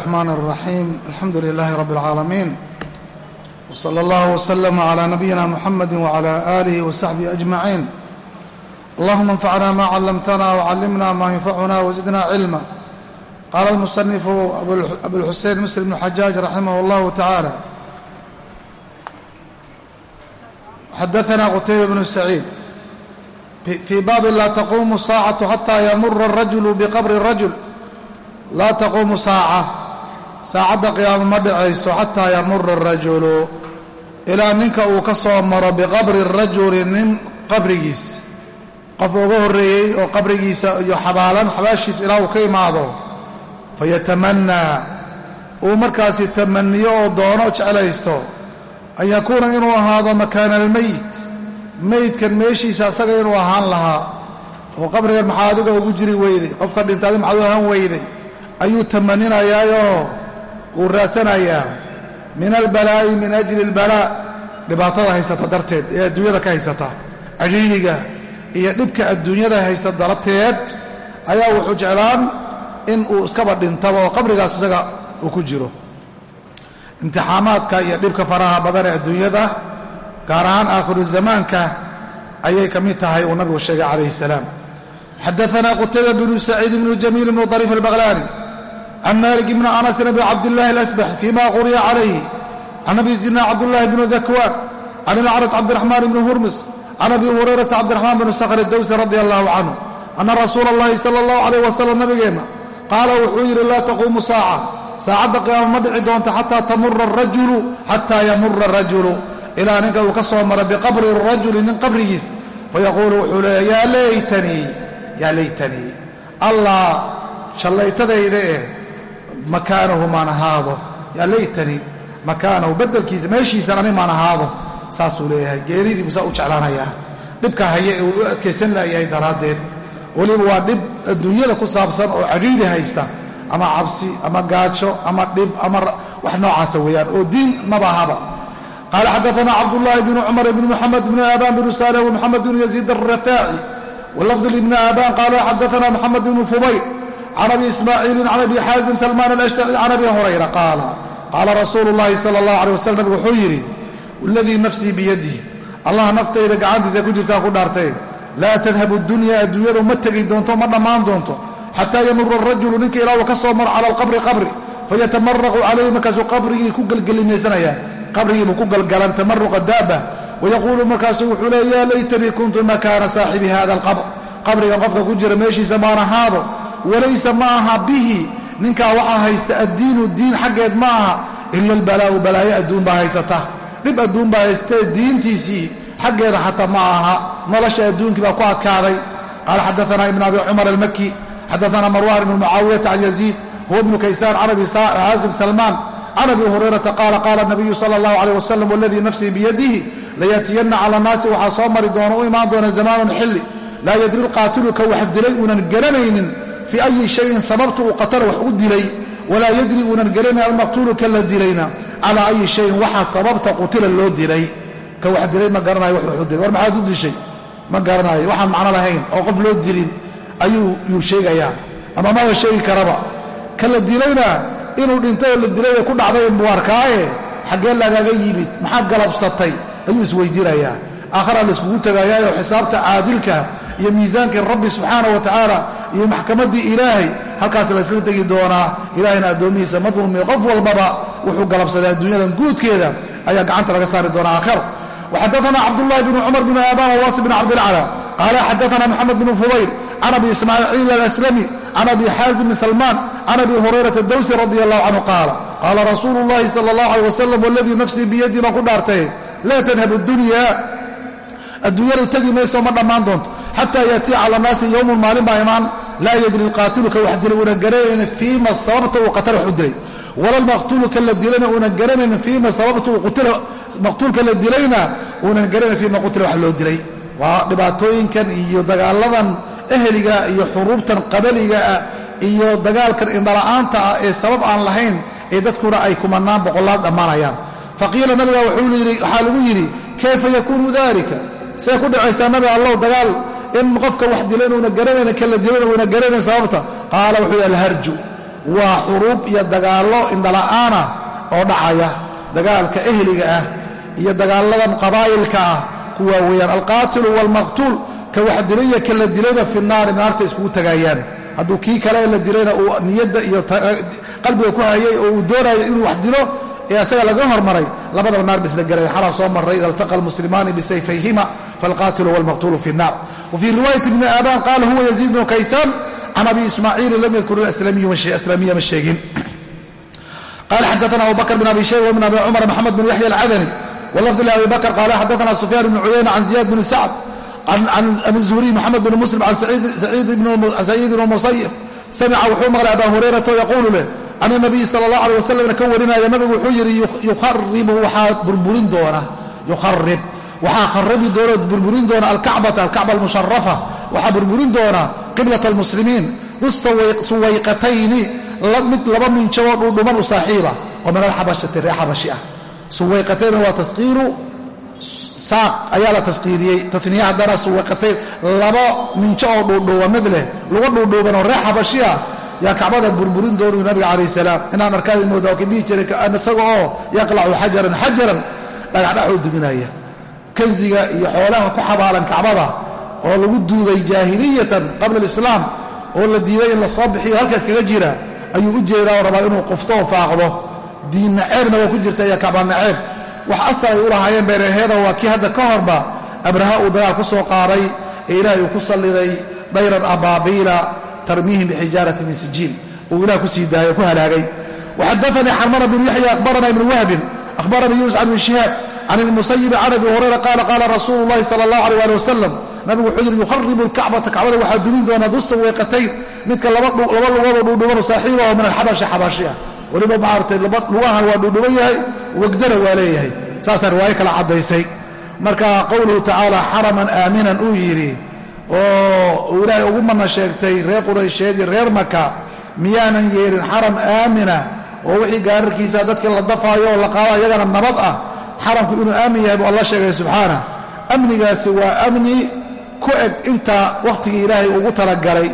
الرحمن الرحيم الحمد لله رب العالمين وصلى الله وسلم على نبينا محمد وعلى آله وصحبه أجمعين اللهم انفعنا ما علمتنا وعلمنا ما ينفعنا وزدنا علما قال المصنف أبو الحسين مسلم بن حجاج رحمه الله تعالى حدثنا قتيبة بن سعيد في باب لا تقوم الساعة حتى يمر الرجل بقبر الرجل laa taquumu saaca saacadda qiyaamo ma dhacayso xataa yamura arajulu ilaa ninka uu ka soo maro biqabri rajuli nin qabrigiis. Qof uga horreeyey oo qabrigiisa iyo xabaalan xabaashiis ilaa uu ka imaado fayatamannaa uu markaasi tamaniyo oo doono jeclaysto an yakuuna inuu ahaado makaana almeyit meydkan meeshiisa asaga inuu ahaan lahaa. Oo qabrigan maxaa adiga ugu jiri weyday qofka dhintaadi maxaad ahaan weyday. Ayuu tamaninayaayoo uu raasanayaa min albalaa'i min ajli albalaa dhibaatada haysata darteed ee adduunyada ka haysata cadhiidhiga iyo dhibka adduunyada haysta darteed ayaa wuxuu jeclaan in uu iskaba dhintaba oo qabrigaas isaga uu ku jiro. Imtixaamaadka iyo dhibka faraha badan ee adduunyada gaar ahaan aakhiru zamaanka ayay ka mid tahay uu nabigu sheegay calayhi salaam. Xadaana qutayba bnu saciid bnu jamiil bnu dariif albaqlaani can malik bni anasin abi cabdillahi alasbax fima quriya calayhi can abi zina cabdullahi bni dakwaan can ilcaraj cabdiraxmaan bni hurmus can abi hurayrata cabdiraxmaan bni sakhr dawsi radi allahu canhu ana rasuula allahi sala allahu alayh wasalam nabigeenna qaala wuxuu yidhi laa taquumu saaca saacadda qiyaama ma dhici doonta xataa tamura arajulu xataa yamura arajulu ilaa ninka uu ka soo mara biqabri rajuli nin qabrigiis fayaquulu wuxuu leeya yaa laytanii yaa laytanii allah shallaytadayda eh makaanahu maan ahaado. Yaa laytanii makaanahu beddelkiisa meeshiisan ani maan ahaado. Saasuu leeyahay geeridii buu saa u jeclaanayaa dhibka haye ee uu adkaysan laayahay daraaddeed. Weliba waa dhib adduunyada ku saabsan oo cadhiidhi haysta. Ama cabsi ama gaajo ama dhib ama wax noocaasa weeyaan oo diin maba ahaba qaala xadaana cabdullaahi bnu cumar bni muxamed bni aabaan bnu saalih wmuxamed bnu yaziid alrafaaci walafdu libni aabaan qaala xadaana moxamed bnu fubayr can abi ismaaciilin can abi xaazim salmaan alashtaci can abi hurayra qaala qaala rasuulu llaahi sala allah alay wasalam nabigu wuxuu yidhi waladii nafsii biyadih allah naftayda gacantiisa ku jirtaa ku dhaartay laa tadhabu dunya adduunyadu ma tegi doonto ma dhammaan doonto xataa yamura arajulu ninka ilaa uu ka soo maro cala alqabri qabri fayatamaraqu calayhi markaasuu qabrigii ku gelgelimaysanaya qabrigiibuu ku galgalan tamaruqa daaba wayaquulu markaasu wuxuu leey yaa laytanii kuntu makaana saaxibi hada alqabr qabrigan qofka ku jira meeshiisa maan ahaado walaysa ma aha bihi. Ninkaa waxaa haysta addiinu diin xaggeed ma aha ila albalaa'u balaayo adduun baa haysata. Dhib adduun baa haystee diintiisii xaggeeda xataa ma aha. Nolosha adduunkii baa ku adkaaday. Qaala xadaana ibn abi cumar almaki xadaana marwan ibnu mucaawiyata can yaziid huwa ibnu kaysaan can abi haazim salmaan can abi hurayrata qaala qaala nabiyu sala allahu aleyh wasalam waladii nafsii biyadihi layatiyanna cala naasi waxaa soo mari doona u imaan doona zamaanun xilli. Laa yadri lqaatilu ka wax dilay uunan garanaynin fii ayi shayin sababta uu qatala wax u dilay walaa yadri uunan garanayn almaqtuulu ka la dilayna calaa ayi shayin waxaa sababta qutila loo dilay ka wax dilay ma garanayo wax wax u dilay war maxaad u dishay ma garanayo waxaan macno lahayn oo qof loo dilin ayuu yuu sheegayaa ama maba sheegi karaba ka la dilayna inuu dhintay oo la dilay ee ku dhacday muwaarkaaye xaggee lagaaga yimid maxaad galabsatay ayuu isweydiinayaa aakharaa iyo miisaankii rabbi subxaana wa iyo maxkamaddii ilaahay. Halkaas laysla tegi doonaa ilaahayna addoomihiisa ma dulmiyo. Qof walbaba wuxuu galabsaday adduunyadan guudkeeda ayaa gacanta laga saari doonaa aakhira waxadaana cabdullahi bnu cumar bnu aabaan wawaasi bn cabdilcala qaala xadaana moxamed bnu fudayl can abi ismaaciil alaslami can abi xaazimi salmaan can abi hurayrata dawsi radi allahu canhu qaala qaala rasuulu llahi sala allah aleh wasalam waladii nafsii biyadii baan ku dhaartay laa tadhab dunya adduunyadu tegi mayso ma dhammaan doonto xataa yaatiya cala naasi maalin baa imaan laa yadri lqaatilu ka wax dilay uunan garanaynin fiima sababta uu qatala wax u dilay. Walalmaqtuulu ka la dilayna uunan garanaynin fiima sababta maqtuulka la dilayna uunan garanayn fiima qutila wax loo dilay. Waa dhibaatooyinkan iyo dagaaladan eheliga iyo xuruubtan qabaliga ah iyo dagaalkan indhala'aanta ah ee sabab aan lahayn ee dadkuna ay kumanaan boqolaal dhammaanayaan. Faqiila nabiga waxaa lagu yidhi kayfa yakuunu dalika see ku dhacaysaa nabi allow dagaal in qofka wax dila inuuna garanayn kala dilan uuna garanayn sababta? Qaala wuxuu yidhi alharju. Waa xuruub iyo dagaallo indhala'aana oo dhacaya. Dagaalka ehliga ah iyo dagaalladan qabaa'ilka ah kuwaa weeyaan alqaatilu waalmaqtuul ka wax dilaya ka la dilayna fi naari naarta iskugu tagaayaan. Hadduu kii kale la dilayna uu niyadda iyo qalbiga ku hayay oo uu doonayo inuu wax dilo ee asaga laga hormaray labadaba naar bisla gelay xalaa soo marray ida altaqa almuslimaani bisayfayhima falqaatilu waalmaqtuulu fi nnaar wa fii riwaayati ibni aabaan qaala huwa yaziid bnu kaysaan can abi ismaaciili lam yadkur aslamiya ma sheegin. Qala xadaana abu bakr bn abi shayba wbn abi cumar maxamed bn yaxya alcadani walafdi labi bakr qala xadaana sufyaan bn cuyayna can ziyad bn sacd can zuhriy maxamed bn muslim can saciid bn musayib samica wuxuu maqlay aba hurayrata yaquulu leh can nabiyi sala allah aleh wasalamna ka warinaya nabigu wuxuu yidhi yukharibu waxaa burburin doona. Yukharib waxaa kharabi doona burburin doona alkacbata alkacba almusharafa waxaa burburin doona qiblat almuslimiin. Dusuwayqatayni mid laba minjaboo dhuudhuman u saaxiiba. Oo min alxabashati ree xabashi ah. Suwayqatayn waa taskiiru saaq ayaa la taskiiriyey taniya haddana suwayqatayn laba minjo oo dhuudhuubanmid leh. Luga dhuudhuuban oo ree xabashi ah. Yaa kacbada burburin doonuu nabiga calayh salaam. Inaan arkaadi mooda waa ka dhihi jiray isaga oo yaqlacu xajaran xajaran dhagaxdhaxuu duminaya kanziga iyo xoolaha ku xabaalan kacbada oo lagu duugay jaahiliyatan qabla alislaam oo la diiday in la soo bixiyo halkaas kaga jira ayuu u jeedaa oo rabaa inuu qufto oo faaqdo. Diin naceebna waa ku jirta iyo kacba naceeb. Wax asal ay u lahaayeen beeraheeda waa kii hadda ka horba abraha uu dagaal ku soo qaaday ee ilaahay uu ku salliday dayran abaabiila tarmiihim bixijaarati min sijiil. Uu ilah ku sii daayay ku halaagay. Waxadaanii xarmana bnu yaxya akhbarana ibnu wahbin akhbaranii yunus can ibn shihaab can ibni musayibi can abi hurayra qaala qaala rasuulu llahi sala allah aleh ali wasalam nabigu wuxuu yidhi yukharibu lkacbata kacbada waxaa dumin doonaa dusa weeqatayn midka laba lugoodoo dhuudhubanu saaxiiba oo min alxabashi xabashi ah weliba maaragtay lugahan waa dhuudhuban yahay wegdana waa leeyahay saasaa riwaayo kala caddaysay marka qowluhu tacaala xaraman aaminan uu yidhi oo ilaahay ugu mana sheegtay reer quraysheed iyo reer maka miyaanan yeelin xaram aamina oo wixii gaararkiisa dadkii la dafaayo oo la qaado iyagana nabad ah xaramku inuu aamin yahay buu alla sheegay subxaana. Amnigaasi waa amni ku eg inta wakhtigii ilaahay ugu talagalay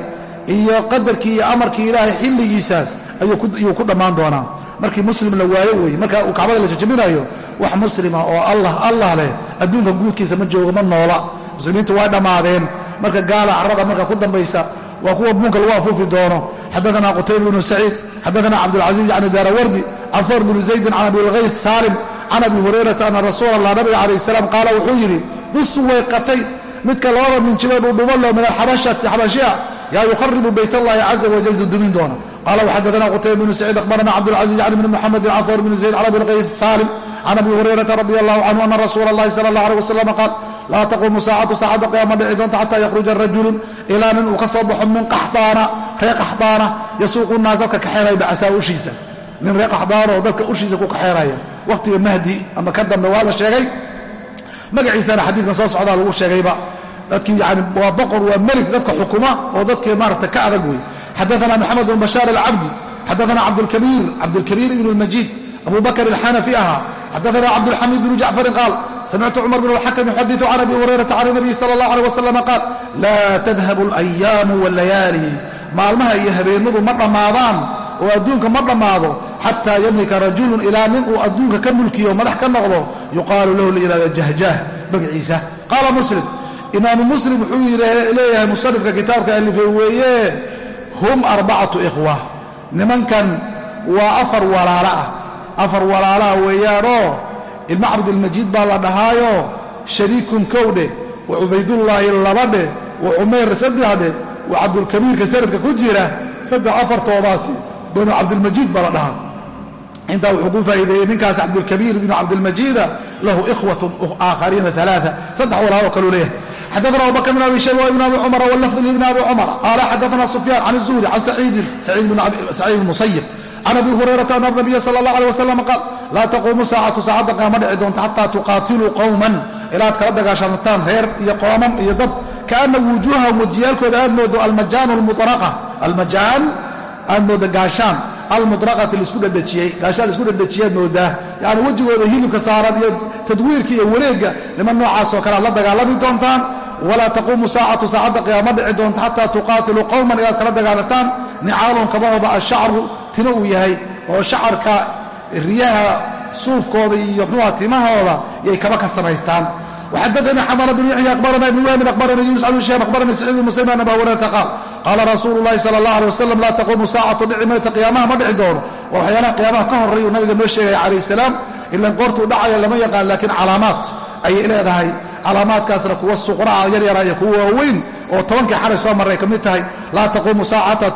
iyo qadarkii iyo amarkii ilaahay xilligiisaas ayuu ku dhammaan doonaa. Markii muslim la waayo weeye marka uu kacbada la jajabinayo wax muslima oo allah allah leh adduunka guudkiisa ma joogo ma noola. Muslimiintu way dhammaadeen. Marka gaala carrada marka ku dambaysa waa kuwa buunka lagu afuufi doono. Xadaana qutayba bnu saciid xadaana cabdulcaziiz can daarawardi can fawr bni zaydin can abi lgayt saalim can abi hurayrata ana rasuula allah nabiga calayh salaam qaala wuxuu yidhi dusu way qatay midka labada minjibee dhuudhubanlo min alxabashati xabashiya yaa yukharibu bayt allahi caza wajal dudumin doona. Qala wxadana qutayba bnu saciid akhbarana cabdulcaziiz can ibni muxamedin can bni zayd can abi saalim can abi hurayrata radi allahu canhu ana rasuula allahi sala allah aleh wasalam qaal laa taquumu saacatu saacadda qiyaama dhici doonta xataa yakhruja rajulun ilaa nin uu ka soo baxo min qaxdaana reer qaxdaana yasuuqu naas dadka kaxeenaya bacasaa ushiisa. Nin reer qaxdaana dadka ushiisa ku kaxeenaya waqtiga mahdi ama ka dambe waa la sheegay. Magaciisana xadiidkan soo socdaa lagu sheegayba. Dadkii yani waa boqor waa melig dadka xukuma oo dadkii maarata ka adag wey xadaana maxamed bn bashaar alcabdi xadaana cabdulkabiir cabdulkabiir ibn lmajiid abu bakr alxanafi ahaa xadaana cabdulxamiid bn jacfarin qaal samictu cumar bn alxakam yuxadiu can abi hurayrata can nabiyi sala allah aleh wasalam qaal laa tadhabu alayaamu walayaali maalmaha iyo habeenadu ma dhammaadaan oo adduunka ma dhammaado xataa yamlika rajulun ilaa nin uu adduunka ka mulkiyo madax ka noqdo yuqaalu lahu layihahda jahjah magaciisa. Qaala muslim imaamu muslim wuxuu leeyahay musanifka kitaabka alifay weeye hum arbacatu ikhwa. Nimankan waa afar walaala ah. Afar walaalaha weeyaanoo ilma cabdilmajiid baa la dhahaayo shariikun kowdhe wa cubaydullaahi labadhe wa cumayr saddexdhe wa cabdulkabiirka sanadka ku jira saddex afartoodaasi banu cabdilmajiid baa la dhahaa. Intaa wuxuu ku faa'iideeyey ninkaas cabdulkabiir bnu cabdilmajiida lahu ikhwatun aakhariina alaaa saddex walaalo kaluu leeyahay. Xadaana abubakr bn abi shayba ibn abi cumar wlafd ibn abi cumar. Qaala xadaana sufyaan can zuhri can saciid musayib can abi hurayrata ana nabiya sala allah aleh wasalam qaal laa taquumu saacatu saacadda qiyaama dhici doonta xataa tuqaatiluu qowman ilaad kala dagaashantaan reer iyo qoomam iyo dad. Kaana wujuuhahum wejiyaalkooda aad moodo almajaan aad mooda gaashaan almudraqati la isku dhadhajiyey gaashaan la isku dhadhajiyaad moodaa yacni wejigooda hilibka saaran iyo tadwiirka iyo wareegga niman noocaasoo kale aad la dagaalami doontaan. Walaa taquumu saacatu saacadda qiyaama dhici doonta xataa tuqaatiluu qowman ilaad kala dagaalataan. Nicaalun kabahooda ashacru timo uu yahay. Oo shacarka riyaha suufkooda iyo muxuuha timahooda yay kaba ka samaystaan وxadثnي xmل بن يحيى أخبرna iبن wهب أخبرnي يuنس بن شhيب أخبرnي سعيد بن مسلم أن أbا هuريرةa qاal qاala rasuulu الlahi salى الlaه عليه وسلم laa تquumu saacatu dhici mayta qiyaamaha ma dhici doono waa waxyaalaha qiyaamaha ka horreeyuu nabiga noo sheegaya calayh السalaam ilan goortuu dhacaya lama yaqaan laakiin calaamaad ayay leedahay calaamaadkaasna kuwa suqraca yaryara iyo kuwa waaweyn oo tobankii xalay soo marray ka mid tahay laa taquumu saacata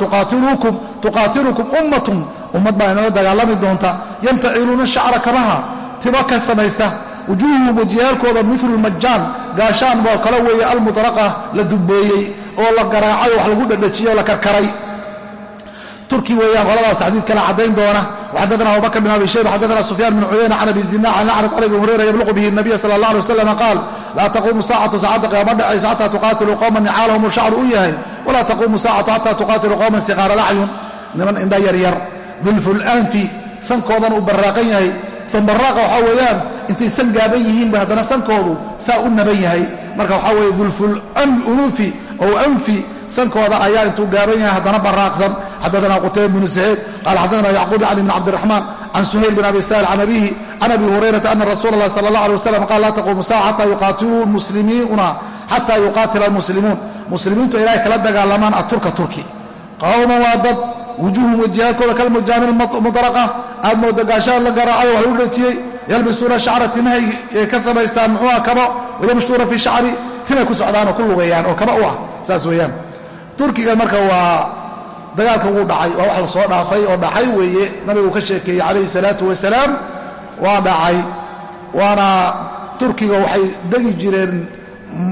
tuqaatilukum ummatun ummad baa inala dagaalami doonta yamtaciluuna shacra kabaha tibo ka samaysta wujuuhuhum wajiyaalkooda milu majaan gaashaan boo kale weeye almudraqa la dubbeeyey oo la garaacay wax lagu dhadhajiyey oo la karkaray. Turki weeyaan qoladaas xadiid kale caddayn doona. Waxadana abubakr bin abi shayba xadana sufyaan bin cuyayna can abi zinac can acraj can abi hurayra yabluqu bihi nabiya sala allah alay wasalam qaal laa taquumu saacatu saacadda qiyaama dhacaysa xataa tuqaatiluu qowman nicaalahum shacru u yahay walaa taquumu saacatu xataa tuqaatiluu qowman siqaara lacyun niman indha yaryar dulfu lanfi sankoodan uu barraaqan sanbaraaqa waxaa weeyaan intay san gaaban yihiin ba haddana sankoodu saa u naban yahay. Marka waxaa weeye dulful unufi ow anfi sankooda ayaa intuu gaaban yahay haddana baraaqsan. Xadana qutayba bnu saciid qaala xadana yacquub cali bn cabdiraxmaan can suhayl bin abi sahil can abihi can abi hurayrata ana rasuula allahi sala allah alay wasalam qaal laa taquumu saaca xataa yuqaatiluu muslimiuna xataa yuqaatila almuslimuun. Muslimiintu ilaahay kala dagaalamaan aturka turki. Qawman waa dad wujuuhum wajihaalkooda kalmujaani mudaraqa aad mooda gaashaan la garaacayo wax lagu dhajiyey yalbisuuna shacra timahay ka samaystaan muxuuha kaba wayamshuuna fii shacri timay ku socdaan oo ku lugeeyaan oo kaba u ah saas weeyaan. Turkiga marka waa dagaalka wuu dhacay waa wax la soo dhaafay oo dhacay weeye nabigu ka sheekeeyey calayhi salaatu wasalaam waa dhacay waana turkiga waxay degi jireen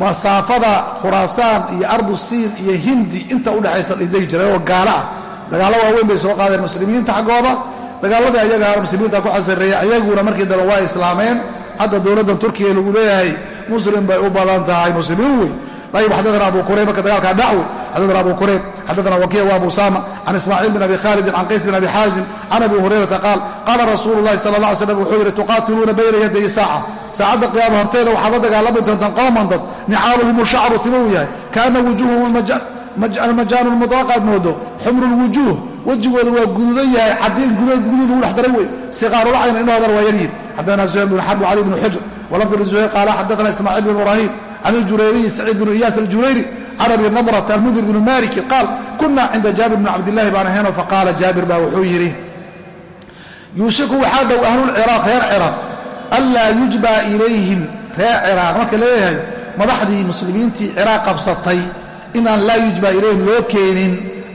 masaafada khuraasaan iyo ardu siin iyo hindi inta udhexaysa ay degi jireen oo gaalo ah dagaallo waaweyn bay soo qaadeen muslimiinta xaggooda. Dagaaladii ayagaa muslimiinta ku xasareeyey ayaguna markii dambe waa islaameen hadda dowladdan turkiga lagu leeyahay muslim bay u badan tahay muslimiin wey ayib xadana abu kurayb marka dagaalkaa dhacwe xadana abu kurayb xadana wakiic wa abu sama can ismaaciil bin abi khaalidin can qays bin abi xaazim can abi hurayrata qaal qaala rasuulu llahi sala allah alay slam wuxuu yidhi tuqaatiluuna bayna yaday saaca. Saacadda qiyaama horteeda waxaad la dagaalami doontaan qowman dad nicaaluhum shacru tima uu yahay kaana wujuuhum almajaanu lmudraqaad moodo xumru lwujuuh wejigooda waa gududan yahay cadiin gudud lagu dhex daray wey siqaarulcayna indhahoodana waa yaryihin xadana zuhayr bn xarb cali bn xujr walafd zuhayr qaala xadana ismaaciil bn ibrahim can iljurayriyi saciid bnu iyaas aljurayri can abi nadrat almundir bnu maliki qaal kuna cinda jaabir bni cabdillahi baan ahayno faqaala jaabir baa wuxuu yidhi yuushiku waxaa dhow ahlulciraaq reer ciraaq anlaa yujbaa ilayhim reer ciraaq. Marka leeyahay madaxdii muslimiintii ciraaq qabsatay inaan laa yujbaa ilayhim loo keenin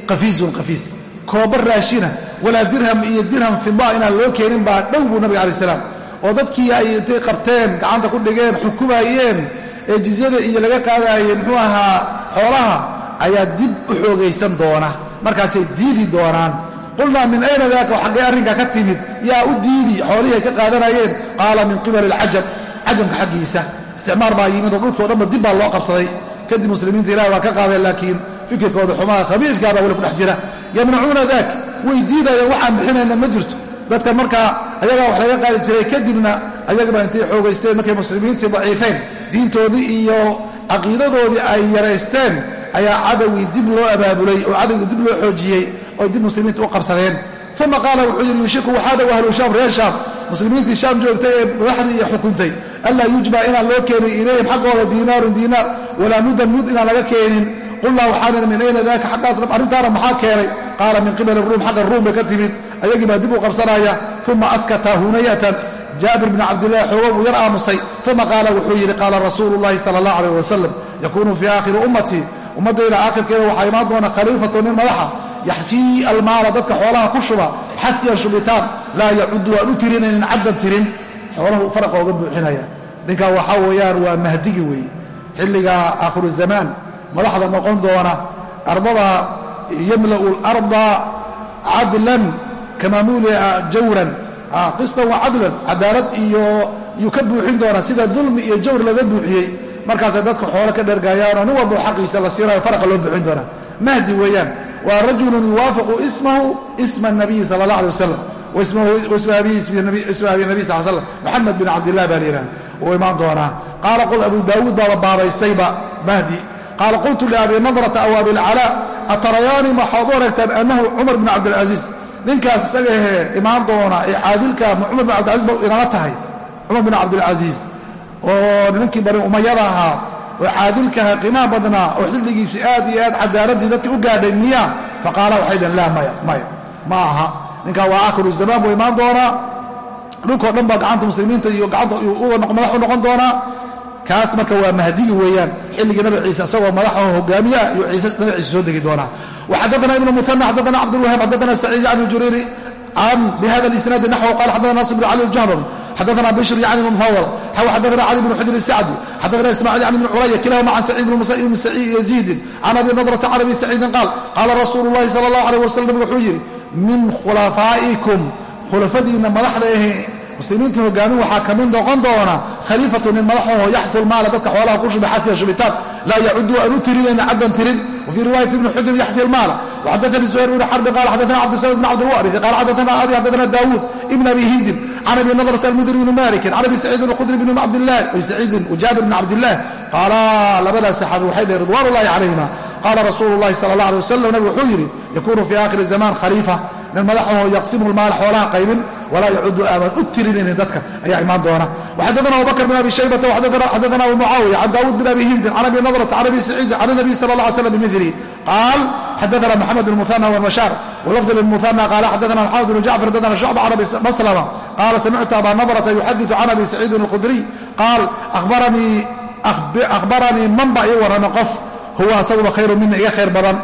qafiizun qafiis kooba raashina walaa dirham iyo dirham fida inaan loo keenin baa dhow buu nabiga alai salaam. Oo dadkii ay intay qabteen gacanta ku dhigeen xukumayeen ee jizyada iyo laga qaadaayey muxuu ahaa xoolaha ayaa dib u xoogaysan doona. Markaasay diidi doonaan. Qulnaa min ayna daaka xaggee arrinka ka timid yaa u diidi xoolihii ay ka qaadanayeen? Qaala min qibali alcajab cajamka xaggiisa. Isticmaar baa yimid oo dhulkao dhanba dib baa loo qabsaday kadib muslimiinta ilahi waa ka qaadeen laakiin fikirkooda xumaha khabiifkaabaa weli ku dhex jira. Yamnacuuna daak way diidayeen waxaan bixinayna ma jirto. Dadka markaa ayagaa wax laga qaadi jiray kadibna ayagaba intay xoogaysteen markay muslimiintii daciifeen diintoodii iyo caqiidadoodii ay yaraysteen ayaa cadowgii dib loo abaabulay oo cadowgii dib loo xoojiyey oo dib muslimiinta u qabsadeen. Uma qaala wuxuu yidhi yuushiku waxaa ahlu shaam reer shaam muslimiintii shaam joogtay ee madaxdii iyo xukuntay anlaa yujba inaan loo keenin ilayhim xaggooda diinaarun diinaar walaa mudan mud inaan laga keenin qulnaa waxaan min ayna daaka xaggaas arrintaana maxaa keenay qaala min qibali ruum xagga ruum bay ka timid ayagii baa dib u qabsanaya uma askata hunayatan jaabir bn cabdillahi xoogo buu yar aamusay uma qaala wuxuu yidhi qaala rasuulu llahi sala allah alayh wasalam yakuunu fii aakhiri ummatii ummaddayda aakhirkeeda waxaa imaan doona khaliifatu nin madaxa yaxfii almaala dadka xoolaha ku shuba xafiyan shubitaan laa yacudu aan u tirinaynin caddan tirin xoolahu faraqa oga buuxinaya ninkaa waxaa weeyaan waa mahdigi weeye xilliga aakhiru zamaan madaxda noqon doona ardada yamla'u larda cadlan kamaa mulia jawran. Qistan wa cadlan cadaalad iyo yuu ka buuxin doonaa sida dulmi iyo jawr laga buuxiyey. Markaasay dadka xoolo ka dhergaayaanoo nin walba xaqiisa la siinayo faraqa loo buuxin doonaa mahdi weeyaan waa rajulun yuwaafiqu ismahu isma nabiyi sala allah alay wasalam waisma abi nabi sal slam moxamed bin cabdillah baa layidhaha uu imaan doonaa. Qaala qul abu daawuud baaba baabaystayba mahdi. Qaala qultu liabi nadrata aw abilcalaa atarayaani maxaad u aragtaan annahu cumar bn cabdilcasiis ninkaas isaga ahee imaan doona ee caadilka ma cumar bin cabdilcasiis ba inala tahay? Cumar bin cabdilcasiis oo nimankii bani umayada ahaa oo caadilkaha qiimaha badnaa oo xilligiisii aad iyo aad cadaaladii dadka u gaadhay miya faqaala waxay dhaheen laa maya maya ma aha. Ninkaa waa akhiru zamaan buu imaan doonaa dhulkao dhan baa gacanta muslimiinta iyo madax u noqon doonaa. Kaas marka waa mahdigi weeyaan. Xilligii nabi ciise isagoo madaxaho hogaamiya nabi ciise soo degi doonaa. Waxadana ibnu muana xadana cabdulwahaab xadana saciid can juriiri can bihada isnaadi naxw qala xadana nasr bn cali aljahdami xadana bishr yani xaw xadana cali bn xujr sacdi xadana ismaaciil yani bn culaya kilahuma can saciid bn musa ibn yaziidin can abi nadrata can abi saciidin qaal qaala rasuulu llahi sala allah aleyh wasalam wuxuu yidhi min khulafaa'ikum khulafadiinna madaxda ahe muslimiinta hogaamin waxaa ka mid noqon doona khaliifatu nin madaxaho yaxfu lmaala dadka xoolaha ku shuba xadfiya shubitaan. Laa yacudu aan u tirinayna caddan tirin. Wafii riwaayati ibni xujr yaxfi lmaala waxadanii zuhayr bn xarbi qala xadana cabdisamid bn cabdilwaridi qala xadana abi xadana daawuud ibn abi hindin can abi nadrata almudri bni malikin can abi saciidin alkhudri bn cabdilahi abi saciidin wajaabir bn cabdilah qaala labadaas saxaabi waxay dhehen ridwan ullahi calayhima qaala rasuulu llahi sala allah alay wasalam nabig wuxuu yidhi yakunu fii aakhiri zaman khaliifa. Nin madaxaho yaqsimu lmaala xoolaha qaybin walaa yacudu aaman u tirinaynin dadka ayaa imaan doona. Waxadana abubakr bin abi shaybata xadana abu mucaawiya can daawuud bin abi hindin can abi nadrata can abi saciidin can nabiy sala alay slam bimilihi qaal xadana maxamed bn muhana wmashaar walafd lmuhana qaala xadana maxamed bn jacfar xadana shucba can abi maslama. Qaala samictu aba nadrata yuxaditu can abi saciidin alkhudriy qaal akhbaranii man baa ii warramay qof huwa asaguba khayru mina iga khayr badan.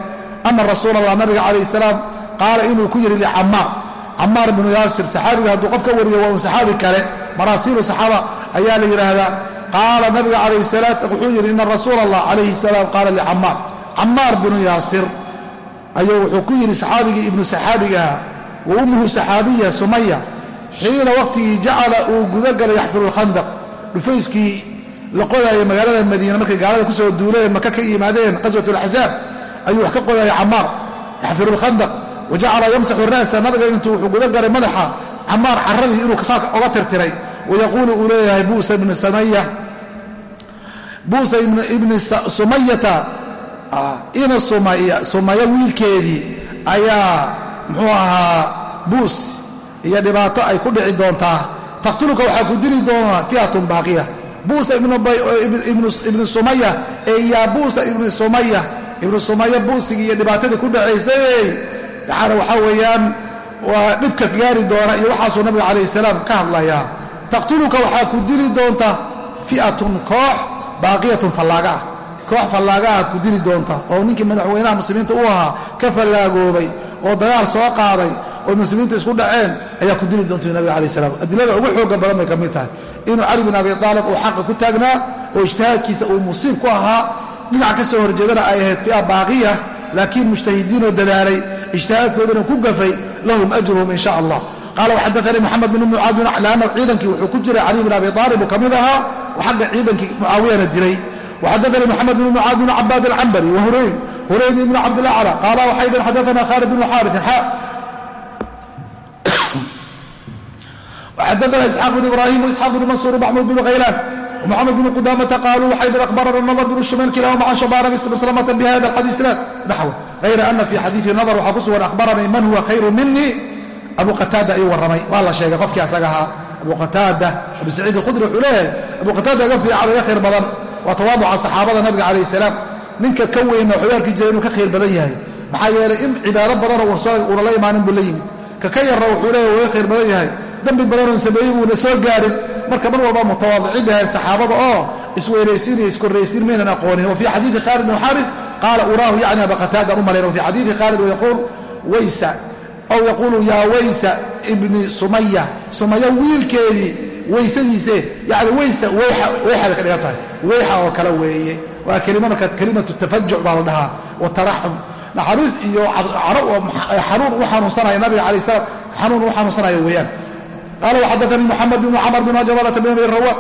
Ana rasuul allah nabiga calayh salaam. Qaala inuu ku yidhi licamaar camaar binu yaasir saxaabiga hadduu qof ka wariyo waa un saxaabi kale. Maraasiilu saxaaba ayaa la yidhaahdaa qaala nabiga calayhi salaam wuxuu yidhi ina rasuul allah calayhi salaam qaala licamaar camaar binu yaasir ayuu wuxuu ku yidhi saxaabigii ibnu saxaabigaha wa ummuhu saxaabiya sumaya xiina waqtigii jacala uu gudagalay yaxfiru lkhandaq dhufayskii la qodaaya magaalada madiina markay gaalada ku soo duuleen maka ka yimaadeen qaswat laxsaab ayuu wax ka qodaya camaar yaxfiru lkhandaq wajacala yamsaxu ra'sa nabiga intuu wuxuu guda galay madaxa camaar caradii inuu saa oga tirtiray wayaquulu uu leeyahay buusa ibni sumayata ina sumaya wiilkeedii ayaa muxuu ahaa buus iyo dhibaato ay ku dhici doontaa taqtuluka waxaa ku dili doonaa fi'atun baaqiya buusa ibnu sumaya ee yaa buusa ibni sumaya ibnu sumaya buusigii iyo dhibaatadii ku dhacaysay yani waxaa weeyaan waa dhibka gaari doona iyo waxaasuu nabiga calayh salaam ka hadlayaa. Taqtuluka waxaa ku dili doonta fi'atun koox baaqiyatun fallaaga ah. Koox fallaaga ah ku dili doonta oo ninkii madaxweynaha muslimiinta u ahaa ka fallaagoobay oo dagaal soo qaaday oo muslimiinta isku dhaceen ayaa ku dili doonta nabiga calayh salaam. Adilada ugu xooga badan bay ka mid tahay. Inuu cali bin abi aalib uu xaqa ku taagnaa oo ijtihaadkiisa uu musiib ku ahaa dhinac ka soo horjeedana ay ahayd fi'a baaqiya laakiin mujtahidiinoo dadaalay ijtihaadkoodana ku gafay lahum ajruhum in sha allah. Qaala waxadaanii moxamed bin mucaad lanna ciidankii wuxuu ku jiray cali bin abi aalib ka mid ahaa xagga ciidankii mucaawiyana dilay. Waxadaanii moxamed bin mucaad bin cabaad alcambari wa hurayn hurayn ibnu cabdilacla qaala waxay dheen xadaana khaalid bin xaaritin xa وxadana isxaaq bn ibrahim وisxaaq bn mansuur maxmud bn khaylaan ومxamed bn qudamata qaaluu waxay dhen akhbarana nadr bn shumayl kilahuma can shabana bslamata bhada xadiis la naxw hayra ana fi xadiiثi nadr waxaa ku sugan akhbaranii man huwa khayru minii abu qataada ii warramay waa la sheegay qofkii asaga ahaa abu qataada abu saciid اkhudri wuxuu leeyahay abu qataada iga fiican iga khayr badan waa tawaaduca saxaabada nabiga calayh salaam ninka ka weynna waxuu arki jiray inuu ka khayr badan yahay maxaa yeelay in cibaado badanoo uuna la imaanin buu la yimid ka ka yarra wuxuu leeyahy waa iga khayr badan yahay dambi badanoon sameeyey uuna soo gaarin marka mar walba mutawaadiciin bahay saxaabada oo isweynaysiin iyo iskorraysiin maynan aqoonin. Wa fii xadiidi khaalid bn xaarif qaala uraahu yacni aba qataada u malayn wa fii xadiidi khaalid wayaquul waysa. Aw yaquulu yaa waysa ibni sumaya sumaya wiilkeedii weysadiise yani waysa weyxa bay ka dhigan tahay. Weyxa oo kale weeye. Waa kelima markaa kelimatu tafajuc baa la dhahaa. Wa taraxum. Naxariis iyo xanuun u xanuunsanaya nabiga calayh salaam xanuun u xanuunsanaya weeyaan qala وxadثnي mحamed بن cmr بن jabلة بن abi rawا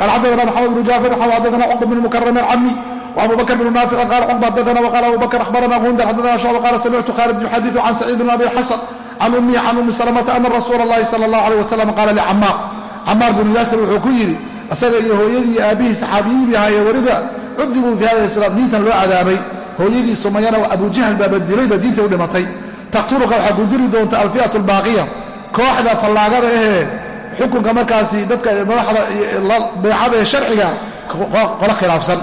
qal xadثna mxamed بن jafir xadثna cqب بن mkrm cmي وabu bkr بن naafiq qal cqب xadثna وqal abu bkr أخbarna gundar xadثna شعب qala samictu khالد يxadiث can سacيid بن abi xasan can ummi can umi سلمةa ana rasuul الlahi slى الlaه عليه وsلم qala lcamaar camaar bnu yaasir wuxuu ku yidhi isaga iyo hooyadii aabihii saxaabiyiin ahaayee weliba cudibuu fi hada islaam diintan loo cadaabay hooyadii sumayana abujahl baaba dilayba diinta u dhimatay taqtuluka waxaa ku diri doonta alfi'atu albaaqiya kooxda fallaagada ahee xukunka markaasi dadka madaxda beecada ee sharciga qolo khilaafsan.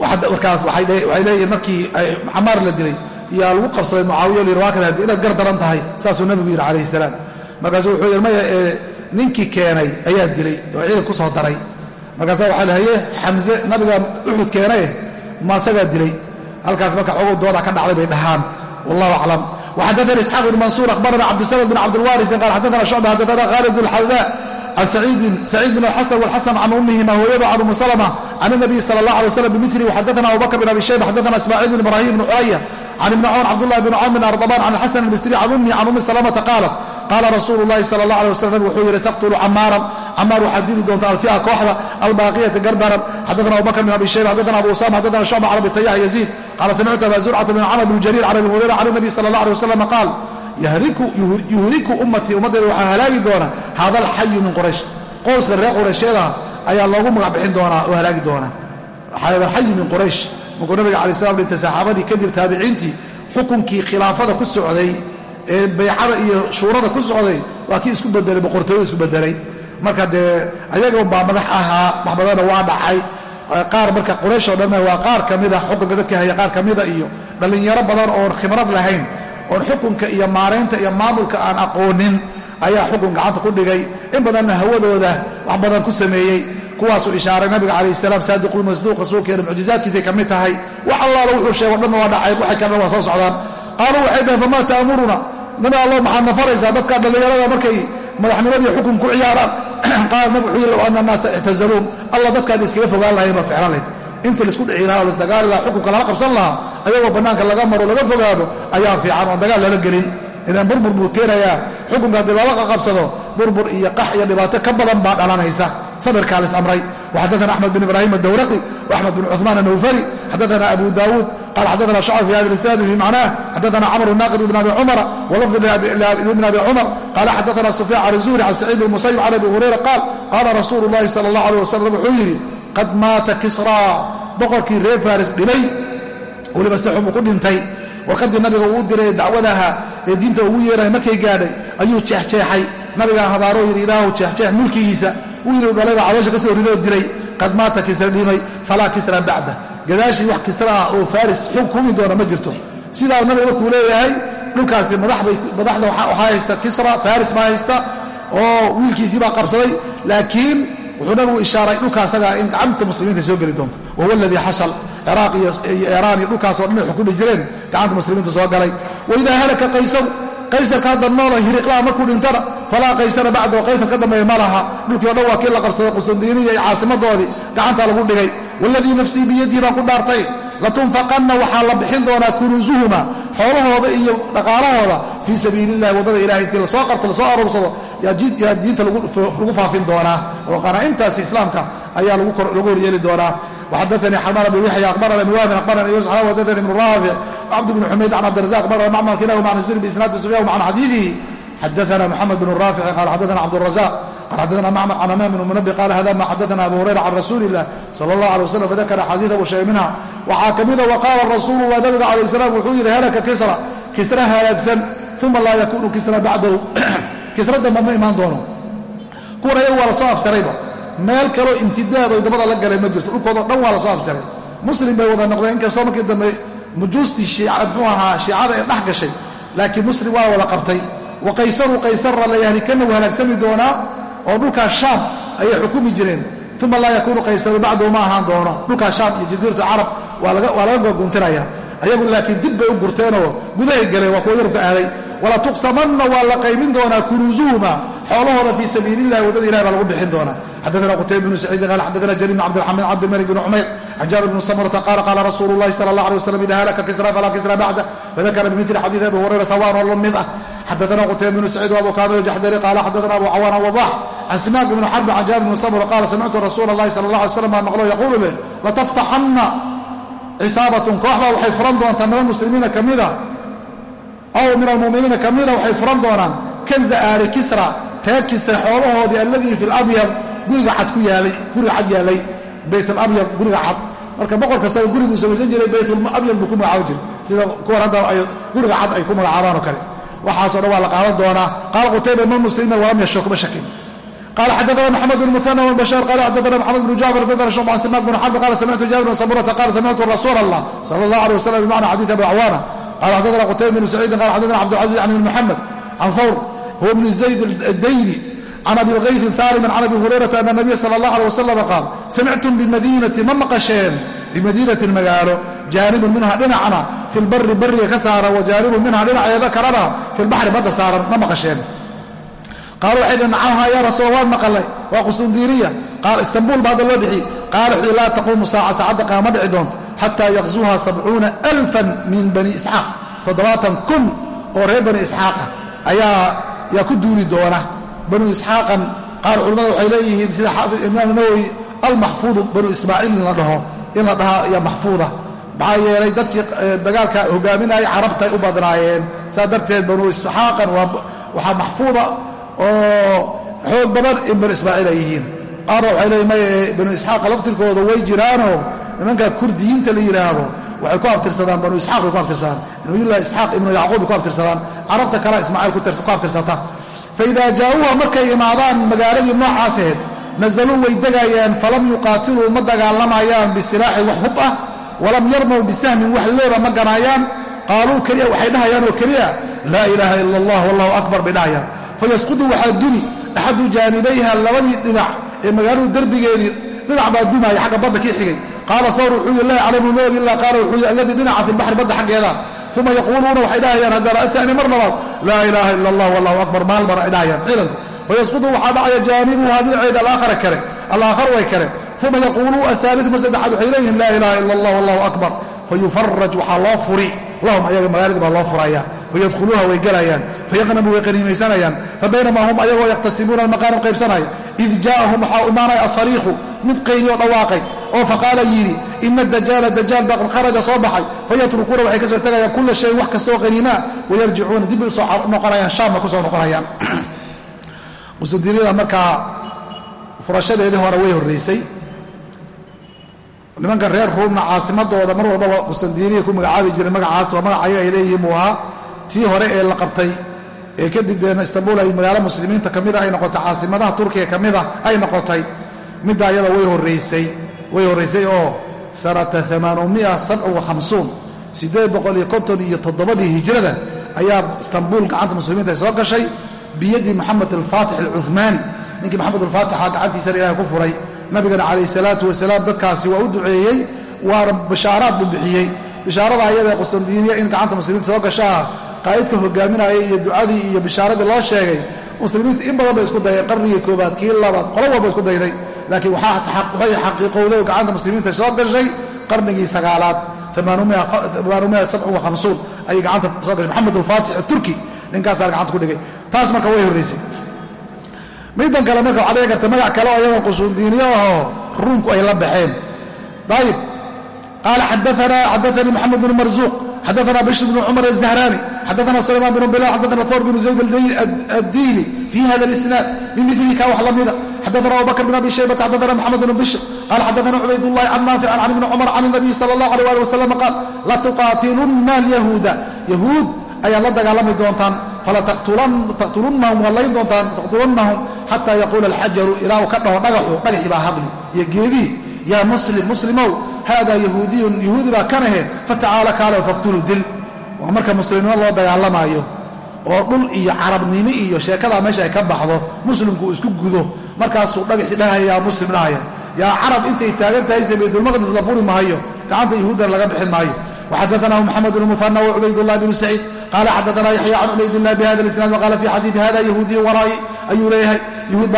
Markaas waxay leeyihiin markii camaar la dilay yaa lagu qabsaday mucaawiya li waa kan inaad gar daran tahay saasuu nabigu yidhi calayhi salaam. Markaasuu wuxuu yidhi maya ninkii keenay ayaa dilay oo ciidan ku soo daray. Markaasa waxaa la xamse nabiga uxud keenaye ma dilay. Halkaas marka xogow dooda ka dhacday bay dhahaan. Wallahu aclam وxadثna isxaaq بn mansuur akhbarana cabdالsamd bn cabdilwariثi qal xadana shucba xadana khaalid اlxawda can saciid bn xasan wاlxasan can umihima hooyada can umu slma can الnabiy salى اllah alay wslam bimili وxadana abubakr bn abi shayba xadana ismaaciil bn ibrahim bn culaya can ibni cown cabdulahi bn cawm bn ardaban can xasan اlbisri can ummi can umi salamata qaalat qaala rasuulu اllahi salى اllah alيه waslam wuxuu yidhi taqtulu camaaran camaar waxaad dili doonta alfi'a kooxda albaaqiyata gardaran xadana abubakr bn abi shayba xadana abu usama xadana shucba can abi tayax yaziid qaala samictu aba zurcata bn camr bn jariir can abi hurayra can nabiy sala allah alay wasalam qaal yuhliku ummatii ummaddeeda waxaa halaagi doona hada alxayu min quraysh qoyska reer quraysheeda ayaa loogu magac bixin doonaa oo halaagi doona xayu min quraysh markuu nabiga alay slam dhintay saxaabadii kadib taabiciintii xukunkii khilaafada ku socday ee baycada iyo shuurada ku socday waa kii isku bedelay boqortooyada isku bedelay marka dee ayaga unbaa madax ahaa wax waa dhacay qaar marka quraysh oo dhanna waa qaar ka mida xukunka dadka haya qaar ka mida iyo dhallinyaro badan oon khibrad lahayn oon xukunka iyo maaraynta iyo maamulka aan aqoonin ayaa xukun gacanta ku dhigay. In badanna hawadooda wax badan ku sameeyey kuwaasuu ishaaray nabiga calayh salaam saadiqulmasduuq rasuulkeena mucjizaadkiisay ka mid tahay. Wax allaala wuxuu sheego dhanna waa dhacay waxay kalena waa soo socdaan. Qaaluu waxay dhaheen famaa ta'muruna nabi allah maxaad nafaraysaa dadka dhallinyarada markay madaxnimadii xukun ku ciyaaraan wuuu ana naasa ictazaluun. Allah dadkaad iskaga fogaan lahayn oo ficlan lahayd. Inta la isku dhici lahaa o lasdagaali lahaa xukunka lala qabsan lahaa ayagoo bannaanka laga maro laga fogaado ayaa fiican oon dagaal lala gelin. Ilaan burbur buu keenayaa. Xukunka haddii lala qabsado burbur iyo qax iyo dhibaato ka badan baa dhalanaysa. Sabirkaa lais amray. Waxaddaana axmed bin ibraahim adawraqi waaxmed bin cumaan anawfari xaddaana abu daawuud qal xadana shacb fi hada isnad fi macnah xadana camr naaqid ibn abi cumara walafd ibn abi cumar qala xadana sufyan can zuhri can saciid musayib can abi hurayra qaal qaala rasuulu llahi sala allah aleh wasalam wuxuu yidhi qad maata kisra boqorkii reer faris dhibay weliba sixumu ku dhintay warqadii nabiga uu u diray dacwadaha ee diinta ugu yeeray markay gaadhay ayuu jeexjeexay nabigaa habaaroo yidhi ilaahu jeexjeex mulkigiisa uu yidhi dhalada caloosha ka soo ridooo diray qad maata gadaashii wax kisra ah oo faris xukumi doona ma jirto. Sidaa nabiga markuu leeyahay dhulkaasi madaxda waxaa haysta kisra faris baa haysta oo wiilkiisii baa qabsaday. Laakiin wuxuu nabigu ishaaray dhulkaasagaa in gacanta muslimiinta soo geli doonto. Wahuwa aladii xashal ciraaq iyo iiraan iyo dhulkaasoo dhan ay xukumi jireen gacanta muslimiinta soo galay. Waidaa halaka qaysar qaysarka hadda noola hiriqlaha markuu dhintana falaa qaysara bacdahu qaysar ka dambeeya ma laha. Dhulkii o dhan waa kii la qabsaday qustandiniya iyo caasimadoodii gacantaa lagu dhigay waladii nafsii biyadii baan ku dhaartay latunfaqanna waxaa la bixin doonaa kunuusuhuma xoolahooda iyo dhaqaalahooda fii sabiili illahi waddada ilahay intii la soo qarto la soo aruursado yaa diinta lagu faafin doonaa oo qanaa'intaasi islaamka ayaa lagu horyeeli doonaa waxadaanii xaman bn yaxya aqbarana bn wahbin aqbarana yuusuf xadathani ibnu raafic cabd bn xumayd can cabdirazaq aqbarana macmalkinahum can husr biisnaadi sufyan can xadiidihi xadaana mxamed bn raafici qaal xadaana cabdurazaq qal xadaana macmar can amam bn munabi qaal hada ma xadaana abu hurayra can rasuuli illah sala allah alay wasalam fadakara xadiida washay minha waxaa ka mida waqaala rasuululah nabiga calayh salaam wuxuu yidhi halaka kisra kisra halaagsan uma laa yakunu kisra bacdahu kisra damba ma imaan doono kuwan ayagu waa la soo afjarayba meel kaloo imtidaad oy dabada la galay ma jirto dhulkoodao dhan waa la soo afjaray muslim bay wada noqdeen inkastoo markii dambe mujuustii muxuu ahaa shiicada wada qabtay wa qaysaru qaysarra la yahlikanna wuu halaagsami doonaa oo dhulkaas shaam ayay xukumi jireen. Uma laa yakuunu qaysaru bacdahu ma ahaan doono. Dhulkaas shaam iyo jasiiratu carab waa laga googuntinaya ayagu laakiin dib bay u gurteenoo gudahay galeen waa kuwa yarubka aaday. Wala tuqsamanna waa la qaymin doonaa kunuusuhuma xoolahooda fii sabiili illahi waddada ilahi baa lagu bixin doonaa xadana qutayba bnu saciidin qal xadana jariir bn cabdiraxmaan cabdilmalik bn cumayr can jaabir bni samurata qaala qaala rasuulu llahi sala allah alay waslam ida halaka kisra falaa kisra bacda. Fadakara bimili xadiidi abi hurayra sawaan oo la mid ah xadana qutayba bnu saciid abu kaamil aljaxdari qaala xadana abu cawaan wadax can simaaq bni xarbi can jaabir bni samura qaala samictu rasuula allahi sala allah alay slam baa maqlo yaquulu leh lataftaxanna cisaabatun kooxbaa waxay furan doontaa min almuslimiina ka mida aw min almu'miniina ka mida waxay furan doonaan kanza aali kisra reer kisra xoolahoodii alladii fi labyad guriga cad ku yaalay guriga cad yaalay bayt alabyad guriga cad marka boqor kastaba guriguu samaysan jiray baytulabyad buu ku magacaabi jiray sida kuwan hadda guriga cad ay ku magacaabaan oo kale waxaasoo dhan waa la qaadan doonaa. Qaala qutayba ma muslima walam yasho kuma shakin. Qala xadana mxamed bn muhana wbashaar qala xadana mxamed bn jacfar xadana shucb an simak bn xarb. Qala samictu jaabir bn samurata. Qala samictu rasuul allah sala allah alيh wasalam bimacna xadiid abi acwaana qala xadana qutayba bn saciidin qala xadana cabdilcaziz can ibn muxamed can thawr. Huwa bn zayd addayni can abi lkayfi saaliman can abi hurayrata ana nabiya sala allah alيh wasalam qaal samictum bimadinati ma maqasheen? Bimadinatin magaalo jaanibun minha dhinacna fi lbari bariga ka saaran wa jaanibun minha dhinaceeda kalena fi lbaxri badda saaran ma maqasheen qaala waxay dhn nacamha yaa rasuul waan maqalnay waa qustundiiniya qaal istanbuul ba hadda loo bixi qaala wuxuu laa taquumu saaca saacadda qaama dhici doonto xataa yaqzuha sabcuuna alfan min bani isxaaq toddobaatan kun oo reer bani isxaaqa ayaa yaa ku duuli doona banu isxaaqan qaar culimmada waxay leeyihiin sida imaam nawowi almaxfuudu banu ismaaciil in la dhaho in la dhahaa iyo maxfuuda maxaa yeelay dadkii dagaalka hogaaminaya carabtay u badnaayeen. Saa darteed banu isxaaqan waxaa maxfuuda oo xoog badan in banu ismaaciil ay yihiin. Qaarna waxay leeyiin maya banu isxaaqa laftirkooda way jiraanoo? Nimanka kurdiyiinta la yidhaahdo waxay ku abtirsadaan banu isxaaq bay ku abtirsadaan. Nabiyullahi isxaaq ibnu yacquub bay ku abtirsadaan. Carabta kale ismaaciil ku abtirsata. Faidaa jaa'uuha markay imaadaan magaaladii noocaas aheed nazaluu way degayaan falam yuqaatiluu ma dagaalamayaan bisilaaxin wax hub ah walam yarmow bisahmin wax leeba ma ganaayaan. Qaaluu keliya waxay dhahayaan oo keliya laa ilaaha ila allah wallahu akbar bay dhahayaan. Fayasqudu waxaa dumi axadu jaanibayha labadii dhinac ee magaaladu derbigeedii dhinac baa dumaaya xagga badda kii xigay. Qaala thawr wuxuu yii laa yaclamu moog ilaa qaala wuxuu yii alladii dhinaca fi lbaxri badda xaggeeda. Uma yaquuluuna waxay dhahayaan haddana ataani mar labaad laa ilaaha ila allah wallahu akbar maal mar ay dhahayaan ciidanku fayasqudu waxaa dhacaya jaanibuha dhinaceeda alaakhara kale alaakhar way kale uma yaquuluu ahaaliu ma saddexaad waxay leeyihiin laa ilaha ila allah wallahu akbar fayufaraj waxaa loo furi lahum ayaga magaaladii baa loo furaya wayadkhuluuha way gelayaan fayaqnamu way qaniimaysanayaan fabaynamaa hum ayagoo yakhtasibuuna almaqaanib qaybsanaya id jaa'ahum waxaa imaanaya asariiqu mid qayli oo dhawaaqay oo faqaala yidhi ina dajaala dajaal baqad kharaja soo baxay fayatrukuuna waxay ka soo tegayaan kula shayin wax kastaoo qaniimaa wayarjicuuna dib bay u soo noqonayaan horraysay nimanka reer ruumna caasimadooda mar walbaba qustandiniya ku magacaabi jiray magacaas waa magac ayaga ay leeyihiin buu ahaa tii hore ee la qabtay. Ee kadib deena istanbuul ay magaalo muslimiinta ka mida ay noqotay caasimadaha turkiya ka mida ay noqotay midda ayada way horraysay way horraysay oo sanata iyo toddobadii hijrada ayaa istanbuul gacanta muslimiinta ay soo gashay? Biyadii moxamed alfaatix alcuhmaani ninkii moxamed alfaatixa gacantiisana ilahay ku furay nabigana calayh salaatu wasalaam dadkaasi waa u duceeyey waana bishaaraad buu bixiyey. Bishaarada ayada qustandiniya in gacanta muslimiinta soo gashaa qaa'idka hogaaminaya iyo ducadii iyo bishaaradii loo sheegay muslimiinta in badan bay isku dayeen qarnigii koobaad kii labaad qolo walba isku dayday. Laakiin waxay xaqiiqowday gacanta muslimiinta soo gashay qarnigii sagaalaad ayay gacanta soo gashay. Maxamed alfaatix aturki ninkaasaa gacanta ku dhigay. Taas marka way horraysay middan kale marka waxaa dhici karta magac kale oo iyagoo qusuundiiniyo ahoo ruumku ay la baxeen ayib qaala xadaanii moxamed bnu marzuuq xadaana bishr bn cumar الزهrاني xadaana سlayman bn bilal xadaana thor bn zayd الdiili fi hada اlisnaad bimili ka wax lamida xadaana abubakr bn abi shaybata xadaana mxamed bn bishr qala xadaana cubaydاllahi can naafic can ibni cumar can الnabiy salى اllah alيh ali wasalam qaal latuqaatilunna alyahuuda yahuud ayaad la dagaalami doontaan falataqtulunnahum waad layn doontaan taqtulunnahum xata yaquula alxajaru ilaa uu ka dhaho dhagaxu dhagaxii baa hadli. Iyo geedii yaa muslim muslimow hada yahuudiyun yahuudi baa kanahe fatacaala kaalo faqtulu dil. Waa marka muslimnimo loo dagaalamaayo oo dhul iyo carabnimo iyo sheekadaa meesha ay ka baxdo muslimku uu isku gudo. Markaasuu dhagaxi dhahaya yaa muslim dhahaya yaa carab intay taagan tahay se baytulmaqdis la furi maayo gacanta yahuuddana laga bixin maayo. Waxadaanahu moxamed bnu muhana wacubaydullah bnu saciid qaala xadaana yaxya can cubaydillah bihada lisnaad waqaala fi xadiidi hada yahuudiyu waraayi ayuu leeyahay yahuud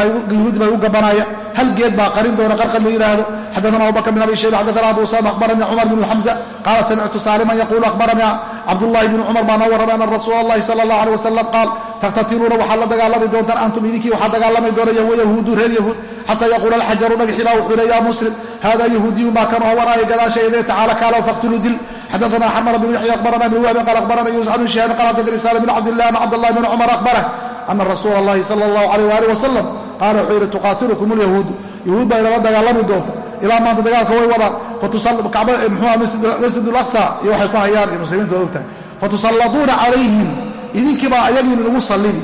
baa igu gabanaya hal geed baa qarin doona qarqad la yidhaahdo xadaana abubakr bin abi shayba xadaana abu usama akhbaranii cumar bnu xamza qaala samictu saaliman yaquulu akhbaranii cabdullahi bni cumar baa noo warramay ana rasuula allahi sala allah aleh wasalam qaal taktatiluuna waxaad la dagaalami doontaan antum idinkii waxaad dagaalami doona yahuwa yahuudu reer yahuud. Xata yaquula alxajaru dhagxi baa wuxuu le ya muslim hada yahuudiyun baa kan oo waraaya gadaashayde tacaala kaalo faqtulu dil. Xadaana xamar bnu yaxya akhbarana bn wahbin qaal akhbarana yuusuf bn shihaabin qala xadani salim bn cabdilah an cabdallahi bn cumar akhbarah ana rasuula allahi sala allahu alayh waali wasalam qaala wuxuu yidhi tuqaatilukum alyahuudu yahuud baa inala dagaalami doonta ilaa maanta dagaalka way wadaan masjid alaqsa iyo waxay ku hayaan iyo muslimiintu waa ogtahay fatusalladuuna calayhim idinkiibaa ayagiina lagu sallidi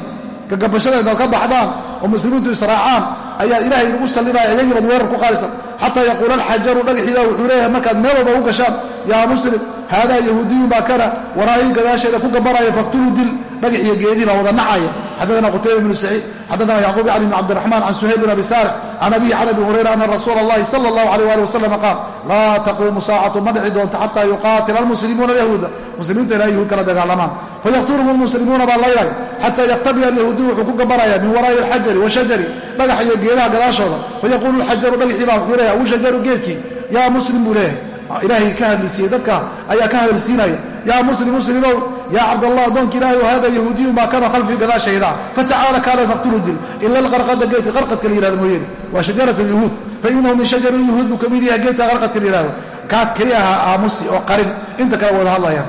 gagabashada intaad ka baxdaan oo muslimiintu israacaan ayaa ilaahay inagu sallinaya ayagiibaad weerar ku qaalisan xataa yaquula alxajaru dhagaxiida wuxuu leeyahay markaad meel walba u gashaan yaa muslim haadaa yahuudiyun baa kana waraayin gadaasheeda ku gabanaya faktulu dil dhagaxiyo geedii baa wada nacaya. Xadana qutayba bnu saciid xadana yacquub cali bn cabdiraxmaan can suhayl bin abi saalix can abihi can abi hurayra ana rasuula allahi sala allahu alayh ali wasalam qaal laa taquumu saacatu ma dhici doonto xataa yuqaatila almuslimuuna alyahuuda. Muslimiinta ilaa yahuud kala dagaalamaan fayaqtuluhum lmuslimuuna baa laylay xataa yaktabiya alyahuudiyu wuxuu ku gabanaya min waraa'i alxajari washajari dhagax iyo geedaha gadaashooda. Fayaquulu alxajaru dhagaxii baa wuxuu leeyahay geedkii yaa muslim buu leeyahay. Ilaahay ka hadlisiiyey dadka ayaa ka hadalsiinaya yaa muslim muslimow yaa cabdallah addoonka ilaahay hada yahuudiyun baa kana khalfii gadaashayda fatacaala kaale faqtulu dil ila alqarqada geedka qarqadka la yihahdo mooyeene waa shajarat alyahuud fa inahu min shajari lyahuud buu ka mid yahay geedka qarqadka la yihahdo kaas keliya aha aamusi oo qarin inta kale wada hadlayaan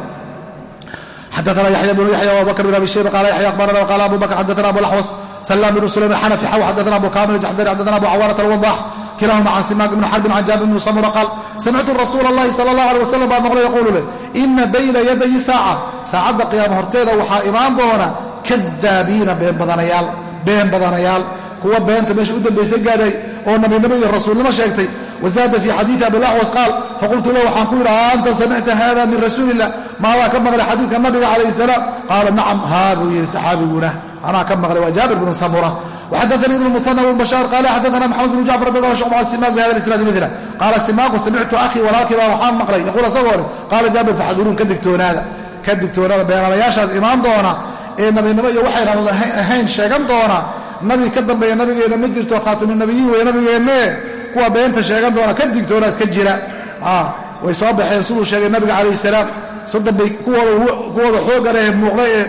xadana yaxya bnu yaxya abubakr bn abi shayba qala yaxya akbarana qala abu bakr xadana abu laxwas salam bnu sulaym alxanafi xaw xadana abu kamil jaxdari xadana abu cawaanat alwadax kilahuma can simaak ibni xarbin can jaabir bni samura qaal samictu rasuula allahi sala allah alay wasalam baa maqlay yaquulu leh ina bayna yadayi saaca. Saacadda qiyaama horteeda waxaa imaan doona kadaabiina beenbadanayaal been badanayaal. Kuwa beenta meesha u dambaysa gaadhay oo nabinimo iyo rasuulnimo sheegtay. Wazaada fii xadiidi abilaxwas qaal faqultu lahu waxaan ku yidhi anta samicta hada min rasuuli illah maadaa ka maqlay xadiidka nabiga calayh salaam? Qaala nacam haa buu yidhi saxaabiguna anaa ka maqlay waa jaabir bnu samura وxadثnي بن المثنى بن بشhاaر qال xadثna محمد بن جعفر xadثna شعب عن سimaك بhada الإسناaد مثله qاala سimaaqu samictu أkhii walaalkii baa waxaan maqlay yaquul asagoo leh qaala jaabir faxduruun ka digtoonaada ka digtoonaada beenalayaashaas imaan doona ee nabinimo iyo waxaynan ahayn sheegan doona nabi ka dambeeya nabigeenna ma jirto khaatimunabiyiin wey nabigeenne kuwa beenta sheegan doona ka digtoona iska jira way soo baxeen siduu sheegay nabiga calayh salaam soddon bay kuwooda xooga leh muuqda ee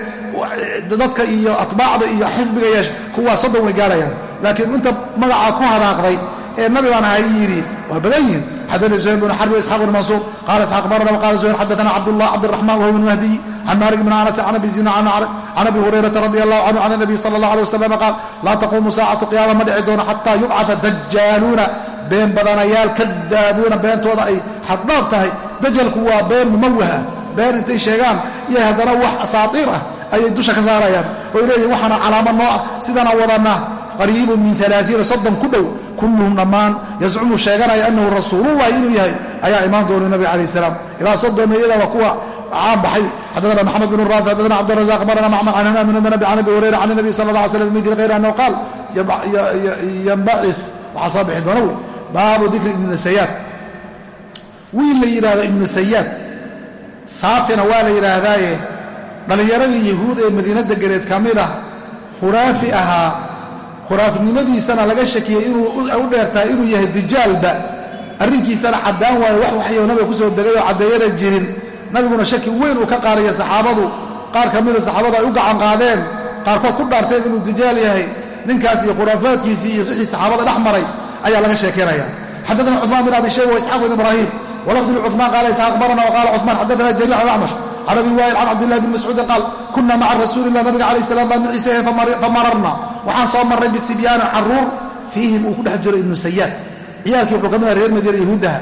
dadka iyo atbaacda iyo xisbiga yeesha kuwaa soddon way gaarayaan. Laakiin inta magacaa ku hadaaqday ee nabigaan ahay yidhi waa badan yihiin xadana zuhayr bn xarbi isxaaq bn mansuur qala isxaaq barana wqala zuhayr xadana cabdullah cabdiraxman wahuwa bn mahdiy can malik bn anas can abi zina can abi hurayrata radi allahu canhu can nabiy sala allah alay wasalam qaal laa taquumu saacatu qiyaama ma dhici doono xataa yubcata dajaaluuna been badanayaal kadaabuuna beentooda ay xaddhaaf tahay. Dajalku waa been mumawaha been intay sheegaan iyo haddana wax asaatiir ah ayay dusha ka saarayaan. Oy leeyihiin waxaana calaamo noo ah sidaana wadanaa qariibun min alaaiina soddon ku dhow kulluhum dhammaan yazcumu sheeganaya annahu rasuulullahi inuu yahay. Ayaa imaan doona nabiga calayh salaam. Ilaa soddomeeyada waa kuwa caan baxay. Xadana maxamed bn raafi xadana cabdirazaq barana macmar can hamaam bn manabi can abi hurayra can nabiy sala allah alay slam mithli hayr annahu qaal yambacif waxaa soo bixi doona wey baabu dikri ibni sayaad wiil la yidhahdo ibnu sayaad saafina waa la yidhaahdaaye dhallinyaradii yahuud ee madiina deganeed ka mid ah khuraafi ahaa khuraafnimadiisana laga shakiyey inuu u dheertahay inuu yahay dijaalba. Arrinkiisana caddaan waayo wax waxyo nabiga ku soo degay oo caddeeyana jirin. Nabiguna shaki weyn uu ka qaadaya saxaabadu. Qaar ka mida ah saxaabadu ay u gacan qaadeen. Qaarkood ku dhaarteen inuu dijaal yahay. Ninkaas iyo khuraafaadkiisii iyo wixii saxaabada dhex maray ayaa laga sheekaynaya xaddaana cumaan bin abi shayba wa isxaaq bin ibraahim. Walafdi licumaan qaala isxaaq barana waqaala cumaan xaddaana jariir an acmash can abi waa'il can cabdillahi bn mascuudin qaal kuna maca rasuulilah nabiga calayh salam baa maciise famararna waxaan soo marray bisibyaanin carruur fiihim uu ku dhex jiro ibnu sayaad ciyaalkii wuxuu ka mid aha reer madiina yahuudaha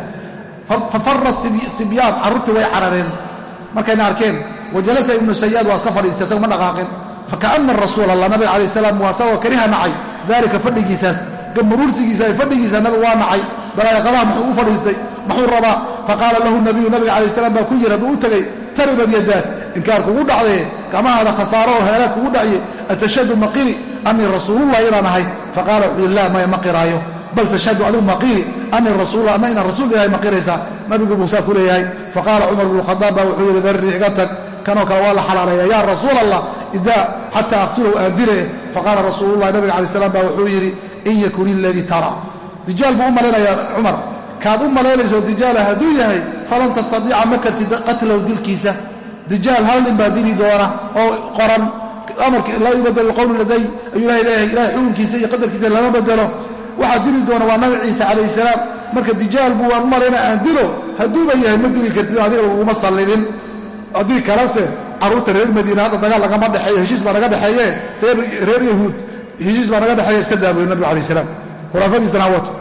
fafara sibyaan carruurtii way carareen. Markayna arkeen wajalasa ibnu sayaad waa iska fadhiistay isaga ma dhaqaaqin fakaana rasuul allah nabiga calayh salaam waa isagoo kariha nacay. Daalika fadhigiisaas gamuruursigiisa fadhigiisa nabigu waa nacay. Balaaqadaha muxuu u fadhiistay? Muxuu rabaa. Faqaala lahu salaam taribad yadaad inkaar kugu dhacdee gamahaada khasaaro oo heelaad kugu dhacye atashhadu maqiri annii rasuulullah inaan ahay. Faqaala wuxuu laa maya ma bal tashhadu adigu maqiri annii rasuulullah anna inaan rasuul ilahay ma qiraysaa. Nabigu buu saa ku leeyahay. Faqaala cumar bnu khadaab baa wuxuu yidhi darrii iga tag kanoo kale waa la xalaaleeya yaa rasuul allah idaa xataa aqtulahu aan dile faqaala rasuulullahi nabiga calay salaam baa wuxuu yidhi in yakun iladii tara. Dijaal buu u malaynayaa cumar kaad u malaynayso dijaala hadduu yahay falan tastadiica ma kartid qatlahu dilkiisa. Dijaal hal nin baa dili doona oo qoran. Amarka laa yubadel qowlu laday ayuu ilahay leeyahay ilahay xukunkiisa iyo qadarkiisa lama bedelo. Waxaa dili doona waa nabi ciise calayhi salaam. Marka dijaal buu waan u malayna aan dilo hadduuba yahay ma dili kartid adiga laguma sallidin haddii kalese carruurta reer madiina hadda dagaal lagama dhexeeyo heshiis baa naga dhexeeye. Reer yahuud heshiis baa naga dhexeeya iska daaboye nabigu alayh salaam. Khuraafadiisana wato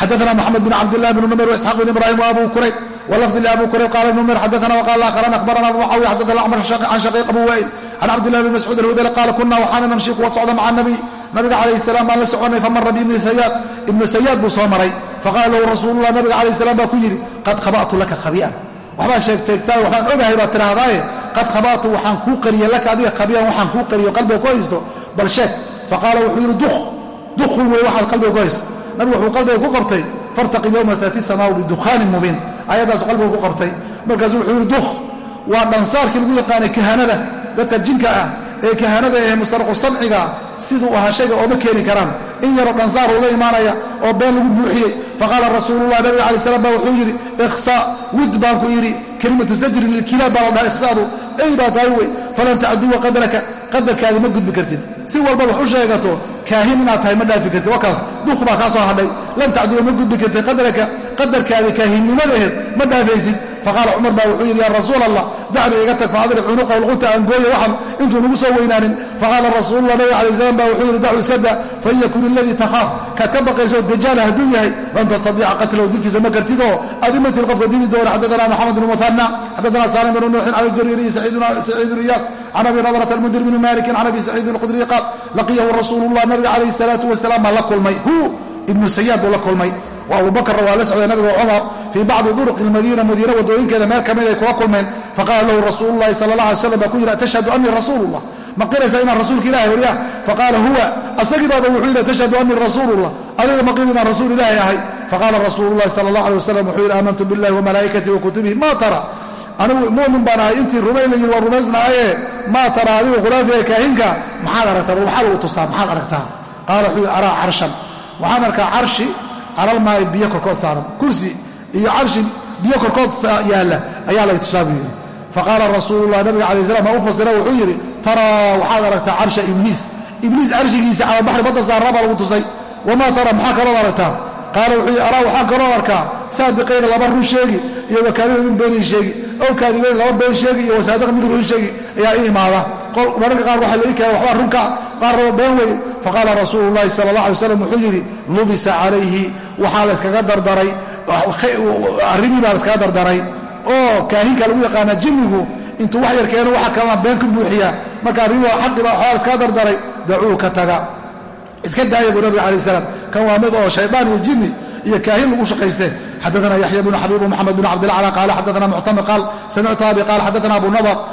xadaana moxamed bin cabdilah bn numayr waisxaaq bin ibrahim waabu kurayb walafdi liabu kurayb qaala ibn numayr xadaana waqala akharan akhbarana abu mucaawiya xadaana acmar can shaqiiq abu wa'il can cabdillahi bn mascuud alhudali qaala kuna waxaana namshi kuwa socda maca nabiy nabiga calayh salam baan la soconay famara bi ibnu sayaad buu soo maray faqaala lahu rasuululah nabiga calayh salam baa ku yidhi qad khaba'tu laka khabi'an waxbaa sheegteegtaa waxbaan ogahay baad tidhaahdaaye qad khaba'tu waxaan kuu qariye laka adiga khabi'an waxaan kuu qariyo qalbiga ku haysto bal sheeg faqaala wuxuu yidhi duk dukhun wey waxaad qalbiga ku haysto nabigu wuxuu qalbiga ku qabtay fartaqib yowma taati samaau bidukhaanin mubiin. Ayadaasu qalbiga ku qabtay. Markaasu wuxuu yidhi dukh waa dhansaarkii lagu yaqaanay kahanada dadka jinka ah ee kahanada ee mustaraqu samciga siduu ahaa shayga ooma keeni karaan. In yaroo dhansaar uu la imaanaya oo been lagu buuxiyey. Faqaala rasuululah nabiga alai slam ba wuxuu yidhi ikhsa wid baan ku yidhi kelimatu sajrin lilkilaab baa la dhaha ikhsaadu. Ey baa tahay wey falan tacduwa qadraka qadarkaadi ma gudbi kartid. Si walbaad wax u sheegato kaahin inaad tahay ma dhaafi kartid. Wakaas duq baa kaa soo hadhay. Lan tacduwa ma gudbi kartid qadraka qadarkaadi kaahinnimadeed ma dhaafaysid. Faqaala cumar baa wuxuu yidhi yaa rasuul allah dacni iga tag faadrib cunuqa lquta aan gooya waxan intuu nagu soo weynaanin. Faqaala rasuulullah nabiga alay slam baa wuxuu yidhi dacu iska da fain yakun iladii takhaaf. Kaad ka baqayso dajaala hadduu yahay lan tastadiica qatlahu dilkiisa ma kartid oo adimatil qofka dili doona. Xaddaana maxamed bn muhana xaddaana salim bn nuuxin bn iyaas can abi nadrata almundir bni malikin can abi saciidin alkhudriyi qaal laqiyahu rasuulullah nabiga calayhi salaatu wasalaam baa la kulmay hu ibnu sayaad buu la kulmay wa abubakarna waa la socday nabiga cumar fii bacdi duruqi lmadiina madiina wadooyinkeeda meel ka mid ay kula kulmeen faqaala lahu rasuulu llahi sala allah alay slam baa ku yidhi atashhadu anii rasuulullah ma qiraysaa inaan rasuulka ilahay waryaa faqaala huwa asagii baaba wuxuu yidhi atashhadu anii rasuulullah adiga ma qir inaan rasuul ilaahay ahay faqaala rasuulu llahi sala allah alay wasalam wuxuu yidhi aamantu billahi wamalaa'ikatihi wa kutubihi ma tara anigu mu'min baan ahay intii rumayn la yidhi waan rumaysnaaye. Maa tara adigu khulaafiga kaahinka? Maxaad aragtaa? Maxaa lagu tusaa? Maxaad aragtaa? Qaala wuxuu araa carshan. Waxaan arkaa carshi calalmaa'i biyo korkood saaran. Kursi iyo carshi biyo korkood yaalla. Ayaa lay tusaa buu yidhi. Faqaala rasuululah nabiga alay slam ma u fasira wuxuu yidhi taraa waxaad aragtaa carsha ibliis. Ibliis carshigiisa cala baxri badda saarraa baa lagu tusay. Wamaa tara maxaa kalood aragtaa? Qaala wuxuu yidhi araa waxaan kaloo arkaa saadiqayna laba run sheegi iyo wakaadina min beenii sheegi ow kaadibayn laba been sheegi iyo wasaadiq mid run ayaa imaada. Mararka qaar waxaa laii keenay faqaala rasuulu llahi sala allah wuxuu yidhi lubisa calayhi. Waxaa layskaga dardaray. Arrimii dardaray. Oo kaahinka lagu yaqaana jinnigu intuu wax yar keeno waxa kalena been ku buuxiya. Marka arrimi xaqiba waxaa layskaga dardaray. Dacuu ka taga. Iska daaya buu nabiga alai salaam. Kan waa mid oo shaydaan iyo jinni iyo kaahin lagu shaqaysteen xadana yaxya bnu xabib mxamed bn cabdlah a qaal xadana muctamir qaal samictu abi qaal xadana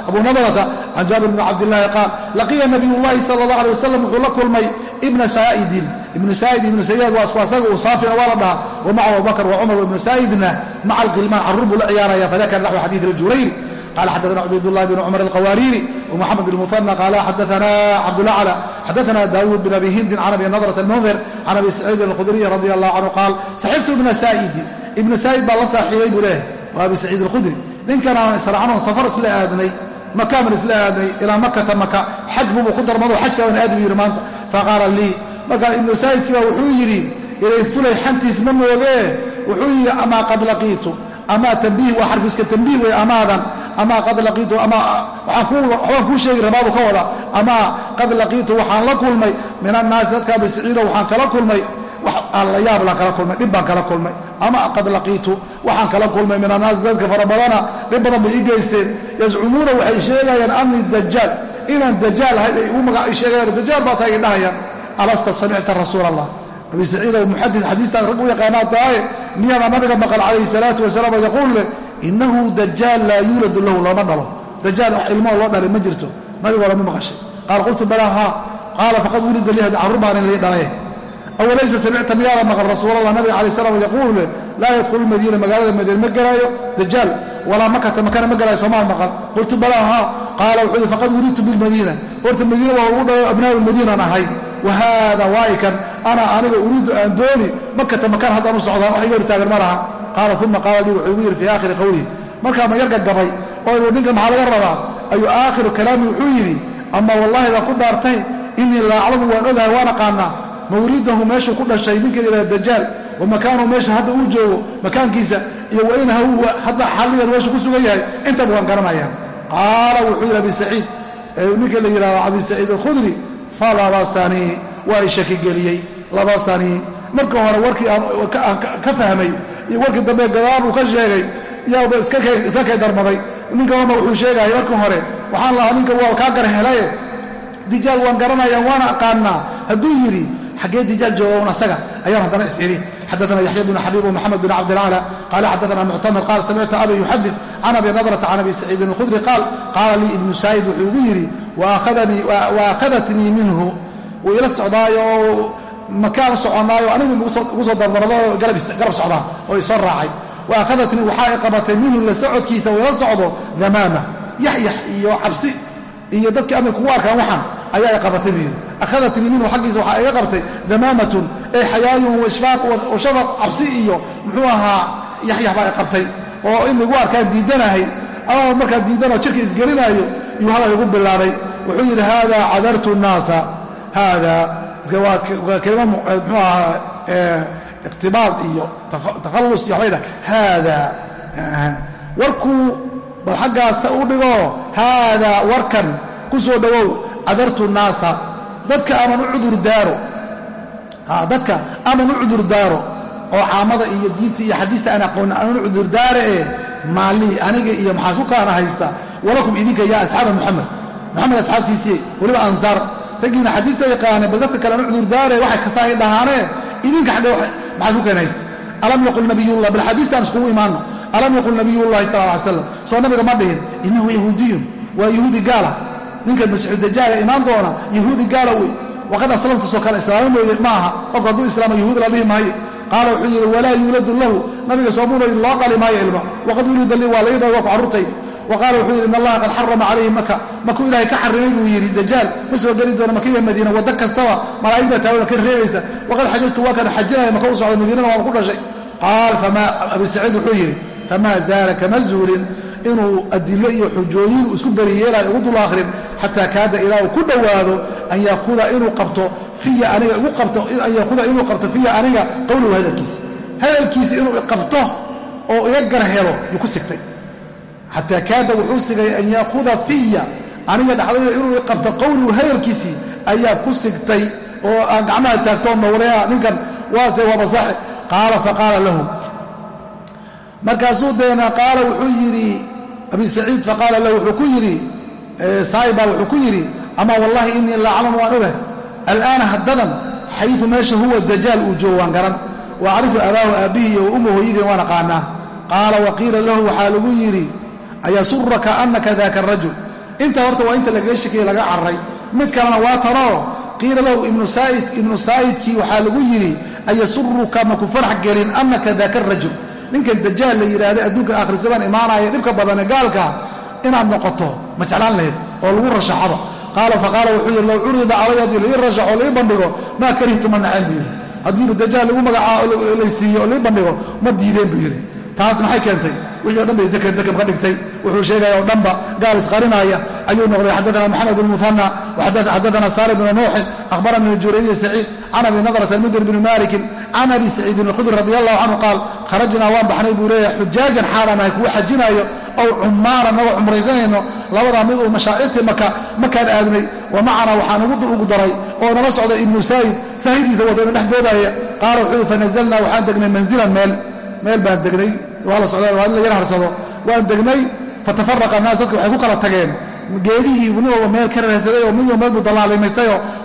abu nadrata can jaabir bn cabdilaahi qaal laqiya nabiy llahi sala allah alay wasalam wuxuu la kulmay ibna saaidin ibnu saaid ibnu sayaad waa isku asaga uu saafina waa la dhaha wa maca abubakr wa cumar waibnu saa'idna maca alqilmaan carruur buu la ciyaaraya fadakara naxwu xadiidi aljurayri qaala xadana cubaydullahi bn cumar alqawaariiri wmuxamed bn muana qaala xadana cabdullah cla xadana daawuud bin abi hindin can abi nadrat almundir can abi saciidin alkhudriyi radi allah canhu qaal saxibtu ibna saa'idin ibnu saa'id baa la saaxiibay buu leehay waa abi saciid alkhudri. Ninkan aan israacnoon safar isla aadnay maka baan isla aadnay ilaa makata maka xaj buubu ku darmado xajka baan aadi buu yidhi maanta. Faqaala lii markaa ibnu saa'idkii baa wuxuu yidhi inay fulay xantiis ma moogee wuxuu yidhi amaa qad laqiitu? Amaa tambiih waa xarfiska tambiih wey amaadan? Amaa qad laqiitu? Waxbaan kuu sheegi rabaadu ka wada. Amaa qad laqiitu? Waxaan la kulmay. Min annaasi dadka abi saciido waxaan kala kulmay. Wax aan la yaab laan kala kulmay dhib baan kala kulmay ama qad laqiitu waxaan kala kulmay min annaasi dadka fara badana dhib badan bay ii geysteen. Yazcumuuna waxay sheegayaan amni dajaal inaan dajaal ahay bay igu sheegayaan dajaal baa taa idhahayaan alasta samicta rasuul allah abi saciidow muxadid xadiistaan rag u yaqaanaa tahaye miyaada nabiga maqal calayhi salaatu wasalaam oo yaquul leh inahu dajaal laa yuuladu lahu looma dhalo. Dajaal wax ilmoo loo dhalay ma jirto nabigoo lama maqashay. Qaal qultu balaa haa. Qaala faqad wulida lii carruur baan in lii dhalay awalaysa samicta miyaada maqal rasuulallah nabiga alay slam yaquulu laa yadkhulu lmadiina magaalada madiina ma gelaayo dajaal walaa makata makana ma gelaayo soomaa maqal qultu balaa haa qaala wuxuu yidhi faqad wulidtu bilmadiina horta madiina waa ugu dhalo abnaau lmadiinaan ahay wa haada waa'ikan ana aniga uriidu aan dooni makata makaan haddaan u socdaa wax iga hortaagan ma laha qaala uma qaala lii wuxuu igu yidhi fii aakhiri qowlihi markaa ma yarga gabay oo ninka maxaa laga rabaa ayuu aakhiru kalaami wuxuu yidhi ama wallaahi baan ku dhaartay inii la aclamu waan ogahay waan aqaanaa mawlidahu meeshuu ku dhashay ninka la yidhaha dajaal wa makaanahu meesha hadda uu joogo makaankiisa iyo wa in hadda xalligan meeshu ku sugan yahay intaba waan garanayaa qaala wuxuu yidhi abi saciid ninka la yidhahdo abi saciid alkhudri falabasanii waa i shaki geliyey labasanii marka hore warkii aan ka fahmay iyo warkii dambe gadaal uu ka sheegay yaaba iska kay darmaday. Ninka horma wuxuu sheegaya marka hore waxaan lahaa ninka waa kaa gar helaye dijaal waan garanaya waana aqaanaa. Hadduu yidhi xaggee dijaal jooga un asaga ayaan haddana isiri xadaana yaxya bnu xabiib wmaxamed bn cabdilacla qaala xadaana muctamir qaal samictu abi yuxadid can abi nadrata can abi saciidin alkhudri qaal qaala lii ibnu saa'id wuxuu igu yidhi waakhadatnii minhu wuu ila socdaayo makaan u soconaayo anigu igu soo dardarado garab socdaa oo isoo raacay waakhadatnii waxaa i qabatay minhu la socodkiisa uu socdo damaama yaxyax iyo cabsi iyo dadkii amay kugu arkaan waxaan ayaa i qabatay buu yidhi. Akhadatnii minhu xaggiisa waxaa iga qabtay damaamatun ee xayaayun waishfaaq washafaq cabsi iyo muxuu ahaa yaxyax baa i qabtay oo in lagu arkaan diidanahay ama markaa diidanoo jirka isgelinaayo yuu hadal igu bilaabay. Wuxuu yidhi haada cadartu nnaasa haada waa kelima muxuu ahaa iqtibaad iyo takhallus iyo waxbay dhaha haada warkuu bal xaggaasa u dhigo haada warkan ku soo dhowow cadartu nnaasa dadka aman u cudur daaro dadka aman u cudur daaro oo caamada iyo diinta iyo xadiista aan aqoon aman u cudur daare ee maalii aniga iyo maxaa ku kaana haysta walakum idinka yaa asxaaba muxamed moxamed asxaabtiisii weliba ansaar. Raggiina xadiista yaqaanay bal dadka kale aan u cudur daare waxay kasta ay dhahaanee idinka xagge maxaad ku kaana haysta? Alam yaqul nabiyullah bal xadiistaan iskugu imaanno. Alam yaqul nabiyullahi sal ly slam soo nabiga ma dhihin innahu yahuudiyun waa yahuudi gaala ninkan masiixu dajaaga imaan doona yahuudi gaala wey waqad aslamtu soo kale islaama mooye ma aha. Qofka hadduu islaama yahuud la dhihi maayo. Qaala wuxuu yidhi walaa yuuladu lahu. Nabiga soomuuna loo dhali maayo ilmo waqad wulida lii waa laii dhal waa ku carruurtay. Wa wuxuu yidhi in allaha qad xarama calayhi maka makuu ilaahay ka xarimay buu yidhi dajaal ma soo geli doono makiya madiina wadda kastaba malaa'ig baa taawada ka reebaysa waqad xajajtu waa kana xajinaya maka u socda madiinana waan ku dhashay. Qaal abi saciid wuxuu yidhi famaa zaala kama zuulin inuu adilo iyo xujooyin isku beriyeelayo ugu dul akhrin xataa kaada ilaa uu ku dhowaado an yakuda inuu qabto fiya aniga igu qabto an yakuda inuu qabto fiya aniga qowluhu hadalkiisa hadalkiisa inuu iqabto oo iga gar helo yuu ku sigtay. Xataa kaada wuxuu sigay an yaakuda fiya aniga dhexdayda inuu iqabto qowluhu hadalkiisii ayaa ku sigtay oo aan gacmaha taagtoo mawlea ninkan waase wabasaxe qaala faqaala lahu. Markaasuu deena qaala wuxuu yidhi abi saciid faqaala lahu wuxuu ku yidhi saaiba wuxuu ku yidhi ama wallahi inii la aclamu waan ogah al'aana haddadan xayu meesha huwa dajaal uu joogo waan garan wa acrifu abaahu aabbihi iyo wa hooyadeen waan aqaanaa. Qaala wa qiila lahu waxaa lagu yidhi ayasuraka annaka daaka arajul inta horta waa inta lagaga shekeye laga carray. Mid kalena waa tanoo qiila lahu ibnu saa'idkii waxaa lagu yidhi ayasuruka maku farax gelin annaka daaka arajul ninkan dajaal la yidhaahda adduunka aakhir zamaan imaanaya dhibka badane gaalka inaad noqoto ma jeclaan lahayd oo lagu rashaxaba qaala faqaala wuxuu yidhi low curida calaya haddii laii rashaxo o laii bandhigo maa karihtu ma naceen buu yidhi. Haddiiba dajaal lagu magacaabo laysiiyo oo laii bandhigo ma diideen buu yidhi. Taas maxay keentay? Wixii o dhan bay dekam ka dhigtay. Wuxuu sheegaya oo dhanba gaal isqarinaaya ayuu noqday xadaana moxamed bn muhana xadaana saali bnu nuuxin akhbarani juraydi saciid can abi nadrata almudir bni malikin can abi saciidin alkhudri radi allahu canhu qaal kharajnaa waan baxnay buu leeyahay xujaajan xaalaan ahay kuwa xajinaayo ow cumaaran nagoo cumraysanayno labadaa mid uu mashaacirtii maka makaan aadnay wa macanaa waxaan ugu daray oo nala socda ibnu saayid saahidiisa wataynu dhex boodaya qaala wuxuu yidhi fanazalnaa waxaan degnay manzilan meel. Meel baan degnay waa la socda waa in la yar harsado. Waan degnay fatafaraqa annaas dadka waxay ku kala tageen. Geedihii walba meel ka raadsaday oo mid walba meel buu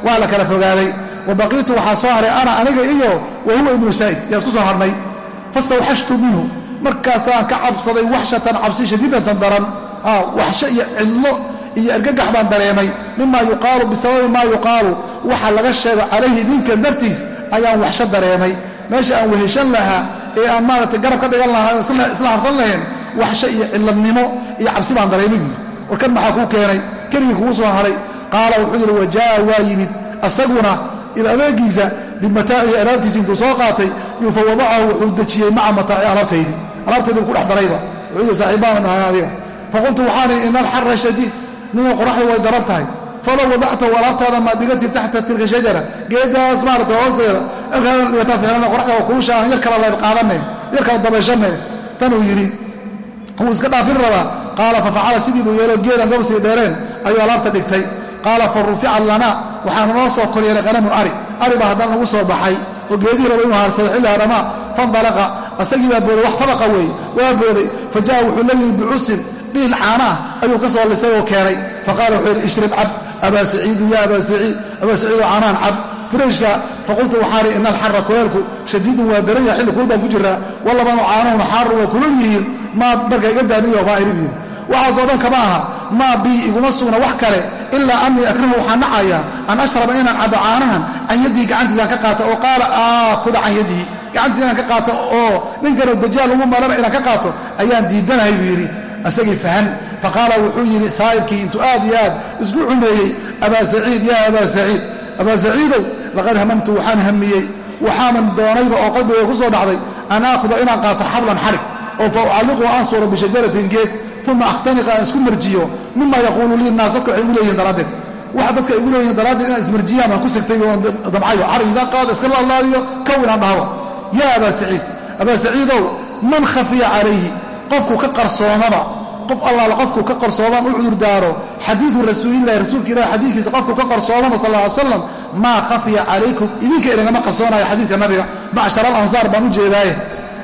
waa la kala fogaaday. Wa baqiitu waxaa soo haray ana aniga iyo wa huwa ibnu saa'id yaa isku soo harnay. Fastawxashtu minhu markaasaan ka cabsaday waxshatan cabsi shadiidatan daran waxsho iyo cidlo iyo argagax baan dareemay. Mima yuqaalu bisababi maa yuqaalu. Waxa laga sheego calayhi ninkan dartiis ayaan waxsho dareemay. Meesha aan weheshan lahaa ee aan maaragtay garab ka dhigan lahaa isla harsan lahayn waxsho iyo cidladnimo iyo cabsi baan dareemay buui warkan maxaa kuu keenay? Keligii kugu soo haray. Qaala wuxuu yidhi wajaa'a waa yimid asaguna iladeegiisa bimataacihi alaabtiisi intuu soo qaatay yuu fa wadacahu wuxuu dejiyey maca mataaci alaabtaydii alaabtaydii ku dhex darayba wuxuu yidhi saaxiibbaana dhahay adiga faqultu waxaan idhi ina alxarra shadiid ninga qoraxdu way daran tahay falow wadactahu alaabtaada maad dhigati taxta tilka shajara geedaas maarata hoosteeda alkaa dhigataa ficlana qoraxda waa kulusha aan yar kala layb qaadanayn yar kala dabayshanay tanuu yidhi wuu iska dhaafin rabaa qaala fafacala sidii buu yeelo geedan gabsii dheereen ayuu alaabta dhigtay qaala fa ruficat lana waxaanu noo soo koryeelay qanamun ari ari baa haddana nagu soo baxay oo geedihii raba inuu haarsado xilli haramaa fandalaqa dhiil caanaah ayuu ka soo lisay oo keenay. Faqaala wuxuu yidhi ishrib cab abaa saciidin ya abaa saciid abaa saciidoo caanaan cab. Firayshka faqultu waxaan ihi ina alxara kuleelku shadiidun waa daran yahay xilli kulul baan ku jiraa wallabanu caanuhuna xaarun waa kulul yihiin. Maa marka iga daaniyo maa irin yihiin waxaasoo dhan kama aha. Maa bii iguma sugna wax kale ilaa anii akrahu waxaan nacayaa an ashraba inaan cabo caanahan can yaddii gacantiisaan ka qaata oo qaala aakuda can yadihi gacantiisa inaan ka qaato oo ninkanoo dajaal ugu malana inaan ka qaato. Ayaan diidanahay buu yidhi asagii fahan. Faqaala wuxuu yidhi saa'ibkii intuu aad iyo aad isku xumeeyey abaa saciid yaa abaa saciid. Abaa saciidow laqad hamamtu waxaan hamiyey. Waxaanan doonayba oo qalbiga ku soo dhacday an aakhuda inaan qaato xablan xarig oo fa ucalliqu aan suuro bishajaratin geed uma akhtaniqa aan isku marjiyo. Mima yaquulu lii naas dadka waxay igu leeyihiin daraaddeed. Waxa dadka igu leeyihiin daraaddeed inaan ismarjiyaan baan ku sigtay oon dabcayo. Xarig intaan qaado iska laalaadiyo kow inaan yaa abaa saciid abaa saciidow man khafiya calayhi qofku ka qarsoomaba qof allaala qofku ka qarsoomaan u cudurdaaro xadiidu rasuulillahi rasuulka ilahi xadiidkiisa qofku ka qarsoomaba sal ly slam maa khafiya calaykum idinka idingama qarsoonayo xadiidka nabiga macshar al ansaar baan u jeedaaye.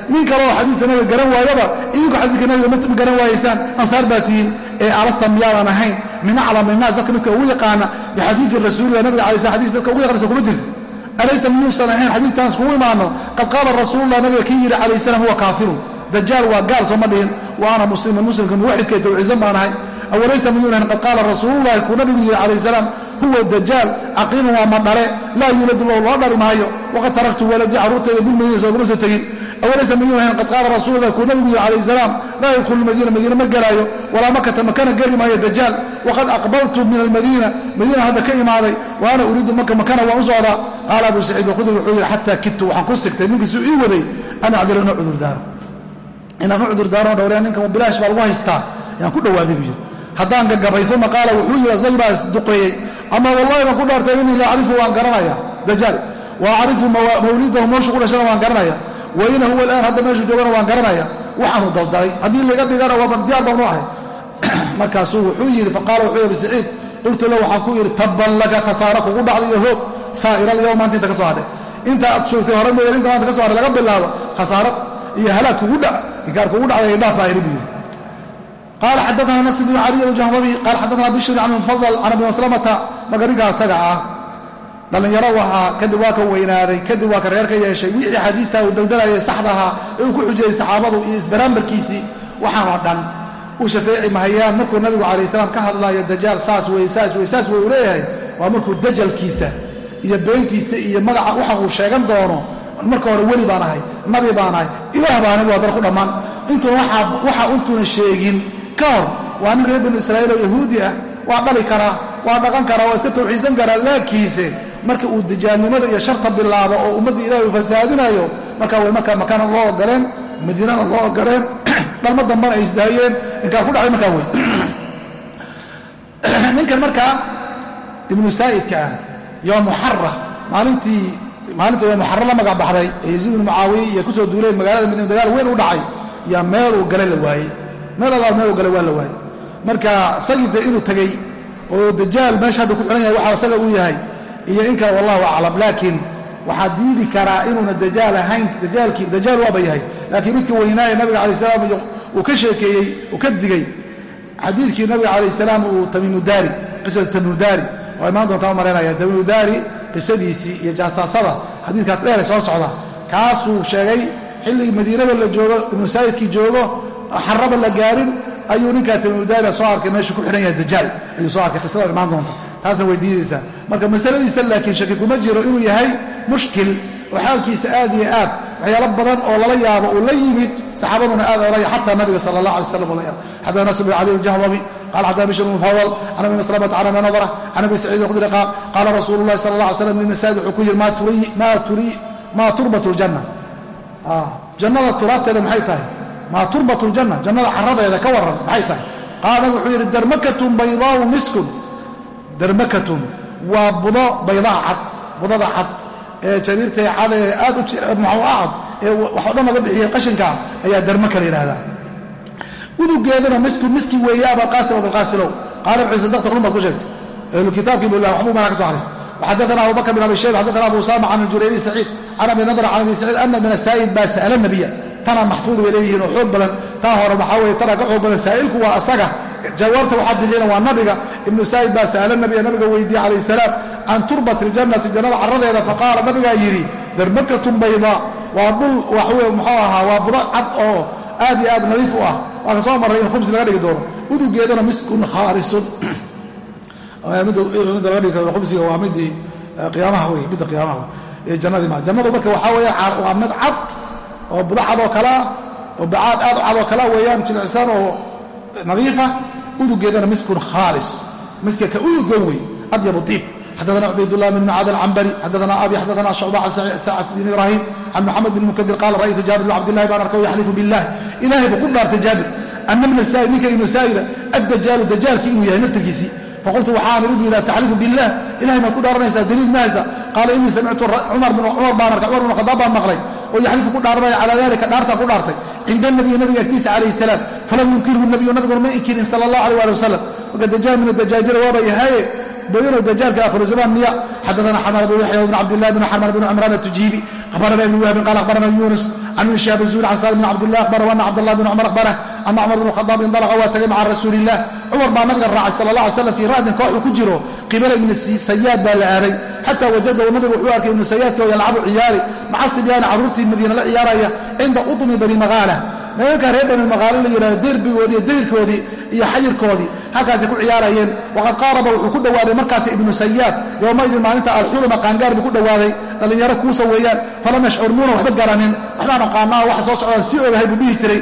Nin kaleoo xadiiska nabiga garan waayaba idinku xadiidka nabiga ma garan waayaysaan ansaar baa tihiin ee alasta miyaadan ahayn min aclam innaas dadka midka ugu yaqaana bixadiidi rasuulilah nabiga alay sl xadis dadka ugu yaqaansa kuma jirta alaysa miyuusan ahayn xadiiskaan iskugu imaano qad qaala rasuululah nabiga kii yidhi calayh salam huwa kaafirun dajaal waa gaal sooma dhihin wa ana muslimun muslimka muwaxidkee tawciisan baan ahay awalaysa miyuun ahayn qad qaala rasuululahi kuu nabigu yidhi calayh salaam huwa dajaal caqiimun waa ma dhale laa yuuladu lahu loo dhali maayo. Waqad taraktu waladii carruurtayda bilmadiina sooguma soo tegin awalaysa miyuun ahayn qad qaala rasuululah kuu nabigu yidhi calayh salaam laa yadkhulu madiina madiina ma gelaayo walaa makata makana geli maayo dajaal waqad aqbaltu min almadiina madiina hadda ka imaaday wa ana uriidu maka makana waan u socdaa. Qaala abu saciid alkhudri wuxuu yidhi xataa kidtu waxaan ku sigtay ninkiisuu inaan u cudurdaaro dhowrya ninkan bilaash baa lagu haystaa yaan ku yidhi haddaan gagabay uma qaala wuxuu yidhi baa isduqeeyey ama wallahi baan ku dhaartay inii la acrifu waan garanaya dajaal. Wa acrifu mawlidahu meeshu ku dhashana waan garanaya. Wa huwa alaan hadda meeshu joogana waan garanaya. Waxaanu daldalay. Haddii laga dhigana waaba diyaar baanu ahay. Markaasuu wuxuu yidhi faqaala wuxuu yidhi saciid. Qultu lahu waxaan ku yidhi tabban laka khasaaro kugu dhacday iyo hoog saa'ira alyawm maanta inta ka soo hadhay. Inta aad joogtay hore mooyaan inta maanta ka so hadhay laga bilaabo khasaaro iyo halaag kugu dhac inkaar kugu dhacday dhaaf baa iri buu yidhi. Qaala xadaana nasr bn caliy aljahdabi qaala xadaana bishr can mufadal can abi maslamata marka ninkaa asaga ah. Dhallinyaro ahaa kadib waa ka weynaaday kadib waa ka reer ka yeeshay. Wixii xadiistaa uu daldalayay saxdahaa ee uu ku xujiyey saxaabadu iyo isbaraambarkiisii waxaanoo dhan u shafeeci mahayaan markuu nabigu calayh salaam ka hadlaayo dajaal saas wey saas wey saas wey uu leeyahay. Waa markuu dajalkiisa iyo beentiisa iyo magaca waxa uu sheegan doono marka hore weli baan ahay nabi baan ahay ilaah baa anigu waa dar ku dhammaan intuuna waxa untuuna sheegin ka hor waa nin reer binu israa'iil oo yahuudi ah waa dhali karaa waa dhaqan karaa waa iska tawxiisan karaa laakiinse marka uu dajaalnimada iyo sharta bilaabo oo ummadda ilahi uu fasaadinayo markaa way markaa makaana loo ogoleen madiinana loo ogoleen dhalmo dambana ay isdaayeen inkaa ku dhacday markaa wey ninkan markaa ibnu saa'idka ah yoomu xara maalintii maalinta yoomu xara la magac baxday ee yaziid ibnu mucaawiya iyo ku soo duuleen magaalada madiina dagaal weyn u dhacay yaa meeluu galay la waayey meel allaal meeluu galay waa la waayey marka isagii dee inuu tegey oo dajaal meesha hadda ku xihan yahay waxa isaga uu yahay iyo in kale wallahu aclam laakiin waxaa diidi karaa inuuna dajaal ahayn dajaalkii dajaal waaba yahay. Laakiin midka weynaaye nabiga calayi salaam uu ka sheekeeyey uu ka digay xadiidkii nabiga calayh salaam uu tamiimudaari qisatu tamiimudaari waa imaan doontaa u malaynaya tamiimudaari qisadiisii iyo jaasaasada xadiidkaas dheere soo socda kaasuu sheegay xilligii madiinaba la joogo ibnu saa'idkii joogo xaraba la gaarin ayuu ninkaa tamiimudaari soo arkay meeshuu ku xidhan yahay dajaal ayuu soo arkay qisada imaan doonta. Taasna way diidaysaa marka masaladiisa laakiin shaki kuma jiro inuu yahay mushkil oo xaalkiisa aad iyo aad waxyaalo badan oo lala yaabo uu la yimid saxaabaduna aad oolay xataa nabiga sala allah alay slam olaya xadana nasr bn cali aljahdabi qala xadana bishr bn fadl can abi maslamata can abi nadra can abi saciid alkhudri qaal qaala rasuulu llahi sala allah alay slam linasaa'id wuxuu ku yidhi maa turbatu ljanna jannada turaabteeda maxay tahay? Maa turbatu ljanna jannada caradeeda ka waran maxay tahay? Qaala wuxuu yidhi darmakatun baydaau miskun. Darmakatun waa budo baydaa cad budada cad ee jariirtae cad ee aad u acad ee wax o dhan laga bixiyey qashinkaa ayaa darma kala yidhaahdaa. Udugeeduna misku miski weeye abalqaasim abalqaasilow qaala ibnu ciise daktar runbaad ku sheegtay ahlukitaabkii bulah waxbuu mana ka so ahristay waxadana abubakr bin abi shayb xadana abu usama can jurayri saciid can abi nadr can abi saciid ana min asaa'il baa sa'ala nabiya. Tanaa maxfuud bay leeyihiin oo xoog badan. Taa hore maxaa weye tanaa ka xoog badan saa'ilku waa asaga. Jawaabta waxaa bixina waa nabiga. Ibnu saa'id baa sa'ala nabiya nabiga can turbati ljannati jannada carradeeda faqaala nabigaa yidhi darmakatun baydaa waa dhul waxwey muxuu ahaa waa budo cad oo aad iyo aad nadiif u ah. Waa ka soo marray in khubsi laga dhigi doono. Udugeedana miskun khaalisun midda laga dhigi karo khubsiga waa midii qiyaamaha wey midda qiyaamaha ee jannadii ma jannadu marka waxaa weeye waa mid cad oo budo cad oo kalea oo bacaad aad u cad oo kalea weeyaan jilicsan oo nadiifa udugeedana miskun khaalis miska ka ududgoon wey adyabu diib xadana cubaydlah bn mucaad alcambari xadana abi xadana shucba can sacd bn ibrahim can muxamed bn munkadir qaala ra'ytu jaabir bn cabdillahi baan arkay yaxlifu bilah ilahay buu ku dhaartay jaabir ana bna saa'id ninka ibnu saa'ida addajaalu dajaalkii inuu yahay naftirkiisii faqultu waxaan igu yidhaha taxlifu bilah ilahay maad ku dhaaranaysaa daliil ma haysa qaala inii samictu cumar baan arkay cumar bn khadaab baan maqlay oo yaxlifu ku dhaaranaya calaa dalika dhaartaa ku dhaartay cinda nabiyi nabiga agtiisa calayh salaam falam yunkirhu nabiyu nabiguna ma inkirin sala allah aleh ali wasalam marka dajaal min adajaajira waaba yahaye booyano dajaalka akhiru zamaan miya. Xadaana xamar bn yaxya bn cabdilah bn xamar bn cumraan atujiibi akhbarana ibn wahbin qaala akhbarana yunus can ibn shihaab zuhri can salim bn cabdilah akhbarahu ana cabdallah bn cumar akhbarah ana cumar bn khadaab indalaqa waa tagay maca rasuuli illah cumar baa nabiga raacay sala allah alay slam fii ra'din kooxuu ku jiro qibala ibni sayaad baa la aaday. Xataa wajadahu nabigu wuxuu arkay ibnu sayaadka oo yalcabu ciyaari. Maca sibyaani carruurtii madiina la ciyaaraya cinda udmi bani maqaala meelalkaa reer bani maqaalo la yidhahdo derbigoodii iyo dayrkoodii iyo xayirkoodii halkaasay ku ciyaarayeen. Waqad qaaraba wuxuu ku dhowaaday markaas ibnu sayaad yowmaydin maalinta alxuluma qaangaar buu ku dhowaaday dhallinyaro kuusa weeyaan falam yashcur muuna waxba garanin waxbaan aqaanaa waxa soo socdaan si ogahay buu dhihi jiray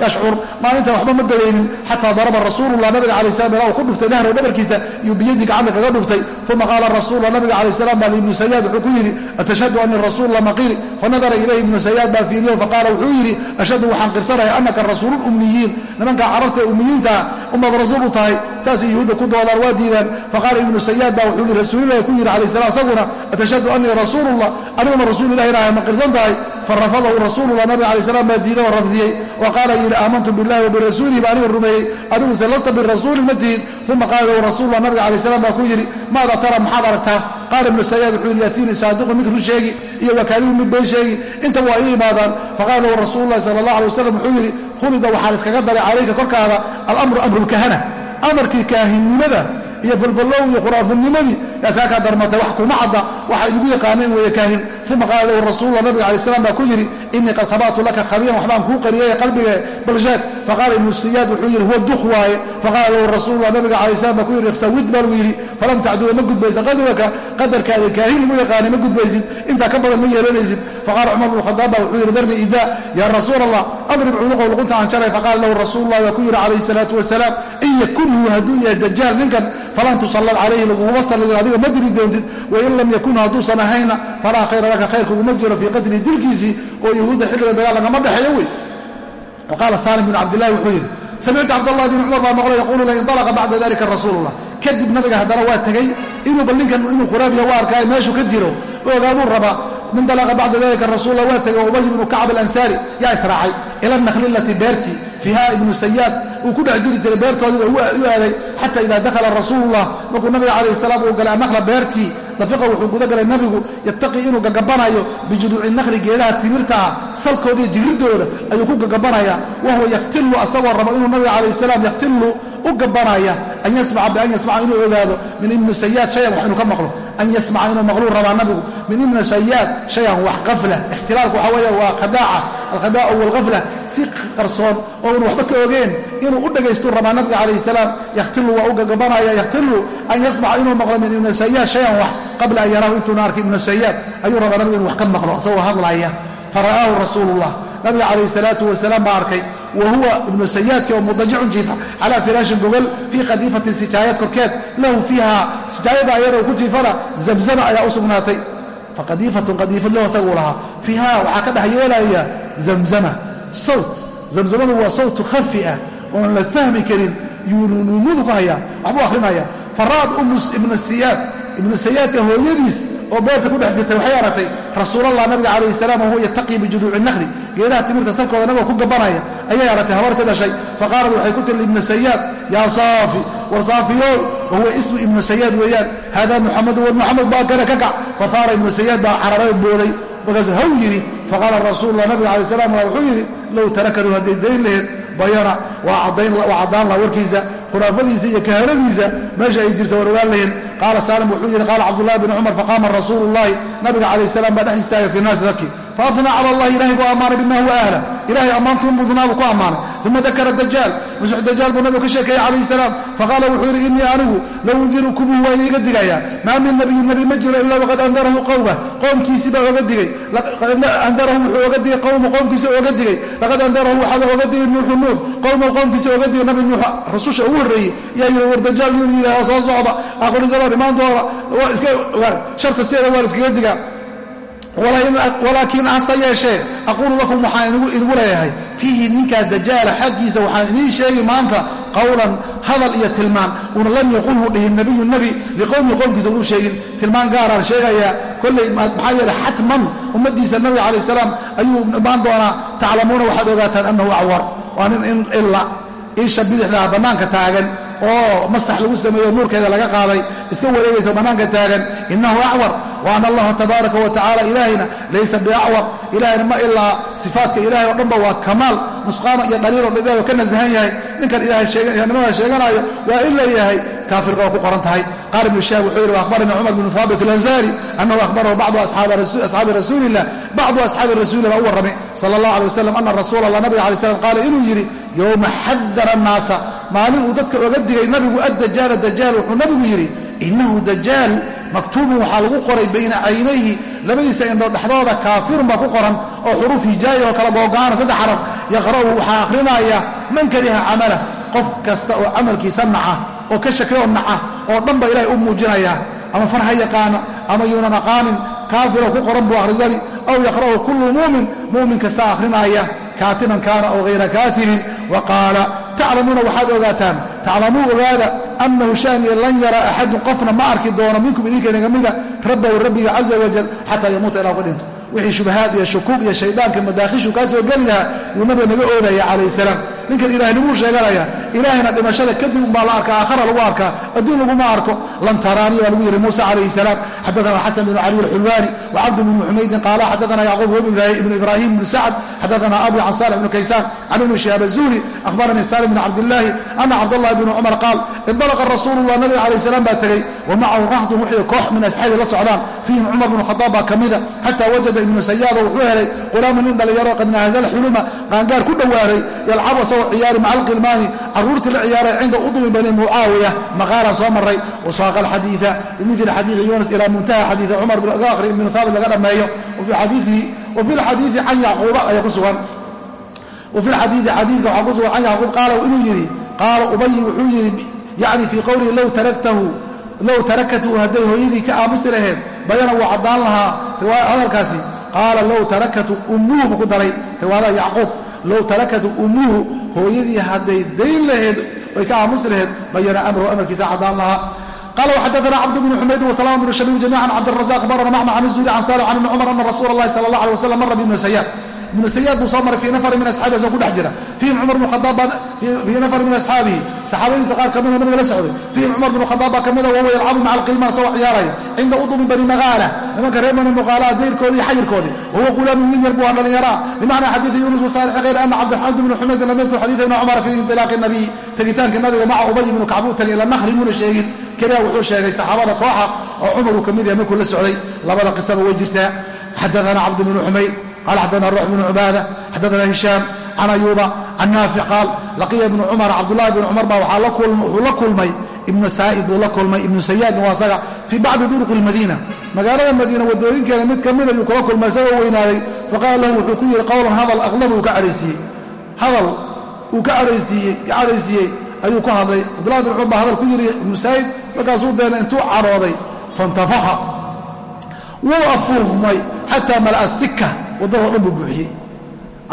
yashcur maalinta waxba ma daraynin xataa daraba rasuulullah nabiga alay salam ilaa uu ku dhuftay dahrow dhabarkiisa iyo biyadii gacanta kaga dhuftay. Uma qaala rasuulullah nabiga calayh salam baa liibnu sayaad wuxuu ku yidhi atashhadu ani rasuula maqiili fanadara ilayhi ibnu sayaad baa fiiriyo faqaala wuxuu yidhi ashhadu waxaan qirsanaya annaka rasuululummiyiin nimanka carabta ee ummiyiintaa ummad rasuul u tahay saasay yuhuudda ku doodaan waa diidaan. Faqaala ibnu sayaad baa wuxuu yidhi rasuulilahi ku yidhi calayh salam isaguna atashhadu anii rasuulullah aniguma rasuul ilahi inahay ma qirsan tahay farafadahu rasuulullah nabiga alay salam baa diiday oo rafdiyey wa qaala yidhi aamantu billahi wa birasuulihi aniga rumeeyey. Adiguse lasta birasuuli ma tihid uma qaala lahu rasuulullah nabiga alay salam baa ku yidhi maada tara maxaad aragtaa? Qaala ibnu sayaad wuxuu yidhi yaatiinii saadiqu mid run iyo wakaalihu mid been sheegi. Inta waa ii imaadaan. Faqaala lahu rasuululahi sala allah alay wasalam wuxuu yidhi khulida waxaa laiskaga daray calayka korkaada alamru amrulkahana amarkii kaahinnimada iyo falfallow iyo khuraafinnimadii yaasaa kaa darmatay wax kuma cadda waxa igu yaqaana in weeye kaahin. Uma qaala lahu rasuulullah nabiga alay slam baa ku yidhi innii qad khaba'tu laka khabiiran waxbaan kuu qariyay qalbiga balsheeg faqaala ibnu siyaad wuxuu yidhi huwa duk waaye. Faqaala lahu rasuulullah nabiga alay salam baa ku yidhi iksawid baa lagu yidhi falam tacduda ma gudbaysa qadwaka qadarkaada kaahin lagu yaqaanay ma gudbaysid intaa ka badan ma yeelanaysid. Faqala cumar bnu khadaab baa wuxuu yidhi darni idaa yaa rasuul allah adrib cunuqow luqunta aan jaray faqaala lahu rasuulullah baa ku yidhi calayhi salaatu wasalaam in yakunhu hadduu yahay dajaal ninkan falan tusallad calayhi laguguma sallidin adiga ma dili doontid wain lam yakun hadduusan ahayna falaa khayra laka khayr kuguma jiro fii qatlihi dilkiisii oo yahuudda xilliga dagaal lagama dhexeeyo wey. Wa qaala saalim binu cabdillahi wuxuu yidhi samictu cabdallahi bn cumar baa maqlay yaquulu laindalaqa bacda dalika rasuulullah. Kadib nabiga haddana waa tegey inuu bal ninkan inuu quraabiya waa arkaayo meeshuu ka jiro ogaaduu rabaa min dalaqa bacda dalika rasuulullah waa tegey ubay ibnu kacb alansaari yaa israacay ila nakhlilati beertii fiiha ibnu sayaad uu ku dhex jiri jiray beertoodii u aaday xata ida dakhala rasuulullah markuu nabiga calayh salaam uu galay anakla beertii dafiqa wuxuu guda galay nabigu yataqii inuu gagabanayo bijuduuci nakli geedaha timirta ah salkoodaiyo jigridooda ayuu ku gagabanaya wahuwa yaktilu asagoo rabo inuu nabiga calayh salaam yaktilu u gabanaya an yasmaca bian yasmaca ogaado min ibni sayaad ka maqlo an yasmaca inuu maqluu rabaa nabigu min ibni sayaad shayan wax qafla ikhtilaalku waxaa weeye waa khadaaca alkhadaacu walghafla si qarsoon oo unu waxba ka ogeen inuu u dhagaystuu rabaa nabiga calayh salaam yakhtilu waa u gagabanaya yakhtilu an yasmaca inuu maqlo min ibni sayaad shayan wax qabla an yaraahu intuuna arki ibnu sayaad ayuu rabaa nabigu inu wax ka maqlo isagoo hadlaya fara'aahu rasuulullah nabiga calayh salaatu wasalaam baa arkay wa huwa ibnu sayaadki oo mudajicun jiifa calaa firaashin gogol fii khadiifatin sijaayad korkeed lahu fiiha sijaayada ayadoo ku jiifana zamzama ayaa u sugnaatay faqadiifatun qadiifad lahu asaguu lahaa fiiha waxaa ka dhex yeelaya zamzama sawt zamzamadu waa sawtu khafi ah oon la fahmi karin yuunuumudu ku hayaa waxbuu akhrinaya fara'ad ibnu siyaad ibnu sayaadka hooyadiis oo beerta ku dhex jirtay waxay aragtay rasuulallah nabiga calayhi salaam wahuwa yataqii bijuduuci nakli geedaha timirta salkooda nabiga ku gabanaya. Ayay aragtay habartii dhashay faqaalad waxay ku tiri ibnu sayaad yaa saafi war saafiyool wahuwa ismu ibnu sayaad weeyaan. Haadaa muxamadu war muxamed baa kale ka kac. Fafaara ibnu sayaad baa xararay booday. Markaasuu haw yidhi. Faqaala rasuulullah nabiga alay salam wuxuu yidhi low tarakadu hadday dayn laheed bayana waa caddaan laha warkiisa khuraafadiisa iyo kahanadiisa meesha ay jirta war ogaan laheed qaala saalim wuxuu yidhi qaala cabdullahi bn cumar faqaama rasuulu llahi nabiga calayh salam baa dhex istaagay fi naasi dadkii faatnaa cala allahi ilahay buu ammaanay bima huwa ahla. Ilahay ammaantuu mudnaa buu ku ammaanay uma dakara dajaal. Masuux dajaal buu nabigu ka sheekeeyey calayhi salaam. Faqaala wuxuu yidhi innii anigu la undirukumuhu waa idiga digayaa. Maa min nabiyin nabi ma jiro ilaa waqad andarahu qowma qoomkiisii baa oga digay. Andarahu wuxuu oga digay qowma qoomkiisa oga digay. Laqad andarahu waxaaba oga digay nuuxu nuux. Qowma qoomkiisa oga digay nabi nuux rasusha ugu horreeyey yaa yidhi war dajaal yuu yidhahda soo socda. Imaantooda. Waa iska sharta walaakiin hase yeeshee aquulu lakum waxaan idigu leeyahay fiihi ninkaa dajaala xaggiisa waxaan idiin sheegi maanta qowlan hadal iyo tilmaan. Una lam yaqulhu dhihin nabiyu nebi liqowmi qowmkiisa uu sheegin. Tilmaan gaaraan sheegayaa kolley maxaa yeele xatman ummaddiisa nabiga calayh salaam ayuu imaan doonaa. Taclamuuna waxaad ogaataan annahu acwar waa nin ila isha bidixdaa bannaanka taagan oo masax lagu sameeyo nuurkeeda laga qaaday iska wareegaysa bannaanka taagan. Innahu acwar wa allaha tabaaraka wa tacala ilaahayna laysa biacwar. Ilahayna ma ilaa sifaatka ilahay oo dhanba waa kamaal nusqaano iyo dhaliilo ilahay oo ka nasahan yahay. Ninkan ilahaynimada sheeganaayo waa in leeyahay kaafirka waa ku qoran tahay. Qaal ibnu shaab wuxuu yidhi akhbaranii cumar bnu haabit alansaari annahu akhbarahu bacdu asxaabi rasuulillah. Bacdu asxaabi rasuulillah baa u warramay. Sala allah alay wasalam ana rasuula allah nabiga alay slam qaala inuu yidhi yowma xadara annaasa maalin uu dadka oga digay nabigu addajaala dajaal wuxuu nabigu yidhi innahu dajaal maktuubun waxaa lagu qoray bayna caynayhi labadiisa indhood dhexdooda kaafirun baa ku qoran oo xuruuf hijaaya oo kala googaana saddex xaraf yaqra'u waxaa akhrinaya man kariha camalah qof kasta oo camalkiisa naca oo ka shakayoo naca oo dhanba ilaahay u muujinaya ama far ha yaqaana ama yuunan aqaanin kaafiroo ku qoran buu akhrisani aw yaqra'u kullu muumin muumin kasta akhrinaya kaatiban kaana aw hayra kaatibin wa qaala taclamuuna waxaad ogaataan taclamuu ogaada annahu shaaniya lan yaraa axadun qofna ma arki doono minkum idinka inaga mida rabbahu rabbiga caza wajal xataa yamuuta ilaa ka dhinto wixii shubahaad iyo shukuub iyo shaydaanka madaakhishu kaa soo geli lahaa yuu nabiga naga oodaya calayh salaam ninkan ilaahnimuu sheeganaya ilaahayna dhimashada kadib umbaa la arkaa aakhara lagu arkaa adduun laguma arko. Lan taraani baa lagu yidhi muusa calayhi salaam xadaana xasan bnu cali alxulwaani wacabd bnu xumaydin qaala xadaana yacquub ibnu ibraahim bnu sacd xadaana abi can salix bnu kaysaan can ibni shihaab azuhri akhbaranii salim bn cabdillaahi ana cabdallahi bnu cumar qaal indalaqa rasuulullah nabiga calayh salaam baa tegey wa macahu rahdun wixii koox min asxaabi la socdaan fiihim cumar bnu khadaab baa ka mida xataa wajada ibnu sayaado wuxuu helay qulaama nin dhallinyaro qad nahazal xuluma qaangaar ku dhowaaday yalcabu asagoo ciyaari maca alqilmaani carruurtii la ciyaaray cinda udmi bani mucaawiya. Maqaalan soo maray wasaaqa alxadiida bimili xadiidi yunas ilaa muntaha xadiidi cumar laga akhri ibnu haabit laga dhammeeyo wafi lxadiidi can yacquuba ayaa ku sugan. Wafi lxadiidi xadiidka waxaa ku sugan can yacquub qaala inuu yidhi qaala ubayi wuxuu yidhi yacni fii qowlihi low tarakathu hadday hooyadii ka aamusi laheed bayana wuu caddaan lahaa riwaaya hadalkaasi. Qaala low tarakatu ummuhu buu ku daray riwaayada yacquub low tarakatu ummuhu hooyadii hadday dayn laheed oy ka aamusi laheed bayana amrahu amarkiisa caddaan lahaa. Qala wxadaana cabd bn xumayd wslama bn shabiib jamiican cabdirazaq abarana macmar can zuhri can salim can ibni cumar ana rasuula اllahi sala allah alay waslam mara bibni sayaad ibnu sayaad buu soo maray fii nafarin min asxaabihi asoo ku dhex jira. Fiihim cumar bnu khadaab fii nafarin min asxaabihi. Saxaabadiisa qaar kamida nabiga la socday. Fiihim cumar bnu khadaab baa kamida wahuwa yalcabu maca alqilmaan asagoo ciyaaraya. Cinda udumi bani magaala nimanka reer bani muqaalaa dayrkoodii xayirkoodii wahuwa qulaamun wiil yar buu aa dhallinyaraa bimacna xadiidi yunus wasaalix hayr ana cabdixamid bnu xumaydin lam xadiida ibni cumar fii indilaaqi nabiy tegitaanka nabiga maca ubay ibnu kacb uu tagay nakhli muuna sheegin. Keliya wuxuu sheegay saxaabada kooxa oo cumar uu ka mid yahay markuu la socday. Labada qisaba way jirtaa. Xadaana cabd bnu xumayd qaal xadana ruux bnu cubaada xadaana hishaam can ayuuba can naafic qaal laqiya ibnu cumar cabdulahi bnu cumar baa wuxuu la kulmay ibnu saa'id buu la kulmay ibnu sayaadin waa asaga fii bacdi duruqi lmadiina magaalada madiina wadooyinkeeda mid kamida yuu kula kulmay isagoo weynaaday faqaala lahu wuxuu ku yidhi qowlan hadal aqlada uu ka cadhaysiiyey hadal uu ka cadhaysiiyey ayuu ku hadlay cabdullahi bin cumar baa hadal ku yidhi ibnu saa'id markaasuu deena intuu cadhooday fantafaxa wuu afuufmay xataa mala'a waddadoo dhan buu buuxiyey.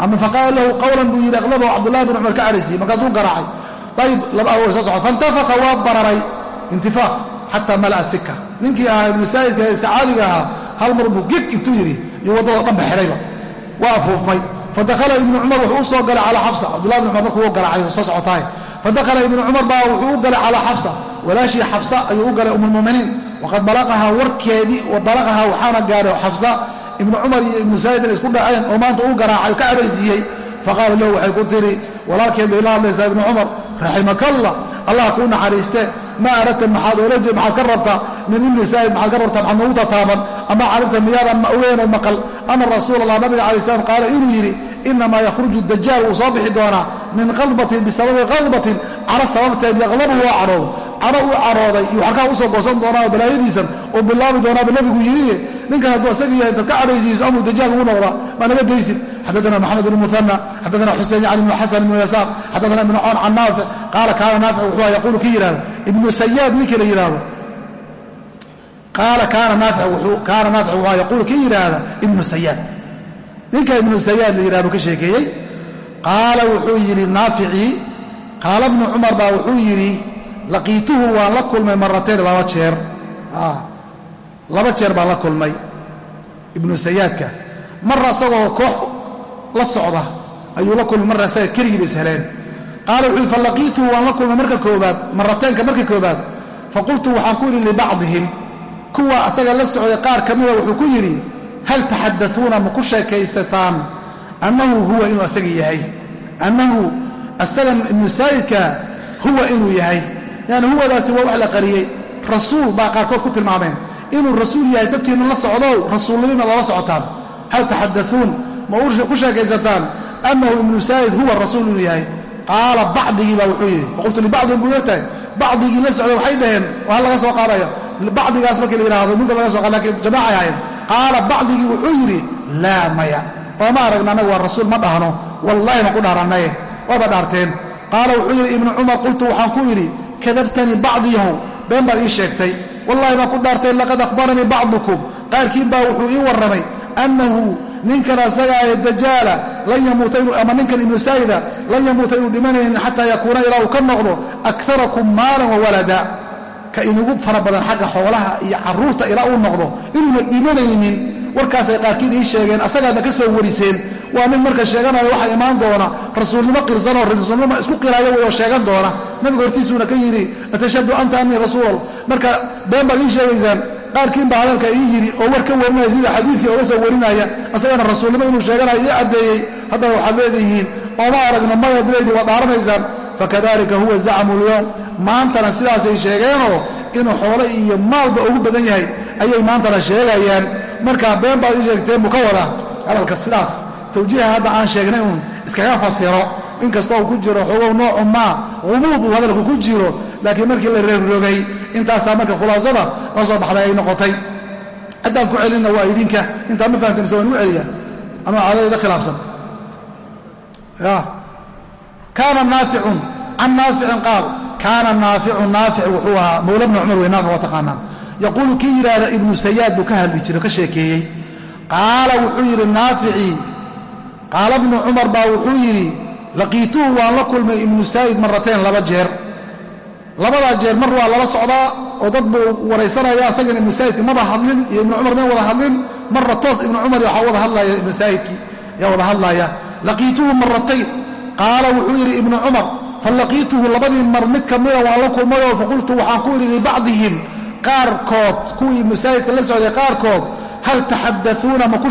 Ama faqaala lahu qowlan buu yidhi aqlado cabdullahi bin cumar ka cadhaysiyey markaasuu garaacay. Ayib laba awal soo socod fantafaqa waa bararay intifaaq xataa mala'a sika. Ninkii ahaa ibnu saa'idka iska caadiga ahaa hal mar buu gig intuu yidhi iyo waddada dhanba xidhayba waa afuufmay. Fadakhala ibnu cumar wuxuu u galay calaa xabsa cabdullahi ibn cumar markuu u garaacay soo socotaay fadakhala ibnu cumar baa wuxuu u galay calaa xabsa walaashii xabsa ayuu u galay umulmuminiin waqad balaqahaa warkeedii balaqahaa waxaana gaaray xabsa ibnu cumar iyo ibnu saa'id isku dhaceen oo maanta uu garaacay ka adhaysiiyey faqaala lahu waxay ku tiri walaalkeed bay la hadlaysaa ibnu cumar raximakallah allah kuu naxariiste. Maa aradta maxaad oola jeed maxaad ka rabtaa min ibni saa'id maxaad ka rabtaa maxaad noogu tataaban ama calimta miyaadan ogeenood maqal? Ana rasuul allah nabiga calayi slam qaala inuu yidhi inamaa yakhruju dajaal wuu soo bixi doonaa min qalbatin bisababi qalbatin caro sababteed yaqlabu waa cadhoodo cadho uu cadhooday iyo xarkaa u soo goosan doonaa oo balaayadiisan uu bilaabi doonaaba nebigu yidhi ninkan hadduu asaga yahay intaad ka amuu dajaal ugu noqdaa maa naga daysid. Xadana maxamed bn muana xadana xusein yani bn xasan bn yasaaq xadana ibn coon can naafic qaala kaana naafic wuxuu yaquulu ki yidhahdo ibnu sayaad ninkii la yidhaahdo. Qaala kaana naafic wuxuu yaquulu ki yidhaahda ibnu sayaad ninka ibnu sayaad la yidhahdo ka sheekeeyey. Qaala wuxuu yidhi naaficii qaala bnu cumar baa wuxuu yidhi laqiituhu waan la kulmay marateen laba jeer. Laba jeer baan la kulmay ibnu sayaadka. Marra isagoo koox la socda ayuu la kulmay marra isaga keligiiba isheleen qaala wuxuu yidhi falaqiituhu waan la kulmay marka koobaad marateenka marka koobaad faqultu waxaan ku yidhi libacdihim. Kuwa asaga la socday qaar ka mida wuxuu ku yidhi hal taxadauuna ma ku sheekaysataan annahu huwa inuu asaga yahay? Annahu asagan ibnu saa'idka huwa inuu yahay yani huwadaasi waa wax la qariyey. Rasuul baa qaarkood ku tilmaameen. Inuu rasuul yahay dadkiina la socdow rasuulnimina loola socotaan. Hal taxadauun ma ku sheekaysataan annahu ibnu saa'id huwa rasuul inuu yahay? Qaala bacdigii baa wuxuu yidhi. Faqultu libacdihim buu yartahay bacdigii la socday waxay dhaheen waa hal laga soo qaadaya bacdigaas markii la yidhaahdo minka laga so qaad lakiin jamaacay ahayn qaala bacdigii wuxuu yidhi laa maya. Ooma aragna annaga waa rasuul ma dhahno. Wallaahi ma ku dhaarannaye waaba dhaarteen. Qaala wuxuu yidhi ibnu cumar qultu waxaan ku idhi kadabtanii bacdiyahow been baad ii sheegtay wallahi baan ku dhaartay laqad akhbaranii bacdukum. Qaarkiin baa wuxuu ii warramay annahu ninkan asaga ee dajaala lan yamuuta ama ninkan ibnu saa'ida lan yamuuta inuu dhimanaynin xataa yakuuna ilaa uu ka noqdo akarakum maalan wa walada. Ka inugu fara badan xagga xoolaha iyo carruurta ilaa uu noqdo inuuna dhimanaynin. Warkaasay qaarkiin ii sheegeen asagaadna ka soo wariseen waa nin marka sheeganayo waxaa imaan doona rasuulnimo qirsanoo rasuulnimo isku qiraayo way oo sheegan doona. Nabiga hortiisuuna ka yidhi atashhadu anta anii rasuul. Marka been baad ii sheegaysaan qaarkiin baa hadalka ii yidhi oo war ka warinaya sida xadiidkii oga soo warinaya. Asagana rasuulnimo inuu sheeganayo ii caddeeyey. Haddana waxaad leedihiin ooma aragna mayaad leedihin waad dhaaranaysaan. Fakadalika huwa zacmu lyowm maantana sidaasay sheegeenoo inuu xoolo iyo maalba ugu badan yahay ayay maantana sheegayaan. Marka been baad ii sheegteen buu ka wada. Hadalka sidaas tawjiiha hadda aan sheegnay uun iskaga fasiro. Inkastoo uu ku jiro xogow noocu maa humuud uu hadalku ku jiro laakiin markii la reerrogay intaasaa marka khulaasada la soo baxday ay noqotay. Haddaan ku celinna waa idinka. Intaa ma fahamta mise waan ugu celiya ama caadadayda khilaafsan? Kaana naaficun can naaficin qaal kaana naaficun naafic wuxuu ahaa mawla bni cumar wey naafic waa taqaanaan yaquulu kii yidhaahda ibnu sayaad buu ka hadli jiray o ka sheekeeyey. Qaala wuxuu yidhi naaficii qaala bnu cumar baa wuxuu yidhi laqiituhu waan la kulmay ibnu saa'id marateen laba jeer. Labadaa jeer mar waa lala socdaa oo dad buu waraysanaya asagana ibnu saa'idki maba hadlin iyo ibnu cumar ma wada hadlin. Marra toos ibnu cumar waxaa wada hadlaya ibnu saa'idkii yaa wada hadlaya laqiituhu maratayn qaala wuxuu yidhi ibnu cumar falaqiituhu labadii mar mid ka mida waan la kulmayoo faqultu waxaan ku idhi libacdihim qaarkood kuwii ibnu saa'idka la socday qaarkood hal taxadauuna ma ku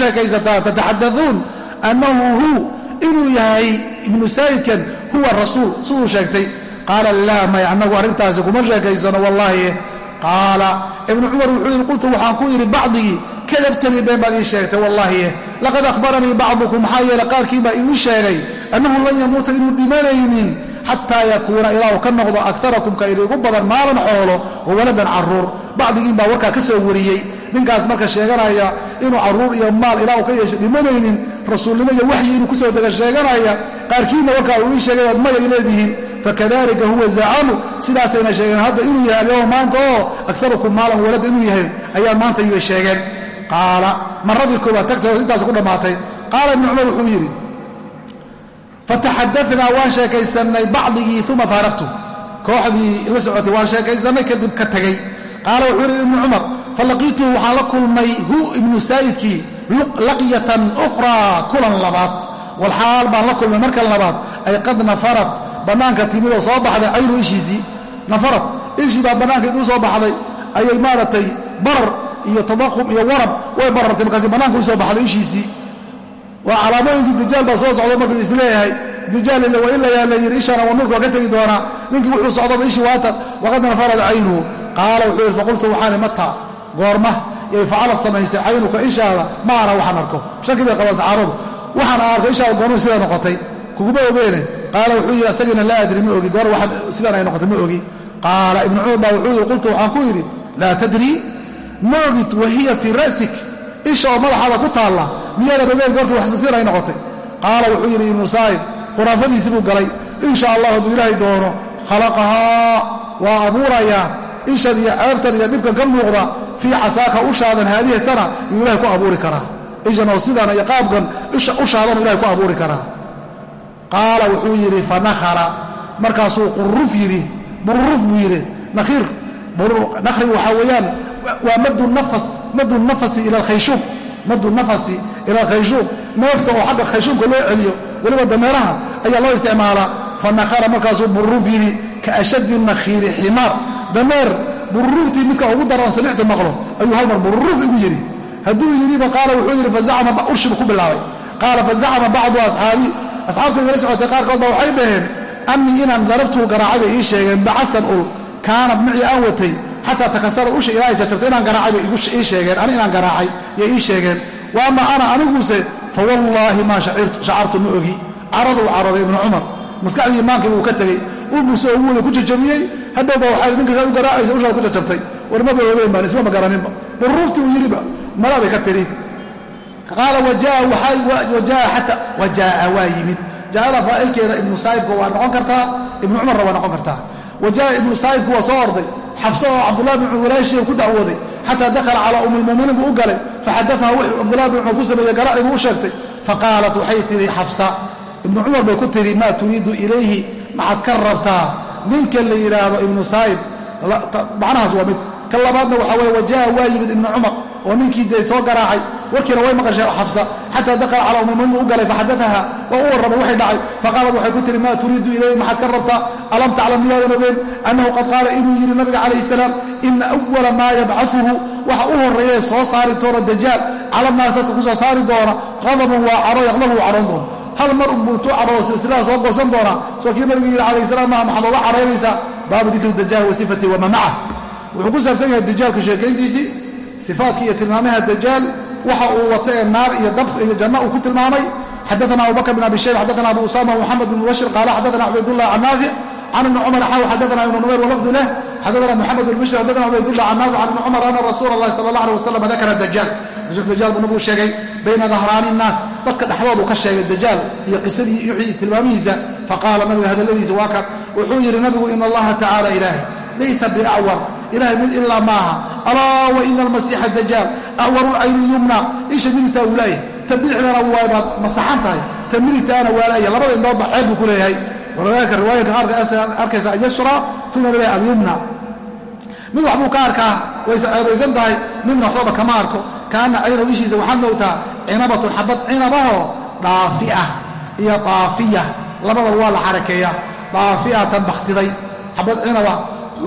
sheekaysataan tataxadauun annahu hu inuu yahay ibnu saa'idkan huwa rasuul siduu sheegtay qaala laa may annagu arrintaasi kuma sheekaysano wallaahi qaala ibnu cumar wuxuu yidhi qultu waxaan ku yidhi bacdigii kadabtanii been baad ii sheegtay wallaahi laqad akhbaranii bacdukum maxaa yeele qaarkiin baa iigu sheegay annahu lan yamuuta inuu dhimanaynin xataa yakuuna ilaa uu ka noqdo akarakum ka inigu badan maalan xoolo wa waladan carruur bacdigiin warkaa ka soo wariyey ninkaas marka sheeganaya inuu carruur iyo maal ilaa uu ka yeesha dhimanaynin rasuulnimo iyo waxyi inuu ku soo dega sheeganaya qaarkiinna warkaa uu ii sheegay waad mayay leedihiin fakadalika huwa zacamu sidaasayna sheegeen hadda inuu yahay alyowma maanta oo akarukum maalan walada inuu yahay ayaa maanta iyay sheegeen. Qaala maradii koowaad tagtay intaas ku dhammaatay. Qaala ibnu cumar wuxuu yidhi fataxadahnaa waan sheekaysannay bacdigii uma faaraqtu. Kooxdii la socotay waan sheekaysannay kadib ka tegey qaala wuxuu yidhi ibnu cumar falaqiituhu waxaan la kulmay hu ibnu saa'idkii laqyatan ukhraa kulan labaad walxaal baan la kulmay markan labaad ay qad nafarad bannaanka timid oo soo baxday caynu ishiisii nafarad ishii baa bannaanka iduu soo baxday ayay maaragtay barar iyo tadaqum iyo warab way barartay markaasi bannaanka u soo baxday ishiisii waa calaamooyinkii dajaal baa soo socdo markuu is leeyahay dajaal ila waa ilayaa la yidhi ishana waa nurka waa ka tegi doonaa ninkii wuxuu socdaba ishii waata waqad nafarad caynuhu qaala wuxuu yidhi faqultu waxaani mata goorma yay facalad samaysay caynuka ishaada ma ana waxaan arko. Shaki bay qabaan saxaabadu waxaan arko ishaada goorma sidaa noqotay. Kuguma ogeene. Qaala wuxuu yidhi asagiina laa adri ma ogi. Goor sidaan ay noqotay ma ogi. Qaala ibnu cumar baa wuxuu yidhi qultu waxaan ku yidhi laa tadrii ma ogid wahiya fii ra'sik. Isha oo madaxaada ku taalla. Miyaadan ogeyn goorta wax sidan ay noqotay. Qaala wuxuu yidhi ibnu saa'ib khuraafadiisi buu galay. In sha allah hadduu ilaahay doono khalaqahaa waa abuurayaa ishan iyo ceebtan iyo dhibkan ka muuqda fii casaaka ushaadan haadihatana yuu ilahay ku abuuri karaa. Ishan oo sidan iyo qaabkan ushaadan ilahay ku abuuri karaa. Qaala wuxuu yidhi fanahara markaasuu qurruf yidhi burruf buu yidhi nakhiir nakhrigu waxaa weeyaan waa madu nafasi ila alkhayshuum madu nafasi ila alkhayshuum neefta oo xagga khayshuumka loo celiyo weliba dameeraha ayaa loo isticmaalaa. Fanahara markaasuu burruf yidhi ka ashaddi nakhiiri ximaar. Dameer bururuftii midka ugu daran samictu maqlo ayuu halmar bururuf igu yidhi. Hadduu yidhiba qaala wuxuu yidhi fazacama urshibu ku bilaabay. Qaala fazacama bacdu asxaabii asxaabtaygala socotay qaarkood waxay dhaheen annii inaan darabtuu garaacay bay ii sheegeen bacasan ul kaanad micii aan watay xataa takasara usha ilaahay jajabtay inaan garaacay bay ii sheegeen ani inaan garaacay yay ii sheegeen. Wa ana aniguse fa wallaahi maa shacartu ma ogi. Caraduu caraday ibnu cumar. Maskaxdii imaankii buu ka tegey. Ulbuso ugu wada ku jajabiyey hadhowba waxaa ninkasaad u garaacaysa ushaad ku jajabtay. Warmaba ogeyn baan isma magaranninba buruuftii uu yidhiba malabay ka tiri. Qaala wajaa waa yimid. Jaa'ada faa'ilkeeda ibnu saa'ibka waa noqon kartaa ibnu cumarna waa noqon kartaa. Wajaa ibnu saa'ibku waa soo orday. Xafso oo cabdullahi bin cumar ku dacwooday. Xataa dakhala calaa ummi lmu'miniin buu u galay. Faxadaaha wuxuu cabdullahi bin cumar ku sameeyey garaaci buu u sheegtay. Faqaalat waxay tidhi xafsa. Ibnu cumar bay ku tidhi maa turiidu ilayhi? Maxaad ka rabtaa ninka la yidhaahdo ibnu saa'ib macnahaas waa mid. Ka labaadna waxaa weye wajaa waa yimid ibnu cumar oo ninkii dee soo garaacay warkiina way maqasheen xafsa xataa dakala calaa ummumin u galay faxadaaha waa u warramay waxay dhacay. Faqaalad waxay ku tihi maa turiidu ilayhi maxaad ka rabtaa? Alam taclam miyaadan ogeyn annahu qad qaala inuu yidhi nabiga calayhi salaam ina awala maa yabcaduhu waxa u horreeya soo saari doona dajaal. Cala naas dadka ku soo saari doona qadabun waa caro yaqdabu uu caroon doono hal mar unbuu intuu cadhoo silsilaha soo goosan doonaa. Soo kii nabigu yidhi calayhi salaam maha maxaad oga cadhaynaysaa baabu dikri dajaal wa sifati wa man macah wuxuu ku saabsan yahay dajaalka sheekayntiisii sifaadkii iyo tilmaamaha dajaal waxa uu wata ee naar iyo dab iyo janno uu ku tilmaamay. Xadaana abubakr bin abi shayb xadaana abu usama muxamed bin mubashir qaala xadaana cubaydullah can naafic can ibni cumar xaw xadaana ibnu numayr walafdu leh xadaana muxamed bin bishr xadaana cubaydullah can naafic can ibni cumar ana rasuula allahi sala allah aleh wasalam dakara dajaal rasuul dajaal buu nabigu sheegay bayna dahraani innaas. Dadka dhexdoodu ka sheegay dajaal iyo qisadii iyo tilmaamihiisa. Faqaala nabiga hadalladiisa waa kan wuxuu yidhi nabigu ina allaha tacaala ilaahi laysa biacwar ilahay mid ilaa maaha. Alaa wa ina almasiixa dajaal acwaru lcayni yumna. Isha midigtaa uu laayah ta bidixdana waybaad masaxan tahay. Ta midigtaana waa laaya labada indhoodba ceeb buu ku leeyahay. Walaalka riwaayinka arkaysa alyusra tuna leeyahay alyumna mid waxbuu ka arkaa wayse ceebaysan tahay. Midna waxbaba kama arko. Kaana caynow ishiisa waxaad moogtaa cinabatun xabad cinabahoo dhaafiah iyo daafiya. Labadaba waa la xarakeeyaa daafiatan bakhtiday. Xabad cinaba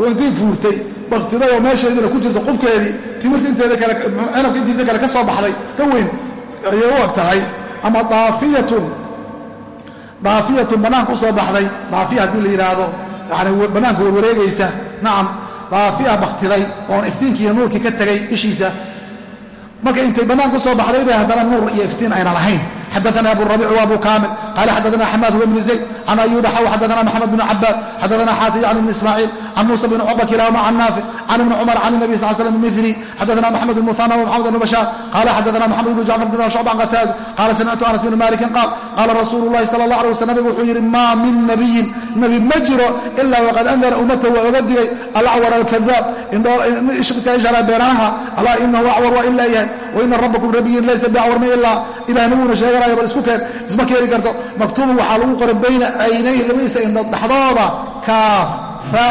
intii fuurtay. Baktiday oo meesheediina ku jirta qubkeedii timirta inteeda kale cinabka intiisa kale ka soo baxday. Ka weyn ayay u ag tahay. Ama daafiyatun daafiyatun bannaanka u soo baxday. Daafiya haddii la yidhaahdo yani bannaanka warwareegaysa nacam daafiya bakhtiday oon iftiinkii iyo nuurkii ka tegay ishiisa marka intay bannaanka u soo baxday bay haddana nuur iyo iftiin ayna lahayn xadaana abu rabic w abu kamil qala xadaana xamaad huwa bn zayd can ayuba xaw xadaana maxamed bn cabaad xadaana xaatij can ibn ismaaciil can muusa bn cuba kilahuma can naafic can ibni cumar can nabi sal slam bimili xadaana maxamed bn muhana wmaxamed bn bashaar qala xadaana maxamed bn jacfar xadaana shucba can qataada qala samictu anas bn malikin qaal qala rasuulu llahi sala allah alay waslam nabigu wuxuu yidhi maa min nabiyin nabi ma jiro ilaa waqad andara ummatahu waa oga digay alacwar alkadaab midka ishara beenanaha alaa inahu acwar waa in leeyahay waina rabbakum rabbigiin laysa biacwar ma ilaa ilahna wuuna sheeganayo bal isku keen isma keeni karto maktuubun waxaa lagu qoray bayna caynayhi labadiisa indhood dhexdooda kaaf fa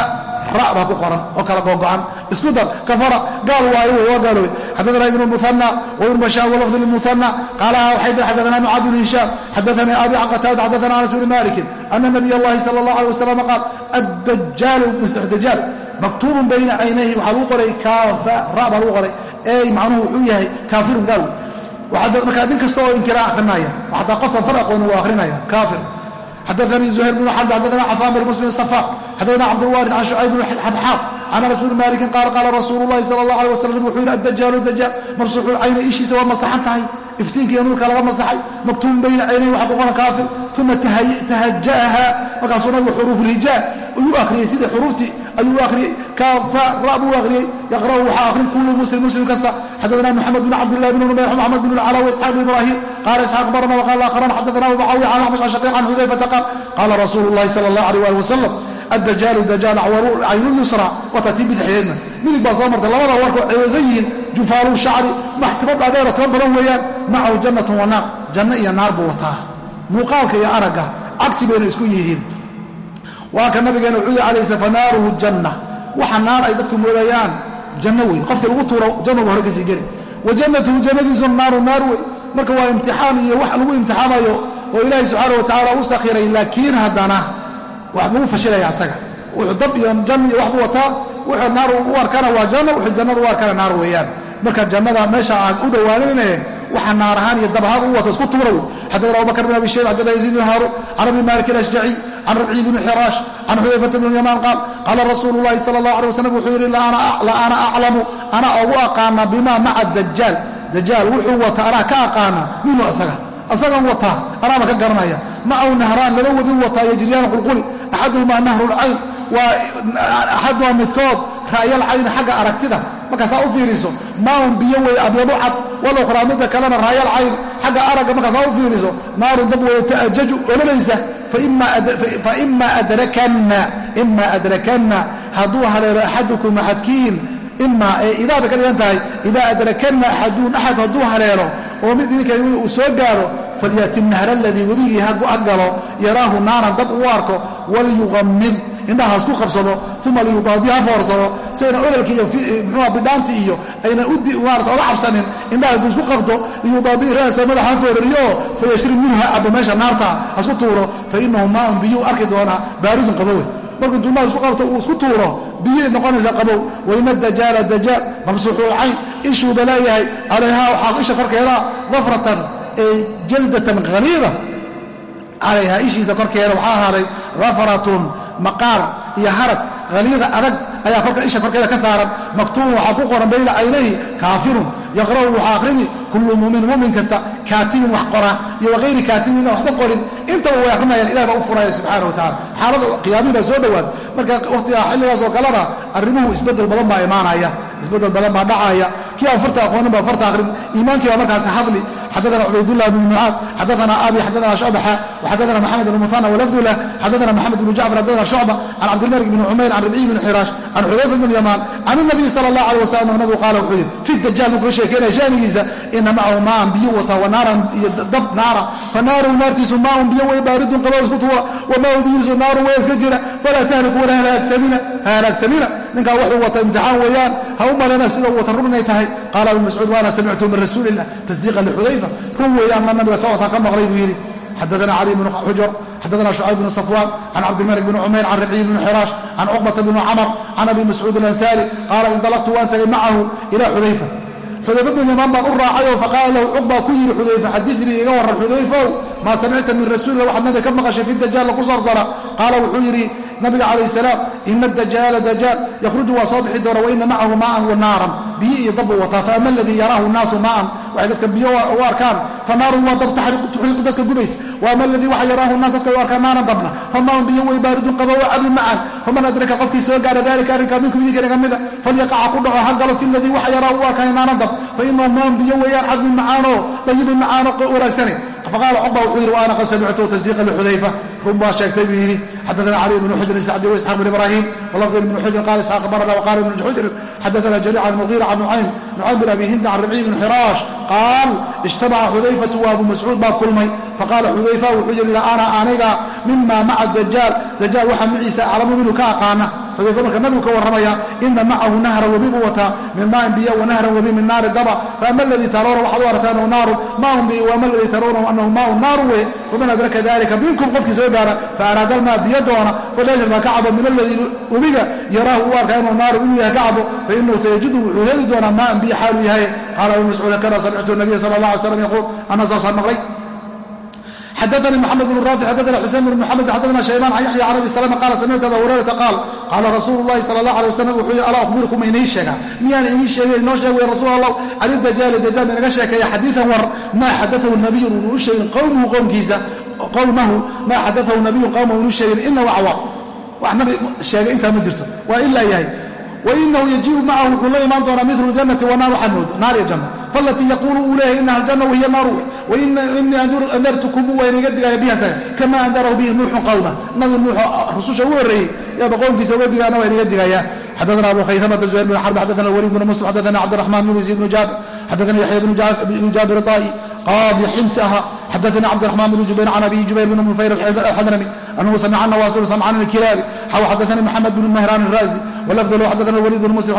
ra baa ku qoran oo kala googo'an isku dar kafara gaal waayo wey waa gaaloobay xadaana ibnu muana wibnu bashaar walafdu lmuana qaalaha waxay dhi xadaana mucaad bn hishaam xadaanii abi can qataada xadaana anas bni malikin ana nabiy allahi sala allah alay wasalam qaal addajaalu masix dajaal maktuubun bayna caynayhi waxaa lagu qoray kaafa ra baa lagu qoray ey macnuhu wuxuu yahay kaafirun gaal markaa nin kasta oo inkira akhrinaya. Xataa qofkan far aqooni waa akhrinaya. Kaafir. Xadaanii zuhayr bnu xarb xadaana cafaan bn muslim safaaq xadaana cabdulwaarid can shucayb bn xabxaab can anas bni maalikin qaal qaala rasuulu llahi sala allah alay wasalam wuxuu yidhi addajaalu dajaal mabsuuxul cayni ishiisa waa masaxan tahay iftiinkiiyo nuurka laga masaxay maktuubun bayna caynay waxa ku kaafir uma tahaja'aha markaasuu nabigu xuruufulhijaa ayuu akhriyey sidii xuruuftii ayuu akhriyey ra buu akhriyey yaqra'u waxaa akhrin kullu muslim muslim kasta xadana moxamed bn cabdillahi bn numayr maxamed bn lcala waisxaaq bn qaala isxaaq barna waqaala akharan xadana abu mucaawiya can axmash shaqiiq can xudayfata qaal qaala rasuulu llahi sala allah alيh ali wasalam addajaalu dajaal caynulyusra watatii bidixdeedna midig baa soo martay. Labada warkoo ceewasan yihiin jufaalu shacri maxtimo dhaadheera toban badan weeyaan macahu jannatun wa naar. Janno iyo naar buu wataa. Muuqaalka iyo aragga cagsi bayna isku yihiin. Waa ka nabigeena wuxuu yihi calaysa fanaaruhu janna. Waxa naar ay dadku moodayaan janno wey qofkii lagu tuuro jannagu hore ka sii geli. Wa jannatuhu jannadiisu naaru naar wey marka waa imtixaan iyo wax lagu wax buu fashilaya asaga. Wuxuu dab iyo janna iyo waxbuu wataa. Wuxuu naar u arkana waa janno wuxuu jannada u arkana naar weeyaan. Marka jannada meesha aan u dhowaanine waxa naar ahaan iyo dab ahaan u wato isku tuura wey xadana abubakr bin abi shayb xadana yaziid bin haaruun can abi malik alashjaci can rabci bni xiraash can xudayfata bn yamaan qaal qaala rasuulu llahi sala allah alay wasalam wuxuu yidhi la aclamu ana ugu aqaana bima maca dajaal dajaal wuxuu wata anaa ka aqaana minhu asaga. Asagan wataa anaaba ka garanaya. Macahu nahraan laba wadin wataa yajriyaan qulquli axaduhumaa nahru lcayn waa axaduhaa midkood. Ra'yal cayni xagga aragtida. Markaasaa u fiiriso maaun biyo wey abyadu cad. Walukhraa midda kalena raayal cayn xagga aragga markaasaa u fiiriso naarun dab wey ta'ajaju ololaysa. Faima adrakanna hadduu haleelo axadukum axadkiin. Imaa ee idaa bay ka dhigan tahay idaa adrakanna axadun axad hadduu haleelo oo mid idinka uu soo gaaro falyati nahra aladii webigii ha galo yaraahu naaran dab uu arko walyuqamid indhaha hasku qabsado uma liyudaadi ha foorsado sayna odalki iyo mxua bidhaanti iyo aynan maarata oga cabsanin indhaha intuu isku qabto liyudaadi ra'sa madaxa ha foorariyo fayashrib minhu ha cabo meesha naarta hasku tuuro fa inahu maaun biyuu arki doonaa baaridun qabowe markuu intuu isku qabto uu isku tuuro biyay noqonaysa qabow wayna dajaala dajaal mamsuuxul cayn ishuuba leeyahay calayhaa waxaa isha korkeeda dafratan ee jaldatan haliida calayhaa ishiisa korkeeda waxaa ahaaday dafratun maqaar iyo harag. Haliida adag ayaa isha korkeeda ka saaran. Maktuubun waxaa ku qoran bayna caynayhi kaafirun yaqra'u waxaa akhrini kullu mumin mumin kasta kaatibin wax qora iyo waqayri kaatibin waxba qorin. Intaba way akhrinayaan ilah baa u furaya subxaana wa tacala xaalada qiyaamihi baa soo dhowaad marka wakhtiga xilligaas oo kalena arrimuhu isbeddel badan baa imaanaya isbeddel badan baa dhacaya. Kii aan farta aqoonin baa farta akhrin iimaankii baa markaasi hadli. Xadana cubaydullah bn mucaad xadana abi xadana shucbaxa waxadana maxamed bn muhana walafdu lah xadana maxamed bn jacfar xadana shucba can cabdilmalik bn cumayr can ribciy bn xiraash can xudayfa bn yamaan can inabiy sala allah aleh wasalam nabigu qaala wuxuu yidhi fi dajaal markuu sheekeynaya shaanigiisa ina macahu maan biyo wata wa naaran iyo dab naara. Fa naaru naartiisu maaun biyo way baaridun qaba isku tuura wa maahu biyiisu naaru way iska jira. Falaa tahliku wala halaagsamina ha halaagsamina ninkaa wuxuu wata imtixaan weeyaan. Ha u malena sida uu wata run inay tahay. Qaala ibn mascuud waana samictu min rasuuli illah tasdiiqan lixudayfa run weeyaan ma nabiga sawasa ka maqlay buu yidhi. Xadana cali bn xujr xadana shucayb bn safwan can cabdilmalik bn cumayr can ribciy bn xiraash can cuqbata bn camr can abi mascuud alansaari qaala indalaqtu waan tagay macahu ila xudayfa xudayfa bn yamaan baan u raacayoo faqaala lahu cuqbaa ku yidhi xudayfa xadinii iga warran xudayfow maa samicta min rasuulillah waxaad nabiga ka maqashay fi dajaal laku sordara qaala wuxuu yidhi nabiga calayh salaam ina dajaala dajaal yakhruju waa soo bixi doona waina macahu maaan wa naaran. Iyo dabbuu wataa faama aladii yaraahu nnaasu maaan waxay dadka biyo u arkaan fa waa dab tuxriiqu dadka gubays waama aladii waxa yaraahu naas dadka u arkaan naaran dabna famaaun biyo way baaridun qaba wa cadun macaan faman adraka qofkii soo gaara dalika arrinkaa minkum idinka mida falyaqaca ku dhaco ha galo fi ladii waxa yaraahu u arkaan naaran dab fa inahu maan biyo weeyaan cadun macaanoo dayibun macaano wanaagsane faqaala cuqba wuxuu yidhi wa ana qad samictu tasdiiqa lixudayfa run baa sheegtay buu yidhi xadana cali bn xujrin sacdi waisxaaq bn ibrahim walafd ibn xujrin qala isxaaq barana waqala ibn xujrin xadana jariir can muqiira can nucaym nucaym bin abi hinda can ribciy bn xiraash qaal ijtamaca xudayfatu wa abu mascuud baa kulmay faqaala xudayfa wuxuu yidhi la ana aniga mima maca dajaal dajaal waxaa maciisa aclamu minhu ka aqaana xudayfa marka nabigu ka warramaya ina macahu nahra webi buu wataa min maain biyo wa nahran min naari daba faama aladii tarawna waxaad u aragtaa anahu naarun maaun bi waama aladii tarawnahu anahu maaun naaru weye faman adraka dalika minkum qofkii soo gaara faaraada almaa biyo doona falyashar baa ka cabo min aladii webiga yaraahu u arkaa inuu naaru inuu yahay ka cabo fainahu sayajidu wuxuu heli doonaa maan biyo xaalu yahay. Qaala ibnu mascuud kana samictu nabiya sala allah alay slam yaquul ana saasaan maqlay xadaanii mxamed bn raafic xadana xusein bn mxamed xadana shaybaan can yaxya can abi salama qaala samictu aba hurayrata qaal qaala rasuulu llahi sala allah alay wasalam wuxuu yihi alaa akhbirukum inii sheega miyaan inii sheegay inoo sheeg wey rasuul allah cani dajaali dajaal inaga sheekeeya xadiidan war maa xadatahu nabiyun unu u sheegin qowmuhu qowmkiisa qowmahu maa xadatahu nabiyun qowmahu inu sheegin inahu acwaaq wax nabi sheegay intaa ma jirto waa ilaa yahay wainahu yajiiu macahu wuxuu la imaan doonaa milu ljannati wanaar waxaa moodo naar iyo janno faalatii yaquulu uu leeyahay inaha aljanna wahiya naaru wainii andartukum waa inaga digaya bihaasa kama andarahu bihi nuuxun qawma nabi nuux rususha ugu horreeyey yaaba qowmkiisa uga digaana waa inaga digaya xadana abu khaysamata zuhayr bn xarb xadana waliid bn muslim xadana cabdiraxmaan bn yasiid bn jaabir xadana yaxya bn jaabir daa'i qaadi ximsi ahaa xadana cabdiraxmaan bn jubayr can abi jubayr bn munfayr alxadrami anahu samica nawaas bn samcaan alkilaabi xaw xadanii maxamed bn mahraan الraazi wlafd lahu xadana waliid bn muslim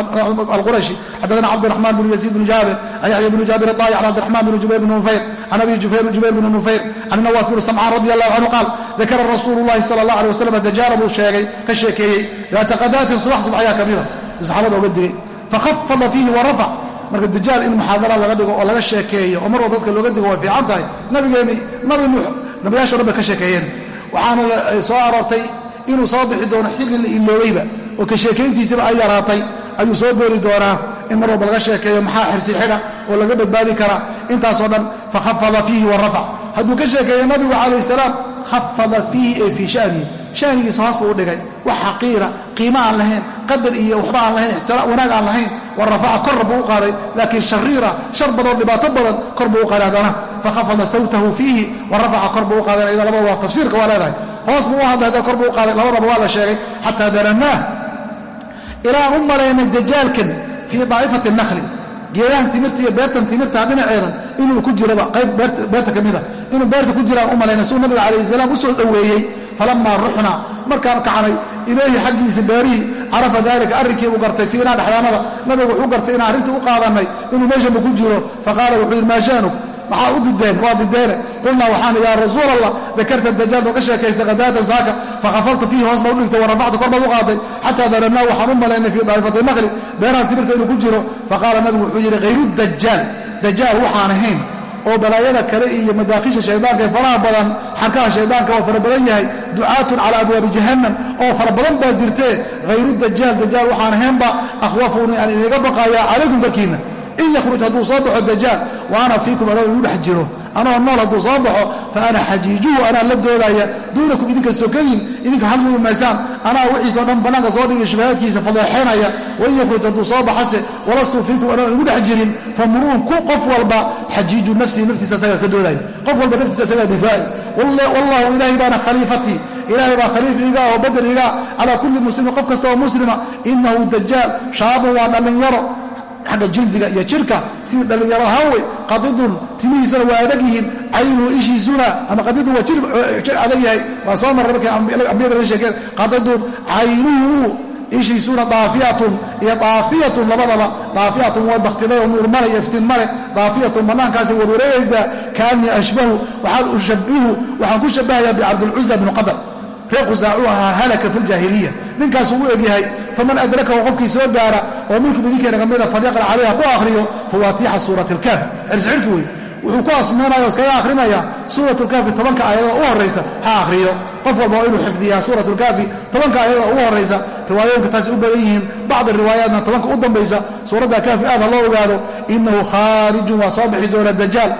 alqurashi xadana cabdiraxmaan bn yaziid bn jaabir an yaxya bn jaabir daa'i can cabdiraxmaan bn jubayr bn munfayr can abi jubayr bn nufayr can nawaas bn samcaan radi allahu canhu qaal dakara rasuulu llahi sala allah alay wasalam dajaala buu sheegay ka sheekeeyey daata qadaatin subax subax ayaa ka mida uu saxaabada oga digay fakhafada fiihi wa rafac marka dajaal in muxaadara laga dhigo oo laga sheekeeyo oo mar walba dadka looga digo way fiican tahay nabigeeni nabi nuux nabiyaasho dhan bay ka sheekeeyeen waxaana soo aroortay inuu soo bixi doono xilli la iloobayba oo ka sheekayntiisaba ay yaraatay ayuu soo goori doonaa in mar walba laga sheekeeyo maxaa xirsi xidha oo laga badbaadi karaa. Intaasoo dhan fakhafada fiihi wa rafac. Hadduu ka sheekeeyo nabigu calayh salaam khafada fiihi ee fii shanihi. Shanigiisa hoos buu u dhigay. Wax xaqiira qiimo aan lahayn qadar iyo waxba aan lahayn wanaag aan lahayn wa rafaca korra buu u qaaday laakiin shariira shar badoo dhibaato badan kor buu u qaaday haddana. Fakhafada sawtahu fiihi wa rafaca kor buu u qaaday iyada labada waa tafsiirka waa leedahay. Hoos buu u hadlay kor buu u labadaba waa la sheegay xataa danannaah ilaan u malaynay dajaalkan fii daa'ifati nakli geedahan timirta iyo beertan timirtaa dhinaceedan inuu ku jiraba qayb beerta ka mida inuu beerta ku jiraan u malaynay suu nabiga calayhi salaam u dhoweeyey falamaa ruxna markaan kacanay ilayhi xaggiisa beerihii carafa dalika arrinkii buu gartay fiinaa dhexdaanada. Nabigu wuxuu gartay inaan arrintii u qaadannay inuu meeshanba ku jiro. Faqaala wuxuu yidhi maa shaanuk maxaa u dideen waa dideene qulnaa waxaan yaa rasuul allah dakarta dajaal baad ka sheekaysa khadaatan saaka fakhafalta fiihi hoos baad u dhigtay wa rafacta kor baad u qaaday xataa darannaa waxaan u malaynay fii daa'ifati naqli beeraha timirta inuu ku jiro. Faqaala nabigu wuxuu yidhi hayru dajaal dajaal waxaan ahayn oo balaayada kale iyo madaakiisha shaydaanka ee faraha badan xarkaha shaydaanka waa fara badan yahay ducaatun calaa abwaabi jahannam oo fara badan baa jirtee hayru dajaal dajaal waxaan ahaynba akhwafuunii aan idinga baqayaa calaykum korkiinna in yakhruj hadduu soo baxo dajaal wa ana fiikum anoo igu dhex jiro anoo nool hadduu soo baxo fa ana xajiijuhu anaa la doodaya duunakum idinka sokayin idinka hadlumi maysaan anaa wixiisoo dhan bannaanka soo dhigay shubahaadkiisa fadeexeenaya wain yakhruj hadduu soo baxase walastu fiikum anoo igu dhex jirin famruun ku qof walba xajiiju nafsihi naftiisa asagaa ka doodaya. Qof walba naftiisa asagaa difaaci. Wallahu ilaahay baana khaliifatii ilaahay baa khaliif iiga oo badel iiga calaa kulli muslimin qof kasta oo muslima inahu dajaal shaabun waa dhallinyaro xagga jildiga iyo jirka sidii dhallinyaro ahaanwey qadidun timihiisuna waa adag yihiin caynuhu ishiisuna ama qadidun waa jir adag yahay. Waa soo marray markay ambiyada la sheekeen qadidun caynuhu ishiisuna daafiyatun iyo daafiyatun labadaba daafiyatun way baktiday oo nuur male iyo iftiin daafiyatun bannaankaasi warwareegaysaa kaanii ashbahu waxaad ushabihu waxaan ku shabahayaa bicabdilcuza bnu qadar. Reer qusaacuu ahaa halaka fi ljaahiliya ninkaasuu u egyahay faman adrakahu qofkii soo gaara oo minkum idinkeena ka mida falyaqra calayha ku akhriyo fawaatiixa suurat ilkaafi xirxirki wey wuxuu ku asmeynaya o iskaga akhrinaya suurat lkaafi tobanka aayadoo u horraysa ha akhriyo. Qof walba waa inuu xifdiyaa suurat lkaafi tobanka aayadoo ugu horraysa riwaayooyinka taasi u badan yihiin. Bacdi riwaayaatna tobanka u dambaysa suuradda kaafi aad loo ogaado inahu khaarijun waa soo bixi doona dajaal.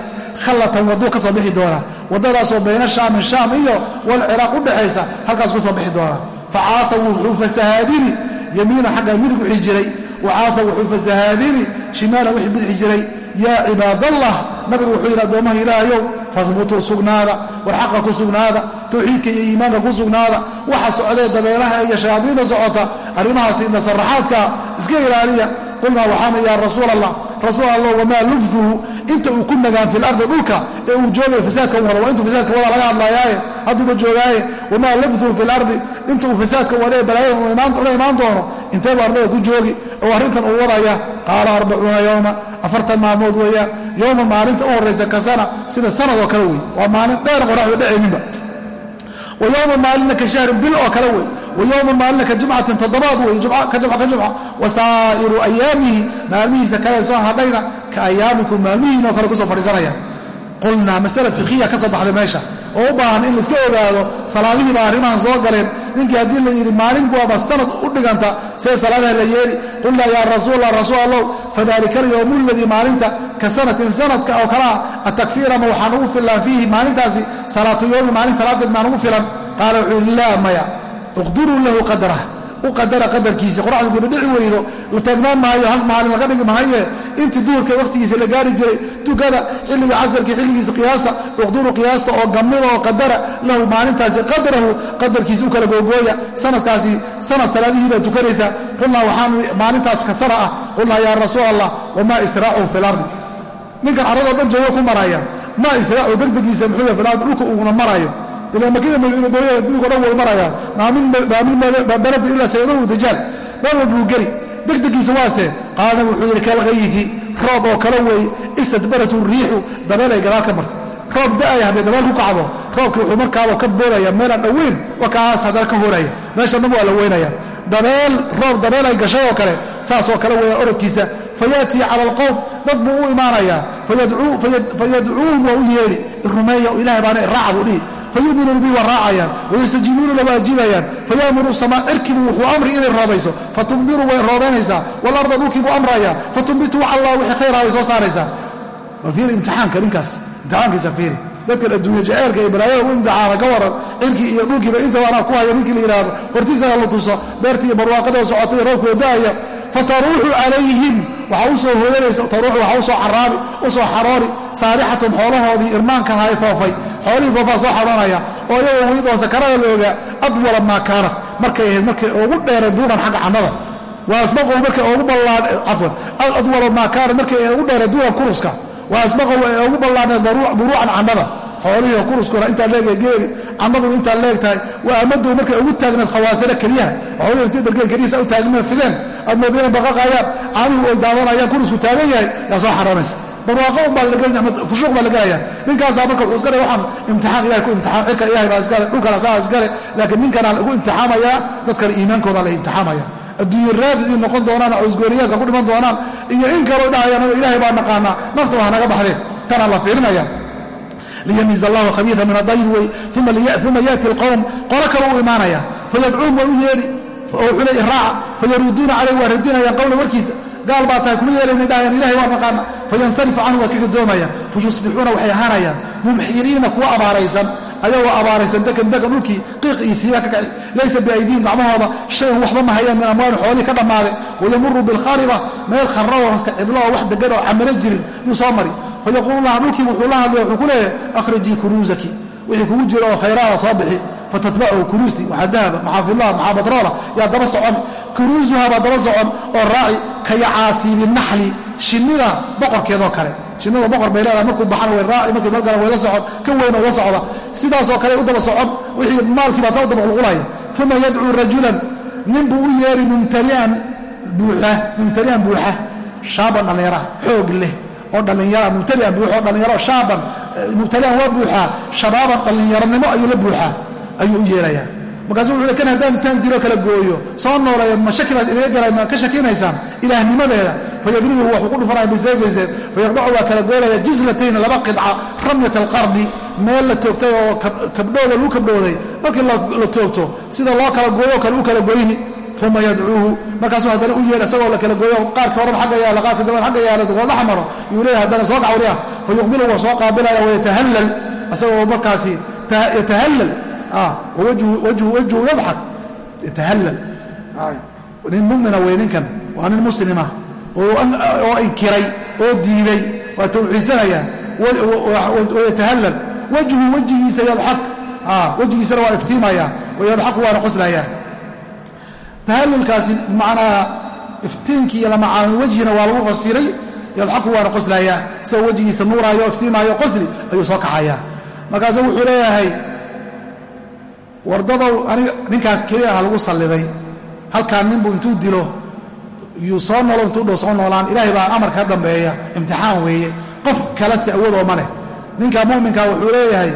Khallatan wadduu ka soo bixi doonaa. Waddadaasoo bayna shaamin shaam iyo walciraaq u dhexaysa halkaas ku soo bixi doonaa. Facaataw wuxuu fasahaadini yamiinan xagga midig wixii jiray wacaata wuxuu fasahaadini shimaalan wixii bidixi jiray yaa cibaadallah nabigu wuxuu yidhi addoommaha ilaahayow fahbutuu sugnaada war xaqa ku sugnaada tawxiidka iyo iimaanka ku sugnaada waxa socdee dabeelaha iyo shayaadiinta socota arrimahaas nasaraxaadka iska ilaaliya qulnaa waxaana yaa rasuul allah rasuul allah wamaa lubduhu inta uu ku nagaan fi lardi dhulka ee uu joogayo fasaadka wada waa intuu fasaadka wada laga hadlaayaaye hadduuba joogaaye wamaa lubduhu fi lardi inta uu fasaadka wale balaayada la imaan doono inteebu ardada ku joogi oo arrintan uu wadaya qaala arbacuuna yowma afartan maalmood weeyaan yowma maalinta u horraysa ka sana sida sanad oo kale wey waa maalin dheer qoraxda dhacayninba. Wa yowma maalina ka shahrin bil oo kale wey wa yowma maalina ka jumcatin toddobaad wey ka jumca ka jumca wa saa'iru ayaamihi maalmihiisa kale soo hadhayna ka ayaamikum maalmihiin oo kale ku soo fadhiisanaya qulnaa masala fikiya ka soo baxday meesha oo u baahan in laiska ogaado salaadihii baa arrimahan soo galeen ninkii haddii la yidhi maalin buaba sanad u dhiganta see salaadaha la yeeli qulnaa yaa rasuulla rasuul allow fadalika alyowmu aladii maalinta ka sanatin sanadka oo kalea atakfiira ma waxaan ugu fillaan fiihi maalintaasi salaatu yowmi filan iqduruu lahu qadrah u qadara qadarkiisa. qoraxda dibadhici weydo. la taagnaan maayo hal maalin laga dhigi mahaye intii duhurka wakhtigiisa la gaari jiray. tukada xilliga casarka xilligiisa qiyaasa. uqduru qiyaasta oo gammida oo qadara. lahu maalintaasi qadrahu. qadarkiisa u kala googooya. sanadkaasi sanad salaadihii baad tukanaysaa. qulnaa waxaan maalintaas ka sana ah. qulnaa yaa rasuul allah wamaa israacuhu fi lardi ninkan carradoo dhan jooga ku maraya. maa israacu degdegiisa muxuu filardi dhulka uuna ila makida madiinabooya adduunka dhan wada maraya maaminbaladi ilaa sayadahu dajaal meel walbuu geli degdegiisa waase qaala wuxuu yidhi kalkayiki roob oo kale weeye istadbaratu riixu dabeel ay gadaal ka marto roob da'aya hadday dabeel ku kacdo roobkii wuxuu markaaba ka boodaya meelaan dhoweyn wa kaas haddana ka horaya meesha dhan waa la weynaya dabeel roob dabeel ay gashay oo kale saasoo kale weeya orodkiisa fayaatii cala alqowm dad buu u imaanayaa fayadcuuhum waa u yeedhi irumeeya ilahay baana iraaca buu dhihi fayuminuuna bihi waa raacayaan wayastajiibuuna waa ajiibayaan fayaamuru samaa cirkibu wuxuu amri inay roobayso fatumdiru way roobaynaysaa walarda dhulkiibuu amraya fatumbitu allah wixii khayraa way soo saaraysaa fiiri imtixaanka ninkaas imtixaankiisa fiiri dadkan adduunya jaceelka iyo balaayada u imtixaana ka waran cirkii iyo dhulkiiba intaba anaa ku haya ninkii la yidhaahdo hortiisana la tuso beertii iyo barwaaqada socotay roobkoo da'aya fataruuxu calayhim waxaa u soo taruuxu waxaa u soo caraabi u xaroori saarixatum xoolahoodii irmaanka ahaa foofay xoolihii foofaa soo xaroonaya oo iyagoo wiidoo sakarada la ogaa adwala maa kaana markay ahayd markay ugu dheereen duuran xagga cannada. Waa asmaqow markay ugu ballaan cafwan adwala maa kaana markay ugu dheereen duuran kuruska. Waa asmaqow ay ugu ballaaneen duruucan cannada. Xoolihii kuruskuna intaa leegay geeli cannaduna intaa leeg tahay. Waa amadow markay ugu taagneed khawaasira keliyaha xoolihii intay dargeen keliyiisa u taagmeen fideen aad mooda inay baqaqaayaan caanuhu ay daadanayaan kurusku taagan yahay yaa soo xaroonaysa barwaaqo un baa lageli fushuuq baa lagelaya ninkaasaa marka wuxuu iska waxaan imtixaan ilahay ku imtixaan cirka ilahay baa iskale dhulkana saa iskale laakiin ninkanaa lagu imtixaamayaa dadkana iimaankooda la imtixaamaya. Adduunye raadid in noqon doonaan cusgooriyaanka ku dhiman doonaan iyo in kaloo dhahayaan ilahay baa naqaanaa. Nafta waa naga baxdeen tanaa la fiirinaya liyamiz allahu khabiia min adayb wey uma yaati alqowm qolo kale u imaanaya. Fayadcuum waa u yeedhi wuxuu le iraaca fayaruuduuna caleyh waa radinayaan qowla warkiisa gaal baa tahay kuma yeelayna dhahayaan ilahay waa naqaana fayansarifu canhu waa ka gadoomaya fayusbixuuna waxay ahaanayaan mumxiriina kuwa abaaraysan ayagoo abaaraysan dekan dekan dhulkii qiiq iyo siiba ka kaci laysa biaydiin gacmahooda shayan waxba ma hayaan min amwaalin xoolihii ka dhammaaday wayamuru bilkhariba meel kharrao hoska cidlo oo wax degan oo camalo jirin yuu soo mari. Fayaquulu laha dhulkii wuxuu la hadlaya wuxuu ku leeyahay akhrijii kuruusaki wixii kugu jira oo khayraada soo bixi fatatbachu kuruustii waxaa dahaba maxaa fillaha maxaa batroola yaa daba socon kuruusuha baa daba socon oo raaci kayacaasiibi naxli shinnida boqorkeedoo kale. Shinnida boqor bay leedahay markuu baxana way raaci markuu malgala way socon ka weyn oo la socda. Sidaasoo kale u daba socon wixii maalkii baa taa u daba qulqulaya uma yadcuu rajulan nin buu u yeeri mumtalian buuxa mumtalian buuxa shaaban dhallinyara xoog leh oo dhallinyara mubtalian buuxoo dhallinyaro shaaban mubtalian waa buuxaa shabaaban dhallinyaronimo ayuu la buuxaa ayuu u yeerayaa markaasuu wuxuu kan haddaan intaan dilo kala gooyo soo nooleeya ma shaki inaga galay ma ka shakinaysaan ilaahnimadeeda fayadribuhu waxuu ku dhufanaya bisayfayseed fayaqdacu waa kala goolaya jizlatayn laba qidca ramyat alqardi meel la toogtay oo kabdhooda lagu kabdhooday markii la toogto sida loo kala gooyo kale u kala goyni uma yadcuuhu. Markaasuu haddana u yeedha isagoo la kala gooyo qaarka horan xagga yaalla qaarka daban xagga yaalla dugoodla xamaro yuu leeyahay haddana soo gacwriya fa yuqbilu waa soo qaabilaya wayatahallal isagoo markaasi yatahallal wajhu yadxak yatahallal nin mumina wey ninkan waa nin muslima. Oo inkiray oo diiday. Waa tawxiidsanaya. Wayatahallal wajhu wejigiisa yadxak wejigiisana waa iftiimaya. Wayadxaku waana qoslaya. Tahallulkaasi macnaa iftiinkii iyo lamacaanu wejhina waa lagu fasiray. Yadxaku waana qoslayaa isagoo wejigiisa nuuraayo o iftiimaayo qosli ayuu soo kacayaa. Markaasuu wuxuu leeyahay wardadow ninkaas keliya ah lagu salliday. Halkaan ninbuu intuu dilo yuu soo nolo intuu dhow soo noolaan ilaahay baa amarka ka dambeeya imtixaan weeye. Qof kale si awoodoo ma leh. Ninka mu'minka wuxuu leeyahay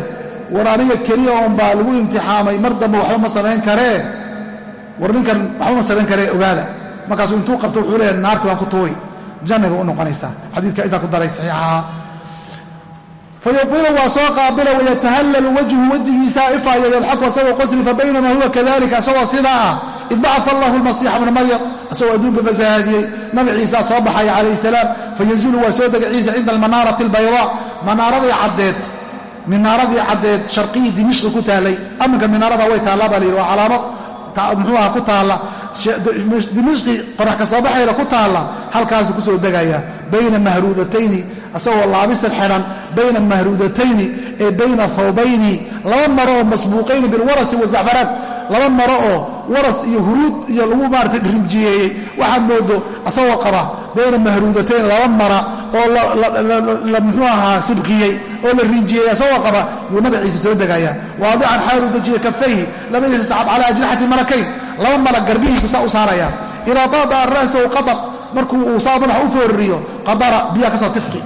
war aniga keliya oon baa lagu imtixaamay mar dambe waxba ma samayn karee. War ninkan waxba ma samayn karee ogaada. Markaasuu intuu qabto wuxuu leeyahay naarti baan ku tuuri jannay u noqonaysaa. Xadiidka intaa ku daray saxiixaha fayubilu waa soo qaabila wayatahallalu wajhu wejigiisa ifaaya yadxaku asagoo qosli fa baynamaa huwa kadalika isagoo sidaa ah id bacaa allahu lmasiixa bna maryam isagoo adduunka fasahaadiyey nabi ciisa soo baxaya calayh salaam fayanzilu waa soo dega ciisa cinda almanaarati albaydaa manaaradii caddeed minaaradii caddeed sharqiyi dimishqi ku taallay aminka minaarada way taallaa baa layidhi waa calaamad muxuu aha ku taalla dimishqi qorax ka soo baxayda ku taalla halkaasuu ku soo degaya bayna isagoo laabisan xidhan bayna mahruudatayni ee bayna thawbayni laba maro oo masbuuqayni bilwarasi wazacfaraan laba maro oo waras iyo huruud iyo lagu maarata rinjiyeeyey. Waxaad moodo asagoo qaba bayna mahruudatayn laba mara oo muxuu ahaa sibqiyey oo la rinjiyey asagoo qaba yuu nabi ciise soo degaya waadican xaalu dejiye kafayhi labadiisa sacab calaa ajnixati malakayn. Laba malag garbihiisa saa u saaraya. Idaa daada ra'sahu qadar markuu uu saa madaxa u fooririyo qadara biyaa ka soo tifqi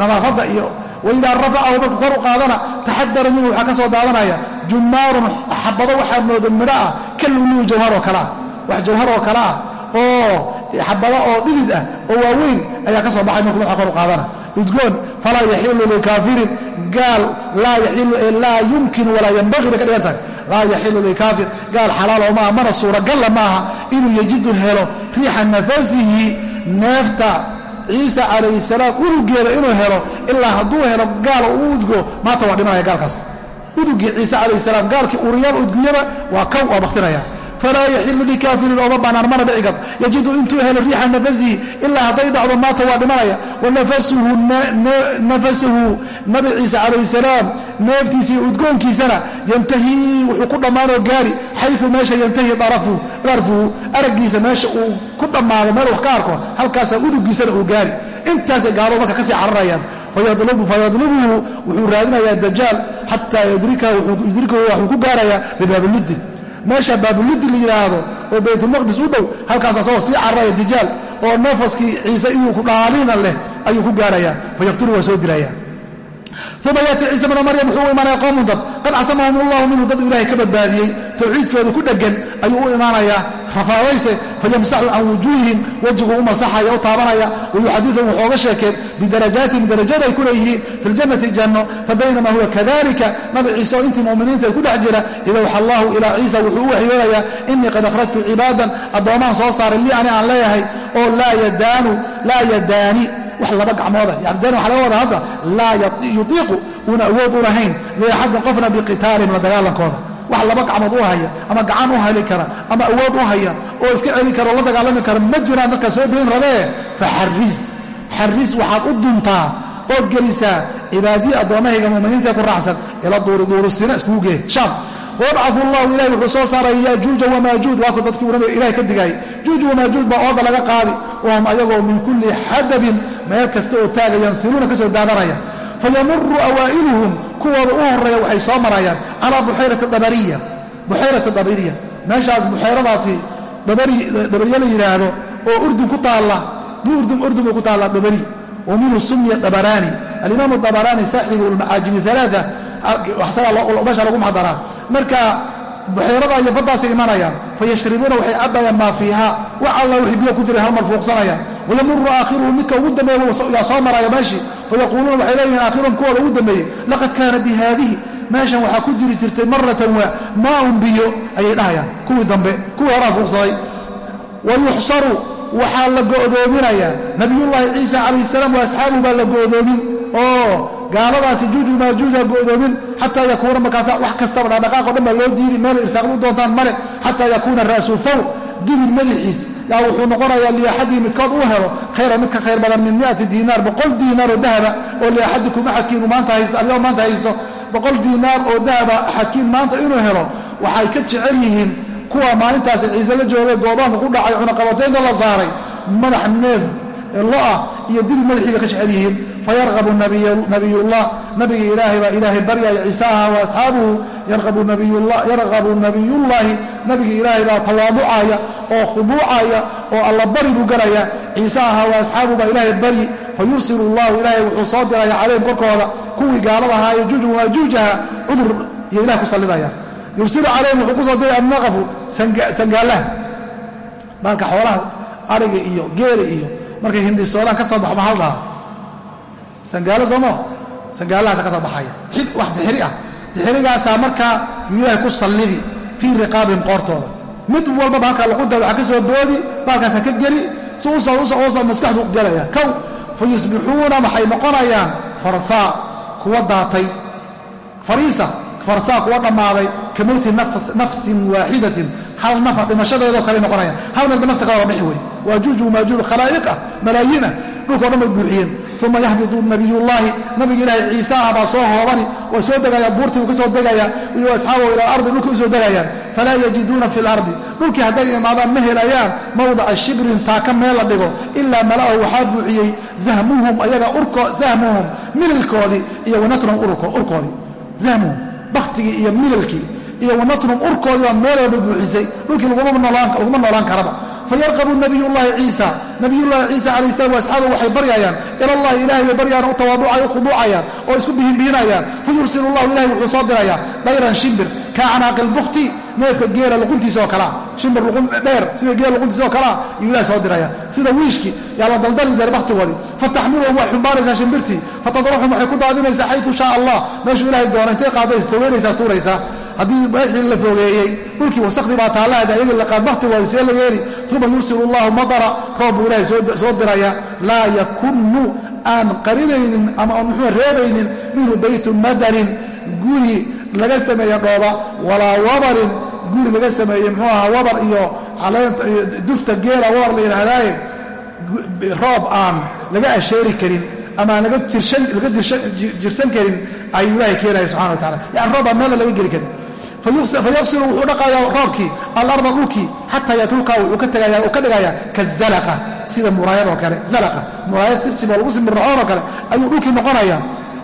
nadaafadda iyo waidaa rafacahu markuu kor u qaadana taxadara minhu waxaa ka soo daadanaya jumaarun xabado waxaa mooda midho ah ka luluu jawhar oo kale ah. Wax jawhar oo kale ah oo xabado oo dhidid ah oo waaweyn ayaa ka soo baxay markuu madaxa kor u qaadana. Udgoon falaa yaxilu likaafirin gaal laa yumkinu walaa yanbagii bay ka dhigan tahay. Laa yaxilu likaafir gaal xalaalo maaha mana suuragalla maaha inuu yajidu helo riixa nafasihi neefta ciisa calayhi salaam udugeeda inuu helo ilaa hadduu helo gaal uu udgo maanta waa dhimanaya gaalkaas. Udugii ciise calayhi salaam gaalkii uriyaba udguyaba waa kow waa bakhtinaya. Falaa yaxilu likaafirin ooma bannaan mana dhici karto yajidu intuu helo riixa nafasihi ilaa hadday dhacdo maanta waa dhimanaya. Wa nafasuhu nabi ciise calayhi salaam neeftiisa iyo udgoonkiisana yantahii wuxuu ku dhammaanoo gaari xayu meesha yantahi darfuhu araggiisa meesha uu ku dhammaado meel wax ka arko halkaasaa udugiisana uu gaari. Intaasay gaaladu marka ka sii cararayaan fayadlubuhu wuxuu raadinayaa dajaal xataa yudrikahu waxuu ku gaarayaa bibaabiludin meesha baabuludin la yidhaahdo oo baytulmaqdis u dhow halkaas asagoo sii cararaya dajaal oo nafaskii ciise inuu ku dhaalina leh ayuu ku gaarayaa fayaqtulu waa soo dilaya uma yaati ciisa bna maryam wuxuu u imaanaya qowmun dad qad casamahum allahu minhu dad ilaahay ka badbaadiyey tawxiidkooda ku dheggan ayuu u imaanayaa rafaadayse fayamsaxu can wujuuhihim wejiguu u masaxaya u taabanaya wayuxadiuhum wuxooga sheekeen bidarajaatihim darajada ay ku leeyihiin fi ljannati janno fabaynamaa huwa kadalika nabi ciise oo intii mu'miniinta ku dhex jira idawxa allahu ilaa ciisa wuxuu u waxyoonayaa inii qad akhrajtu cibaadan addoomaan soo saaray lii ani aan leeyahay oo laa yadaani wax laba gacmooda yani deen waxa laga wada hadda laa yutiiqu uuna awood u lahayn liaxadin qofna biqitaalihim la dagaalankooda wax laba gacmood u haya ama gacan u heli kara ama awood u haya oo iska celi kara oo la dagaalami kara ma jiraan dadkaa soo dayn rabee. Faxaris xaris waxaad u duntaa ood gelisaa cibaadiyi addoommahayga mu'miniintae ku raacsan ila duuri duurusina iskugu gee shaam wayabcau llahu ilahi wuxuu soo saaray yajuuja wamaajuuj waa ku dadkii nabiga ilahay ka digaayay juuj wamaajuuj baa ooda laga qaadi wahum ayagoo min kulli xadabin meel kasta oo taaga yansiluuna ka soo daadanaya fayamuru awaa'iluhum kuwooda u horreeya waxay soo marayaan calaa buxayrati dabariya. Dabariya. Meeshaas buxayradaasi dabariye la yidhaahdo oo urdun ku taalla urdun urdun bay ku taalla dabari. Wa minhu sumiya dabaraani. Alimaamu dabaraani saaxibu almacaajimi alaaa meesha lagu maxdaraa marka buxayrada iyo baddaasay imanayaan fayashribuuna waxay cabayaan maa fiiha wax alla wixii biyo ku jiray halmar fuuqsanayaan wayamuru aakhiruhu midka ugu dambeeya soo maraya meeshii fayaquuluuna waxay leeyihiin aakhiruhum kuwooda ugu dambeeyey laqad kaana bi haadihi. Meeshan waxaa ku jiri jirtay maratan waa maaun biyo ayay dhahayaan kuwii dambe kuwii horaa fuuqsaday. Wa yuxsaru waxaa la go'doominayaa. Nabiyullaahi ciisa calayhi salaam wa asxaabuhu baa la go'doomin oo gaaladaasi juuju maajuuja go'doomin xataa yakuuna markaasa wax kastaba dhaqdhaqaaqo dhan baa loo diidi meelay irsaaqdu doontaan male xataa yakuuna ra'su fawr dibin madaxiis. Yaa wuxuu noqonayaa liaxadii midkood uu helo khayra midka khayr badan min miati diinaar boqol diinaar oo dahaba oo liaxadikum axadkiinu maanta haysto alyom maanta haysto boqol diinaar oo dahaba axadkiin maanta inuu helo. Waxay ka jecel yihiin kuwa maalintaasi ciise la joogay goodoonka ku dhacay cunaqabataynta la saaray madax neef lo'ah iyo dil madaxii ka jecel yihiin fayarqabu nabiyullah nabiga ilaahay baa ilaahay baryaya ciisaaha wa asxaabuhu. yarqabu nabiyullaahi nabiga ilaahay baa tawaaducaya oo khuduucaya oo alla bari buu gelaya ciise aha wa asxaabuhu baa ilaahay baryi fayursilu llahu ilaahay wuxuu soo diraya calayhim korkooda. Kuwii gaalada ahaa iyo juuj waajuujaha cudur iyo ilah ku sallidaya yursilu calayhim wuxuu ku soo diray annaqafu sangaallaha baalka xoolaha ariga iyo geela iyo markay hindisoodaan ka soo baxo mahal dhaha sangaalo sooma sangaalahaasa ka soo baxaya. Wax dixiri ah. Dixirigaasaa markaa yuu ilaahay ku sallidi fii riqaabihim qoortooda. Mid walbaba halkaa luqunta waxaa ka soo boodi baalkaasa ka geli. Si usa maskaxdu gelaya kow fa yusbixuuna waxay noqonayaan? Farsaa kuwa daatay. Fariisa farsaa kuwa dhammaaday. Ka mowti nafsin waaxidatin. Hal nafa dhimashadeedoo kale noqonayaan. Hal midba nafta ka wada dhixi wey waajuuj wamaajuuj khalaa'iqah malaayiin ah dhulkao dhan bay buuxiyeen uma yahbitu nabiyullaahi nabiga ilaahay ciise ah baa soo hoobani waa soo degaya buurtii uu ka soo degaya iyo asxaabahu ila alardi dhulka u soo degayaan falaa yajiduuna fi lardi dhulkii hadday imaadaan ma helayaan mawdaca shibrin taaka meel la dhigo ilaa mala'ahu waxaa buuxiyey zahmuhum ayaga zahmuhum mililkoodii iyo wanatrum urkoodii zahmuhum bakhtigii iyo mililkii iyo wanatrum urkoodii baa meel walba buuxisay dhulkii laguma noolaan karaba fayarqabu nabiyullaahi ciisa nabiyullaahi ciisa calayh salam asxaabahu waxay baryayaan ilallahi ilahay bay baryayaan u tawaaducay u khuduucayaan oo isku bihinbihinayaan fayursilu llahu ilahay wuxuu soo dirayaa dayran shimbir ka canaaqi lbukti neefka geela luquntiisa oo kalea shimbir luqun dheer sida geela luquntiisa oo kalea yuu ilahay soo diraya sida wiishki yaa la daldali dare bakhtigoodii fataxmiluhum way xumbaaraysaa shimbirtii fatadruxum waxay ku daadinaysaa xaytu shaa allah meeshuu ilahay doona intay qaaday fogeynaysaa tuuraysaa haddii meeshii la fogeeyey dhulkii wasakhdii baa taallahada ayagii laqaad bakhtigoodi see la yeeli. Uma yursilu llahu madara roob buu ilaahay soo diraya laa yakunu aan qarinaynin ama aan muxuu reebaynin minhu baytu madarin guri laga sameeye dhooba walaa wabarin. Guri laga sameeye muxuu ahaa wabar iyo dufta geela wabar la yidhaahdaaye roob aan laga asheeri karin ama aan laga jirsan karin ayuu ilaahay keenaya subxana wa tacala yani roob aan meella laga geli karin fayaqsilu wuxuu dhaqayaa roobkii alarda dhulkii xataa yatruka wuxuu ka ka dhigayaa kazalaqa sida muraayadoo kale zalaqa. Muraayad sibsiboo lagu simirracoonoo kale ayuu dhulkii noqonaya.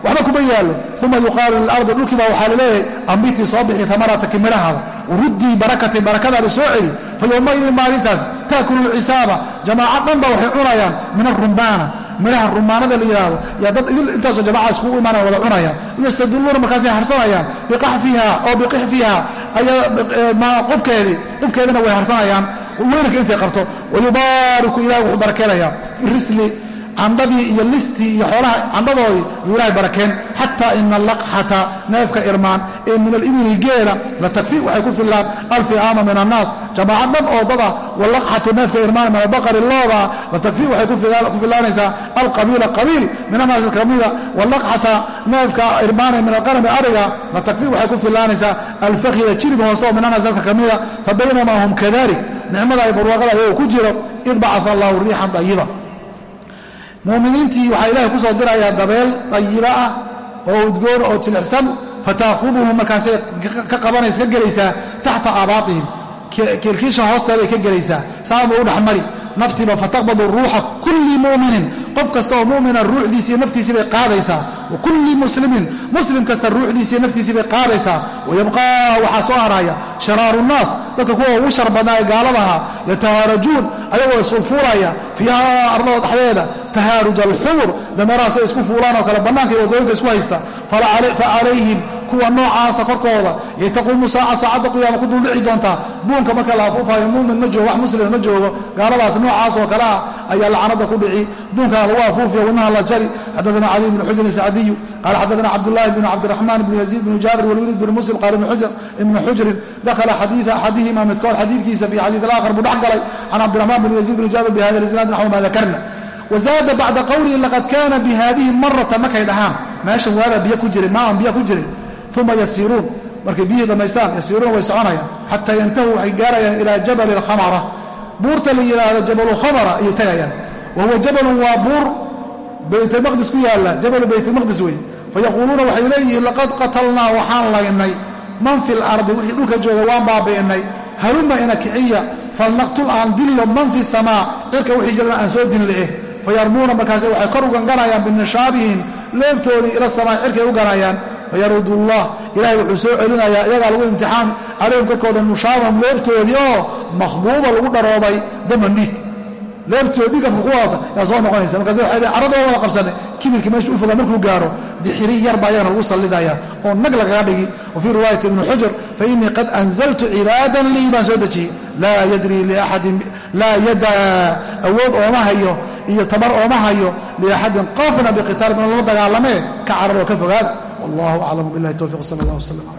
Waxba kuma yaallo. Uma yuqaalu lilardi dhulkii baa waxaa la leeyahay ambitii soo bixi tamarataki midhahaada ruddii barakati barakadaada soo celi fa yowmaidin maalintaas taakulu lcisaaba. Jamaaca dhan ba waxay cunayaan min arumbaana midhaha rumaanada la yidhaahdo yaa dad idil intaasoo jamaca iskugu imaanaya wada cunayaan. Yastadilluuna markaasay harsanayaan. Biqaxfiha oo biqixfiha ayaa qubkeedii qubkeedina way harsanayaan. Weynanka intay qabto. Wayubaariku ilahi wuxuu barakeenayaa fi risli candhadii iyo listii iyo xoolaha candhadoodii yuu ilahay barakeen. Xataa ina alaqxata neefka irmaan ee min alibili geela la takfi waxay ku fillaan alfi aama min annaas. Jamaaca dhan oo dada walaqxatu neefka irmaan min albaqari looda la takfi waxay ku fillaanaysaa alqabiila qabiil. Min annaasi kamida walaqxata neefka irmaane min alqanami ariga la takfi waxay ku fillaanaysaa alfakhida jirib hoose oo min annaas dadka kamida fa baynamaa hum kadalik nicmada ay barwaaqada ayagoo ku jiro id bacaa allahu riixan dayiba muuminiintii waxaa ilaahay ku soo dirayaa dabeel dayiba ah oo udgoon oo jilicsan fataahuduhu markaasay ka qabanaysa ka gelaysaa taxta aabaatihim kiilkiisha hoosteeday ka gelaysaa. Saama u dhexmari naftiiba fataqbadu ruuxa kulli mu'minin. Qof kasta oo mu'mina ruuxdiisiiyo naftiisii bay qaadaysaa. Wa kulli muslimin. Muslim kasta ruuxdiisiiyo naftiisii bay qaadaysaa. Wayabqaa waxaa soo haraya. Sharaaru nnaas. Dadka kuwa ugu shar badnaa ee gaaladaha yatahaarajuun. Ayagoo isfulfuulaya fiiha ardada dhexdeeda tahaaruj alxumur dameerahaasay isku fuulaan oo kale bannaanka iyo waddooyinka isku haysta fa calayhim kuwa noocaasa korkooda. Taquumu saaca saacadda qiyaama ku duldhici doontaa. Buunka marka la afuufayo muumin ma joogo wax muslima ma joogo gaaladaas noocaas oo kale ah ayaa lacanada ku dhici. Buunkana lagu afuufiya wadnaha la jari. Xadaana cali bn xujrin sacdiyu qaala xadaana cabdulahi bn cabdiraxmaan bn yaziid bn jaabir walwaliid bn muslim qaala ibnu xujrin dakhala xadiia axadihima midkood xadiidkiisa fi xadiid alaakhar buu dhex galay can cabdiraxmaan bn yaziid bn jaabir bihada isnaad naxw ma dakarna wazaada bacda qowlihi laqad kana bihadihi marata markay dhahaan meeshan waagaa biyo ku jiray maa an biyo ku jirin uma yasiiruun markay biyihii dhammaystaan yasiiruuna way soconayaan. Xataa yantahuu waxay gaarayaan ilaa jabali alkhamara buurta la yidhaahdo jabalulkhamara ayay tegayaan wa huwa jabalun waa buur baytulmaqdis ku yaalla jabalu baytulmaqdis wey fayaquuluuna waxay leeyihiin laqad qatalnaa waxaan laynay. Man fi lardi wixii dhulka jooga waan baabi'innay haluma ina kiciya falnaqtul aan dillo man fi samaa. Cirka wixii jirana aan soo dinle eh. Fayarmuuna markaase waxay kor u fayarud ullah ilahay wuxuu soo celinayaa iyagaa lagu imtixaan calayhim korkooda nushaabahum leebtoodii oo makhduuba lagu dharoobay daman dhiig leebtoodi dhiigafka ku wadata yaa soo noqonaysa. Markaase waxay le carradoo wada qabsanay. Kibirkii meesha u markuu gaaro dixiri yar baa ayagana lagu sallidaya oo nag lagaga dhigi. Wa fii riwaayati ibni xujr fa innii qad anzaltu cibaadan lii baan soo dejiyey. Laa yadrii liaxadin laa yadaa awood ooma hayo iyo tabar ooma hayo liaxadin qofna biqitaal min lama dagaalamee ka carar oo ka fogaada wallahu aclamu billahi towfiq sala allah wasalam